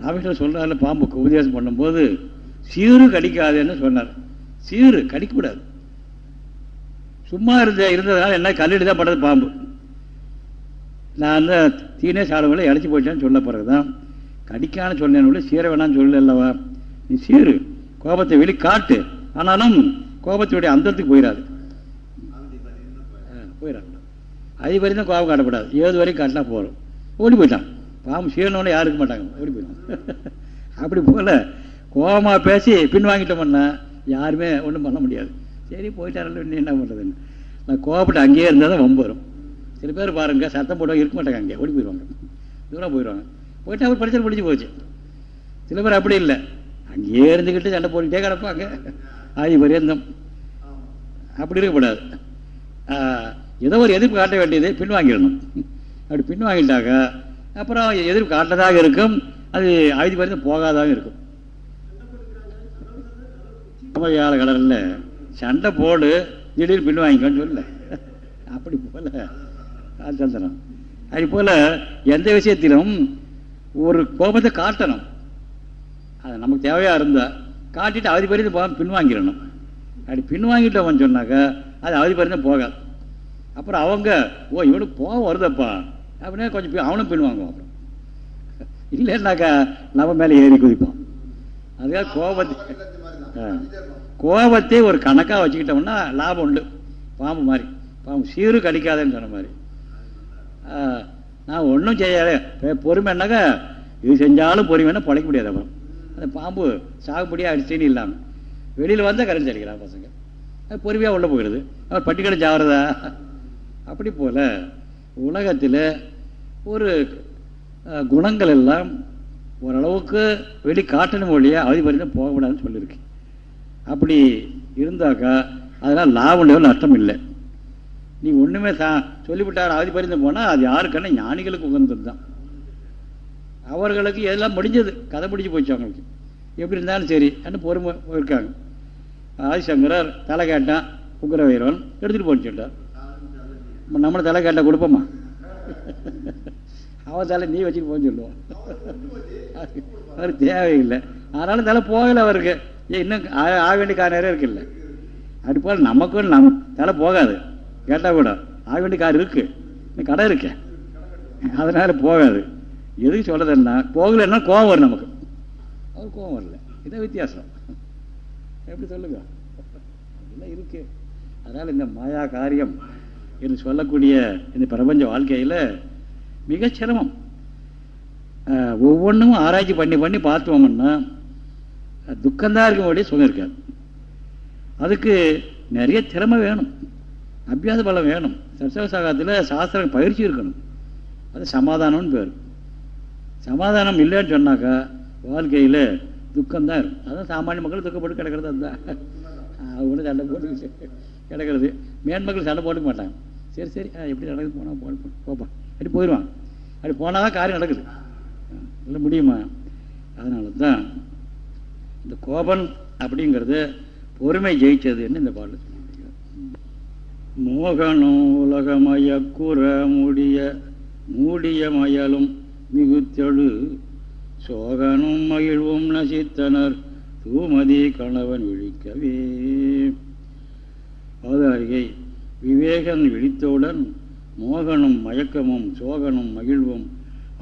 [SPEAKER 1] ராமேஸ்வரர் சொல்கிறாரு பாம்புக்கு உபதேசம் பண்ணும்போது சீரு கடிக்காதுன்னு சொன்னார். சீரு கடிக்கக்கூடாது. சும்மா இருந்த இருந்ததுனால என்ன கல்லடி தான் படுறது பாம்பு. நான் அந்த தீனே சாடவுகளை இழைச்சி போயிட்டேன்னு சொல்ல பிறகு தான் கடிக்கான்னு சொன்னேன் சீர வேணான்னு சொல்லலவா நீ சீரு. கோபத்தை வெளி காட்டு ஆனாலும் கோபத்துடைய அந்தத்துக்கு போயிடாது போயிடாது அது வரையும் தான் கோபம் காட்டப்படாது. ஏது வரைக்கும் காட்டினா போகிறோம் ஓடி போயிட்டான். பாவம் சீரனோட யாரும் மாட்டாங்க. ஓடி போயிடும் அப்படி போகல. கோபமாக பேசி பின் வாங்கிட்டோம்னா யாருமே ஒன்றும் பண்ண முடியாது. சரி போயிட்டாரல்ல இன்னும் என்ன பண்ணுறதுன்னு நான் கோபப்பட்டு அங்கேயே இருந்தால் தான் வம்பு வரும். சில பேர் பாருங்க சத்தம் போட்டவங்க இருக்க மாட்டாங்க அங்கே. ஓடி போயிடுவாங்க. தூரம் போயிடுவாங்க. போயிட்டு அவர் படிச்சல் பிடிச்சி போச்சு. சில பேர் அப்படி இல்லை. அங்கேயே இருந்துக்கிட்டு சண்டை போட்டுக்கிட்டே கிடப்பாங்க. ஆதி பரியந்தம். அப்படி இருக்கக்கூடாது ஏதோ ஒரு எதிர்ப்பு காட்ட வேண்டியது பின்வாங்கிடணும். அப்படி பின்வாங்கிட்டாக்க அப்புறம் எதிர்ப்பு காட்டதாக இருக்கும். அது ஆயுதி பரிந்தம் போகாதாக இருக்கும். ஏழை கடலில் சண்டை போடு திடீர்னு பின் வாங்கிக்கோன்னு சொல்லல. அப்படி போல சந்தனம் அது போல் எந்த விஷயத்திலும் ஒரு கோபத்தை காட்டணும். அது நமக்கு தேவையாக இருந்தால் காட்டிட்டு அவதி பறிந்து போக பின்வாங்கிடணும். அப்படி பின்வாங்கிட்டோம்னு சொன்னாக்கா அது அவதி பறிந்து போகாது. அப்புறம் அவங்க ஓ இவனுக்கு போக வருதப்பா. அப்படின்னா கொஞ்சம் அவனும் பின்வாங்க அப்புறம். இல்லைன்னாக்கா நம்ம மேலே ஏறி குதிப்பான் அதுக்காக கோபத்தை கோபத்தை ஒரு கணக்காக வச்சுக்கிட்டோம்னா லாபம் உண்டு. பாம்பு மாதிரி. பாம்பு சீரு கடிக்காதேன்னு சொன்ன மாதிரி. நான் ஒன்றும் செய்யாத. பொறுமைன்னாக்கா இது செஞ்சாலும் பொறுமைன்னா பழைக்க முடியாது அப்புறம். அந்த பாம்பு சாகுபடியாக அடிச்சுன்னு இல்லாமல் வெளியில் வந்தால் கரண்ட் அடிக்கிறான் பசங்க. அது பொறுமையாக உள்ளே போயிடுது. அவர் பட்டிக்கடை சாகிறதா அப்படி போல் உலகத்தில் ஒரு குணங்கள் எல்லாம் ஓரளவுக்கு வெளி காட்டணும் வழியாக அவதி பரிதம் போகக்கூடாதுன்னு சொல்லியிருக்கு. அப்படி இருந்தாக்கா அதனால் லாபம் நஷ்டம் இல்லை. நீ ஒன்றுமே சா சொல்லிவிட்டார் அவதி பரிந்து போனால் அது யாருக்கான ஞானிகளுக்கு உகந்தது தான் அவர்களுக்கு எல்லாம் முடிஞ்சது கதை முடிஞ்சு போச்சு அவங்களுக்கு. எப்படி இருந்தாலும் சரி என்ன பொறுமை இருக்காங்க. ஆதிசங்கரர் தலை கேட்டான் உக்ரவீரன் எடுத்துகிட்டு போன்னு சொல்லிட்டார். நம்மளை தலை கேட்டால் கொடுப்போமா? அவன் தலை நீ வச்சுட்டு போன்னு சொல்லுவான் அவர் தேவையில்லை. அதனால தலை போகலை அவருக்கு. இன்னும் ஆக வேண்டிய கார் நிறைய இருக்குல்ல அப்படி போல் நமக்கும் நம்ம தலை போகாது. கேட்டால் கூட ஆக வேண்டிய கார் இருக்கு. இன்னும் கடை இருக்கு. அதனால போகாது. எதுக்கு சொல்கிறதுன்னா போகலைன்னா கோவம் வரும் நமக்கு. அவர் கோவம் வரல. இதான் வித்தியாசம். எப்படி சொல்லுங்க? அதெல்லாம் இருக்கு. அதனால் இந்த மாயா காரியம் என்று சொல்லக்கூடிய இந்த பிரபஞ்ச வாழ்க்கையில் மிக சிரமம். ஒவ்வொன்றும் ஆராய்ச்சி பண்ணி பண்ணி பார்த்துவோம்னா துக்கம்தான் இருக்கும்படி சுகம் இருக்காது. அதுக்கு நிறைய திறமை வேணும். அபியாச பலம் வேணும். சர்சவசாகத்தில் சாஸ்திரம் பயிற்சி இருக்கணும். அது சமாதானம்னு பேர். சமாதானம் இல்லைன்னு சொன்னாக்கா வாழ்க்கையில் துக்கம்தான் இருக்கும். அதான் சாமானிய மக்கள் துக்கப்பட்டு கிடக்கிறது அதுதான். அவங்க சண்டை போட்டு கிடக்கிறது. மேன்மக்கள் சண்டை போட்டுக்க மாட்டாங்க. சரி சரி. எப்படி நடக்குது? போனால் போன போப்பா அப்படி போயிடுவான் அப்படி போனால் தான் காரியம் நடக்குது. இல்லை முடியுமா? அதனால தான் இந்த கோபன் அப்படிங்கிறது பொறுமை ஜெயிச்சதுன்னு இந்த பாடல் மோகனோ உலகமய குற மூடிய மூடிய மயலும் மிகுத்தெழு சோகனும் மகிழ்வும் நசித்தனர். தூமதி கணவன் விழிக்கவே. அவதாரிகை விவேகன் விழித்தவுடன் மோகனும் மயக்கமும் சோகனும் மகிழ்வும்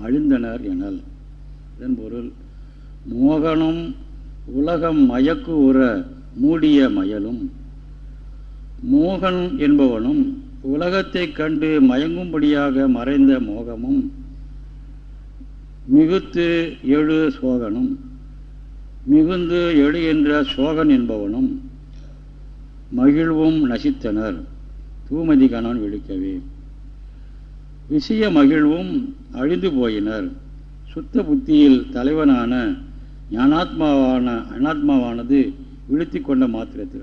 [SPEAKER 1] அழிந்தனர் எனல். இதன் பொருள் மோகனும் உலகம் மயக்கு உற மூடிய மயலும் மோகன் என்பவனும் உலகத்தைக் கண்டு மயங்கும்படியாக மறைந்த மோகமும் மிகுத்து எழு சோகனும் மிகுந்து எழு என்ற சோகன் என்பவனும் மகிழ்வும் நசித்தனர். தூமதி கணவன் விழிக்கவே. விஷய மகிழ்வும் அழிந்து போயினர். சுத்த புத்தியில் தலைவனான ஞானாத்மாவான அனாத்மாவானது விழுத்தி கொண்ட மாத்திரத்தில்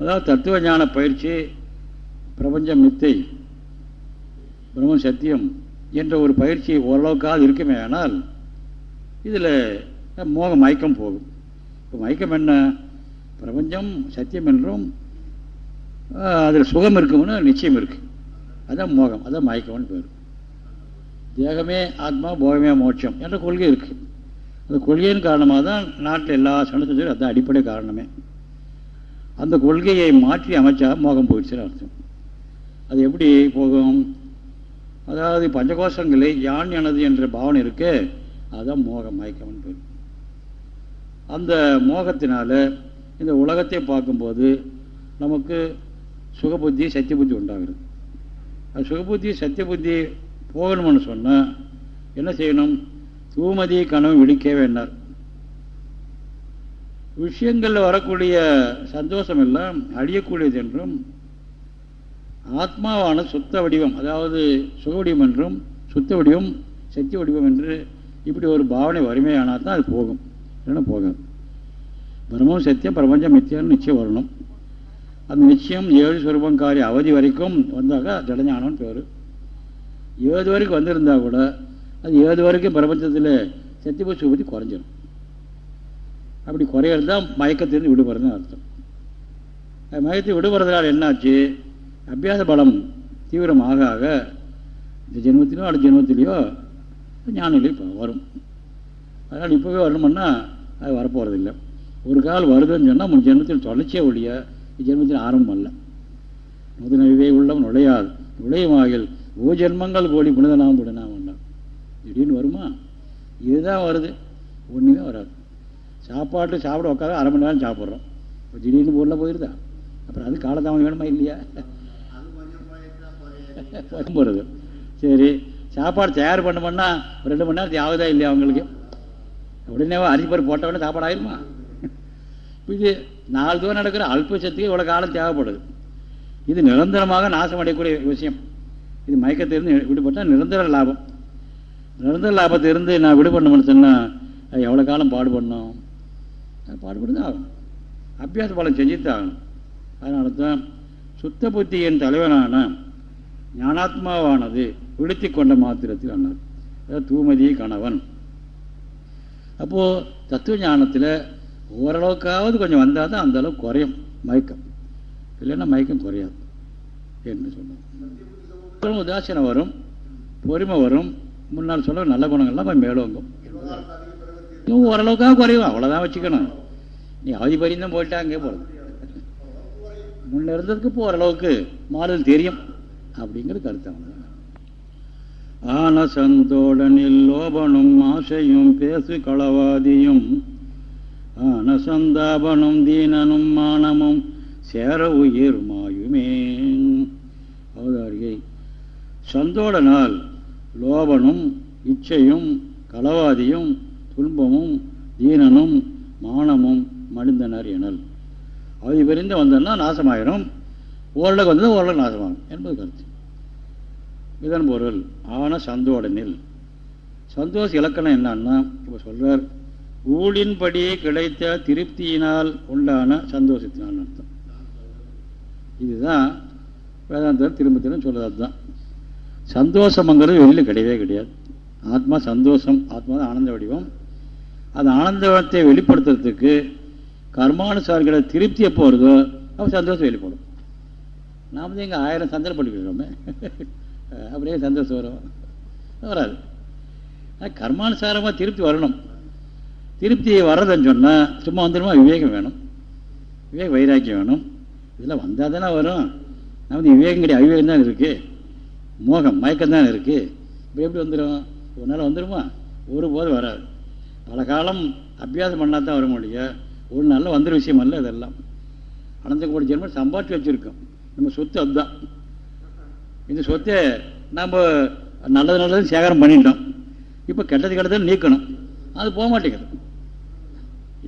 [SPEAKER 1] அதாவது தத்துவ ஞான பயிற்சி பிரபஞ்சம் மித்தை பிரம்ம சத்தியம் என்ற ஒரு பயிற்சி ஓரளவுக்காக இருக்குமே ஆனால் இதில் மோக மயக்கம் போகும். இப்போ மயக்கம் என்ன? பிரபஞ்சம் சத்தியம் என்றும் அதில் சுகம் இருக்கும்னு நிச்சயம் இருக்குது அதுதான் மோகம் அதான் மயக்கம்னு பேர். தேகமே ஆத்மா போகமே மோட்சம் என்ற கொள்கை இருக்குது அந்த கொள்கையின் காரணமாக தான் நாட்டில் எல்லா சனத்தையும் அதுதான் அடிப்படை காரணமே. அந்த கொள்கையை மாற்றி அமைச்சா மோகம் போயிடுச்சுன்னு அர்த்தம். அது எப்படி போகும்? அதாவது பஞ்சகோஷங்களை யான் எனது என்ற பாவனை இருக்கு அதுதான் மோகம் மயக்கம்னு பேர். அந்த மோகத்தினால இந்த உலகத்தை பார்க்கும்போது நமக்கு சுகபுத்தி சத்திய புத்தி உண்டாகிறது. அது சுகபுத்தி சத்திய புத்தி போகணும்னு சொன்னால் என்ன செய்யணும்? தூமதி கனவு விழிக்க வேண்டார் விஷயங்களில் வரக்கூடிய சந்தோஷம் எல்லாம் அழியக்கூடியது என்றும் ஆத்மாவான சுத்த வடிவம் அதாவது சுக வடிவம் என்றும் சுத்த வடிவம் சக்தி வடிவம் என்று இப்படி ஒரு பாவனை வறுமையானால் தான் அது போகும். இல்லைன்னா போகாது. பிரம்மம் சத்தியம் பிரபஞ்சம் மித்தியம் நிச்சயம் வரணும் அந்த நிச்சயம் ஏழு சுரூபங்காரி அவதி வரைக்கும் வந்தாக ஜடஞானம் பேர் ஏழு வரைக்கும் வந்திருந்தா கூட அது ஏழு வரைக்கும் பிரபஞ்சத்தில் சத்தியபூ சுபதி குறைஞ்சிடும் அப்படி குறையிறது தான் மயக்கத்திலிருந்து விடுபடுறதுன்னு அர்த்தம் மயக்கத்தை விடுபடுறதுனால என்னாச்சு அபியாச பலம் தீவிரமாக ஆக இந்த ஜென்மத்திலையோ அடுத்த ஜென்மத்திலையோ ஞானிகள் வரும் அதனால் இப்போவே வரணும்னா அது வரப்போகிறதில்லை ஒரு கால் வருதுன்னு சொன்னால் முன் ஜென்மத்தில் தொடர்ச்சியே ஒழிய ஜென்மத்தில் ஆரம்பம் அல்ல. முதல் விவே உள்ளம் நுழையாது. நுழையுமாகில் ஓ ஜென்மங்கள் கோடி புனிதனாம் புனிதனாம் வேண்டாம் திடீர்னு வருமா? இதுதான் வருது. ஒன்றுமே வராது. சாப்பாட்டு சாப்பிட உட்கார அரை மணி நேரம் சாப்பிட்றோம். இப்போ திடீர்னு பொருளாக போயிருதா? அப்புறம் அது காலதாமம் வேணுமா இல்லையா? போகிறது சரி சாப்பாடு தயார் பண்ணோம்னா ரெண்டு மணி நேரத்துக்கு ஆகுதா இல்லையா அவங்களுக்கு? உடனே அரிசி பருப்பு போட்ட உடனே சாப்பாடு ஆயிருமா? இது நாலு தூரம் நடக்கிற அல்பசத்துக்கு இவ்வளோ காலம் தேவைப்படுது. இது நிரந்தரமாக நாசம் அடையக்கூடிய விஷயம். இது மயக்கத்திலிருந்து விடுபட்டால் நிரந்தர லாபம். நிரந்தர லாபத்திலிருந்து நான் விடுபடணும்னு சொன்னால் எவ்வளோ காலம் பாடுபடணும்? பாடுபட்டு தான் ஆகணும். அபியாச பலம் செஞ்சுட்டு ஆகணும். அதனால தான் சுத்த புத்தியின் தலைவனான ஞானாத்மாவானது விடுத்தி கொண்ட மாத்திரத்தில் அண்ணார் அதாவது தூமதி கணவன். அப்போது தத்துவ ஞானத்தில் ஓரளவுக்காவது கொஞ்சம் வந்தால் தான் அந்தளவுக்கு குறையும் மயக்கம். இல்லைன்னா மயக்கம் குறையாது என்று சொன்னோம் உதாசீனம் வரும் பொறுமை வரும் முன்னால் சொல்ல நல்ல குணங்கள்லாம் கொஞ்சம் மேலோங்கும் ஓரளவுக்காக குறையும் அவ்வளோதான் வச்சுக்கணும். நீ அவதி பரிந்தம் போயிட்டா அங்கே போகிறது முன்ன இருந்ததுக்கு இப்போ ஓரளவுக்கு மாறுதல் தெரியும் அப்படிங்கிறது கருத்து ஆன சந்தோடனில் லோபனும் ஆசையும் பேசு களவாதியும் ஆனசந்தாபனும் தீனனும் மானமும் சேர உயிர் மாயுமே. அவதாரிகை. சந்தோடனால் லோபனும் இச்சையும் களவாதியும் துன்பமும் தீனனும் மானமும் மடிந்தனர் எனல். அவதி பிரிந்து வந்தோம்னா நாசமாயிரும். ஓரளவுக்கு வந்தது ஓரளவு நாசமாகும் என்பது கருத்து. இதன் பொருள் ஆன சந்தோடனில். சந்தோஷ இலக்கணம் என்னன்னா இப்போ சொல்கிறார் ஊழின்படி கிடைத்த திருப்தியினால் உண்டான சந்தோஷத்தினால் அர்த்தம். இதுதான் வேதாந்தம் திரும்ப திரும்ப சொல்கிறது தான் சந்தோஷம்ங்கிறது வெளியில் கிடையவே கிடையாது. ஆத்மா சந்தோஷம் ஆத்மா தான் ஆனந்த வடிவம். அந்த ஆனந்தத்தை வெளிப்படுத்துறதுக்கு கர்மானுசாரிகளை திருப்தி எப்போ வருதோ அப்போ சந்தோஷம் வெளிப்படும். நாம் வந்து இங்கே ஆயிரம் சந்தனம் பண்ணிக்கிறோமே அப்படியே சந்தோஷம் வரும். வராது. கர்மானுசாரமாக திருப்தி வரணும். திருப்தி வர்றதுன்னு சொன்னால் சும்மா வந்துடுமா விவேகம் வேணும். விவேக வைராக்கியம் வேணும். இதெல்லாம் வந்தால் தானே வரும். நமது விவேகம் கிடையாது அவிவேகம் தான் இருக்குது மோகம் மயக்கம் தான் இருக்குது இப்போ எப்படி வந்துடும் ஒரு நாள் வந்துடுமா ஒரு போது வராது. பல காலம் அபியாசம் பண்ணால் தான் வர முடியும் ஒரு நாளில் வந்துடுற விஷயம் அல்ல இதெல்லாம். அனந்த கோடி ஜென்மம் சம்பாதிச்சு வச்சுருக்கோம். நம்ம சொத்து அதுதான். இந்த சொத்தை நம்ம நல்லது நல்லதுன்னு சேகரம் பண்ணிட்டோம். இப்போ கெட்டது கெட்டதுன்னு நீக்கணும். அது போக மாட்டேங்குது.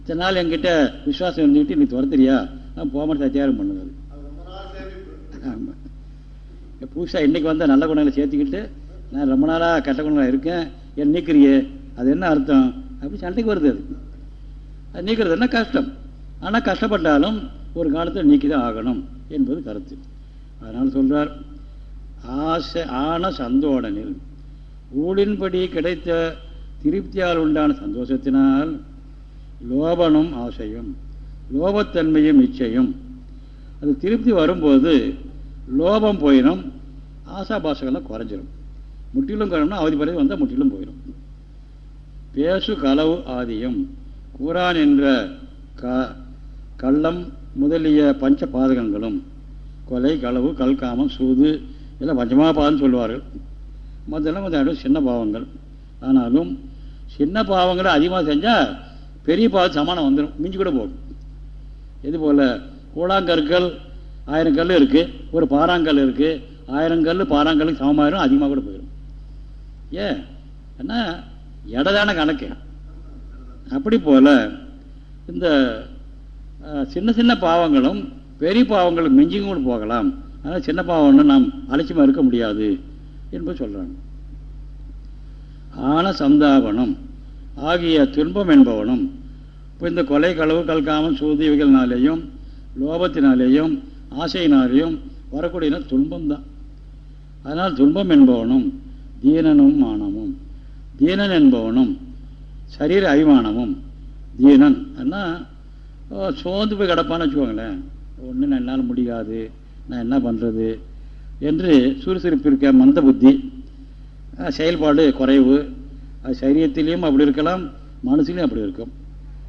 [SPEAKER 1] இத்தனை நாள் என்கிட்ட விசுவாசம் இருந்துக்கிட்டு நீ துரத்துறியா? நான் போக சத்தியாரம் சேகரம் ஆமாம் புதுசாக இன்றைக்கி வந்த நல்ல குணங்களை சேர்த்துக்கிட்டு நான் ரொம்ப நாளாக கெட்ட குணங்களாக இருக்கேன். என் நீக்கிறியே? அது என்ன அர்த்தம்? அப்படி சண்டைக்கு வருது அது. அது நீக்கிறது என்ன கஷ்டம்? ஆனால் கஷ்டப்பட்டாலும் ஒரு காலத்தில் நீக்கி தான் ஆகணும் என்பது கருத்து. அதனால் சொல்கிறார் ஆசை ஆன சந்தோடனில் ஊழின்படி கிடைத்த திருப்தியால் உண்டான சந்தோஷத்தினால் லோபனும் ஆசையும் லோபத்தன்மையும் இச்சையும். அது திருப்தி வரும்போது லோபம் போயிடும் ஆசாபாசங்கள்லாம் குறைஞ்சிடும் முற்றிலும் குறையணும்னா அவதி பிறகு வந்தால் முற்றிலும் போயிடும் பேசு களவு ஆதியும் கூறான் என்ற க கள்ளம் முதலிய பஞ்ச பாதகங்களும் கொலை களவு கல்காமம் சூது இதெல்லாம் பஞ்சமா பாதம் சொல்லுவார்கள். மற்றெல்லாம் கொஞ்சம் சின்ன பாவங்கள். ஆனாலும் சின்ன பாவங்களை அதிகமாக செஞ்சால் பெரிய பாவம் சமானம் வந்துடும் மிஞ்சி கூட போகும். இது போல் கூழாங்கற்கள் ஆயிரம் கல் இருக்குது ஒரு பாறாங்கல் இருக்குது ஆயிரம் கல் பாறாங்கல்லுக்கு சமமாயிரும் அதிகமாக கூட போயிடும் ஏன் என்ன? இடதான கணக்கு. அப்படி போல் இந்த சின்ன சின்ன பாவங்களும் பெரிய பாவங்களுக்கு மிஞ்சியும் கூட போகலாம். அதனால் சின்ன பாவம்னு நாம் அலட்சியமாக இருக்க முடியாது என்பது சொல்கிறாங்க ஆன சந்தாபனம். ஆகிய துன்பம் என்பவனும் இப்போ இந்த கொலை களவு கல்காமம் சூதியவைகள்னாலேயும் லோபத்தினாலேயும் ஆசையினாலேயும் வரக்கூடிய துன்பம் தான் அதனால் துன்பம் என்பவனும் தீனனும் மானமும். தீனன் என்பவனும் சரீர அபிமானமும் தீனன். என்ன சோர்ந்து போய் கிடப்பான்னு வச்சுக்கோங்களேன். ஒன்றும் என்னால் முடியாது நான் என்ன பண்ணுறது என்று சுறுசுறுப்பு இருக்க மந்த புத்தி செயல்பாடு குறைவு அது சரீரத்திலையும் அப்படி இருக்கலாம் மனசுலையும் அப்படி இருக்கும்.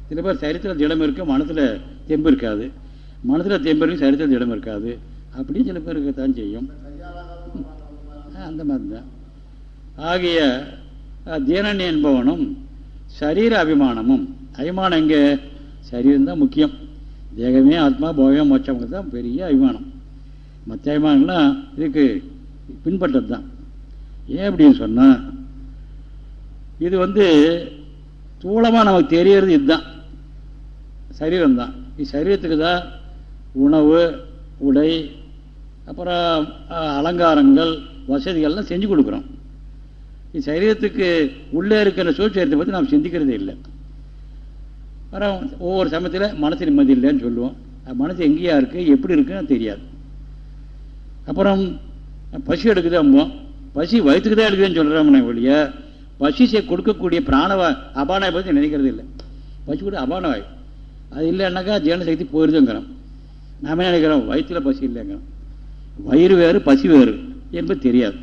[SPEAKER 1] சில பேர் சரீரத்தில் திடம் இருக்கும் மனசில் தெம்பு இருக்காது. மனசில் தெம்பு இருக்கும் சரீரத்தில் திடம் இருக்காது. அப்படியும் சில பேர் இருக்கத்தான் செய்யும். அந்த மாதிரி தான் ஆகிய தீனன் என்பவனும் சரீர அபிமானமும் அபிமானம் எங்கே? சரீரம் தான் முக்கியம். தேகமே ஆத்மா போகம் மோட்சம் தான் பெரிய அபிமானம். மற்ற அபிமானம்லாம் இதுக்கு பின்பற்றது தான் ஏன் அப்படின்னு சொன்னால் இது வந்து தூளமாக நமக்கு தெரியறது இதுதான். சரீரம்தான். இது சரீரத்துக்கு தான் உணவு உடை அப்புறம் அலங்காரங்கள் வசதிகள்லாம் செஞ்சு கொடுக்குறோம். இது சரீரத்துக்கு உள்ளே இருக்கிற சூழ்ச்சியத்தை பற்றி நாம் சிந்திக்கிறதே இல்லை. அப்புறம் ஒவ்வொரு சமயத்தில் மனசு நிம்மதி இல்லைன்னு சொல்லுவோம். மனசு எங்கேயா இருக்குது எப்படி இருக்குன்னு தெரியாது. அப்புறம் பசி எடுக்குது அம்போம் பசி வயிற்றுக்கு தான் எடுக்குதுன்னு சொல்கிறோம்னா ஒழிய பசிசை கொடுக்கக்கூடிய பிராணவ அபானாய் பற்றி நினைக்கிறது இல்லை. பசி கூட அபானவாய். அது இல்லைன்னாக்கா ஜீரணசக்தி சக்தி நாம் என்ன நினைக்கிறோம்? வயிற்றில் பசி இல்லைங்கிறோம். வயிறு வேறு பசி வேறு என்பது தெரியாது.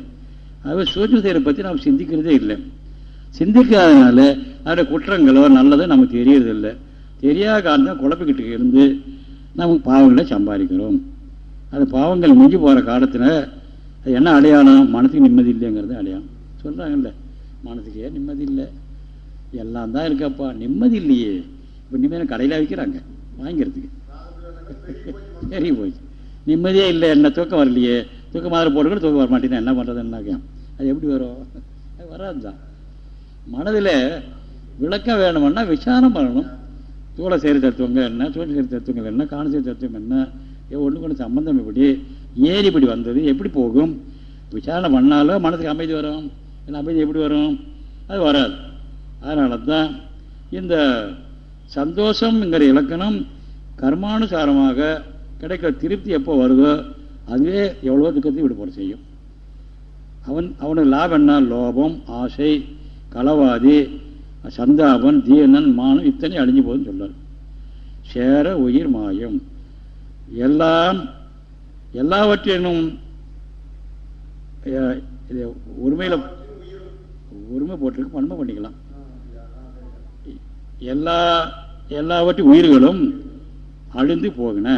[SPEAKER 1] ஆகவே சூழ்ச்சி செயலை பற்றி நாம் சிந்திக்கிறதே இல்லை. சிந்திக்காதனால அதோடைய குற்றங்களோ நல்லதோ நமக்கு தெரியறதில்லை தெரியாத காரணம் குழப்பிக்கிட்டு இருந்து நம்ம பாவங்களை சம்பாதிக்கிறோம். அது பாவங்கள் மிஞ்சி போகிற காலத்தில் அது என்ன அடையாளம்? மனசுக்கு நிம்மதி இல்லைங்கிறது அடையாளம். சொல்கிறாங்கல்ல மனதுக்கே நிம்மதி இல்லை எல்லாம் தான் இருக்கப்பா. நிம்மதி இல்லையே. இப்போ நிம்மதியாக கடையில் வைக்கிறாங்க? வாங்கிறதுக்கு. சரி போச்சு. நிம்மதியே இல்லை. என்ன தூக்கம் வரலையே. தூக்கம் மாதிரி போட்டு கூட தூக்கம் வர மாட்டேன் என்ன பண்ணுறதுன்னாக்கா அது எப்படி வரும்? அது வராது தான் மனதில் விளக்கம் வேணும்னா விசாரம் பண்ணணும். தூள செய்கிற தத்துவங்க என்ன? சூழல் செய்கிற தத்துவங்கள் என்ன? காண செய்கிற தத்துவம் என்ன? ஒன்று கொண்டு சம்பந்தம் எப்படி ஏறி இப்படி வந்தது? எப்படி போகும்? விசாரணை பண்ணாலும் மனதுக்கு அமைதி வரும்? அமைதி எப்படி வரும்? அது வராது. அதனால தான் இந்த சந்தோஷம்ங்கிற இலக்கணம் கர்மானுசாரமாக கிடைக்கிற திருப்தி எப்போ வருதோ அதுவே எவ்வளோ துக்கத்தை விடுபட செய்யும். அவன் அவனுக்கு லாபம் என்ன? லோபம் ஆசை களவாதி சந்தாபன் தீனன் மானம் இத்தனை அழிஞ்சு போகுதுன்னு சொல்றார். சேர உயிர் மாயம். எல்லாம் எல்லாவற்றினும் உரிமையில் உரிமை போட்டிருக்கு பன்மை பண்ணிக்கலாம். எல்லா எல்லாவற்றையும் உயிர்களும் அழிந்து போகின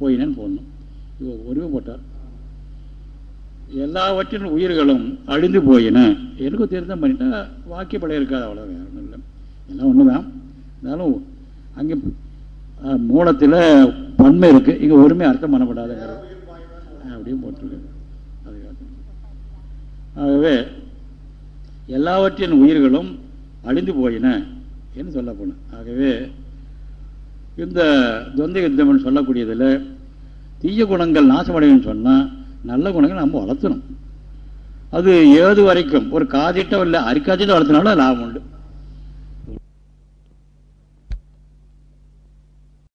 [SPEAKER 1] போயினன்னு போடணும். உரிமை போட்டார். எல்லாவற்றின் உயிர்களும் அழிந்து போயின. எனக்கு தெரிந்தம் பண்ணிட்டா வாக்கிய இருக்காது அவ்வளோ வேற ஒன்றும் இல்லை. எல்லாம் ஒன்று தான் இருந்தாலும் அங்கே மூலத்தில் பன்மை இருக்குது இங்கே ஒருமை அர்த்தம் பண்ணப்படாதுங்கிற அப்படியும் போட்டிருக்கு அதுக்காக. ஆகவே எல்லாவற்றின் உயிர்களும் அழிந்து போயின என்று சொல்லப்படும் ஆகவே இந்த துவந்த யுத்தம் சொல்லக்கூடியதில் தீய குணங்கள் நாசமடையும்னு சொன்னால் நல்ல குணங்கள் நம்ம வளர்த்தணும். அது ஏது வரைக்கும்? ஒரு காதிட்டம் இல்லை அரிக்காதிட்டம் வளர்த்தினாலும் லாபம் உண்டு.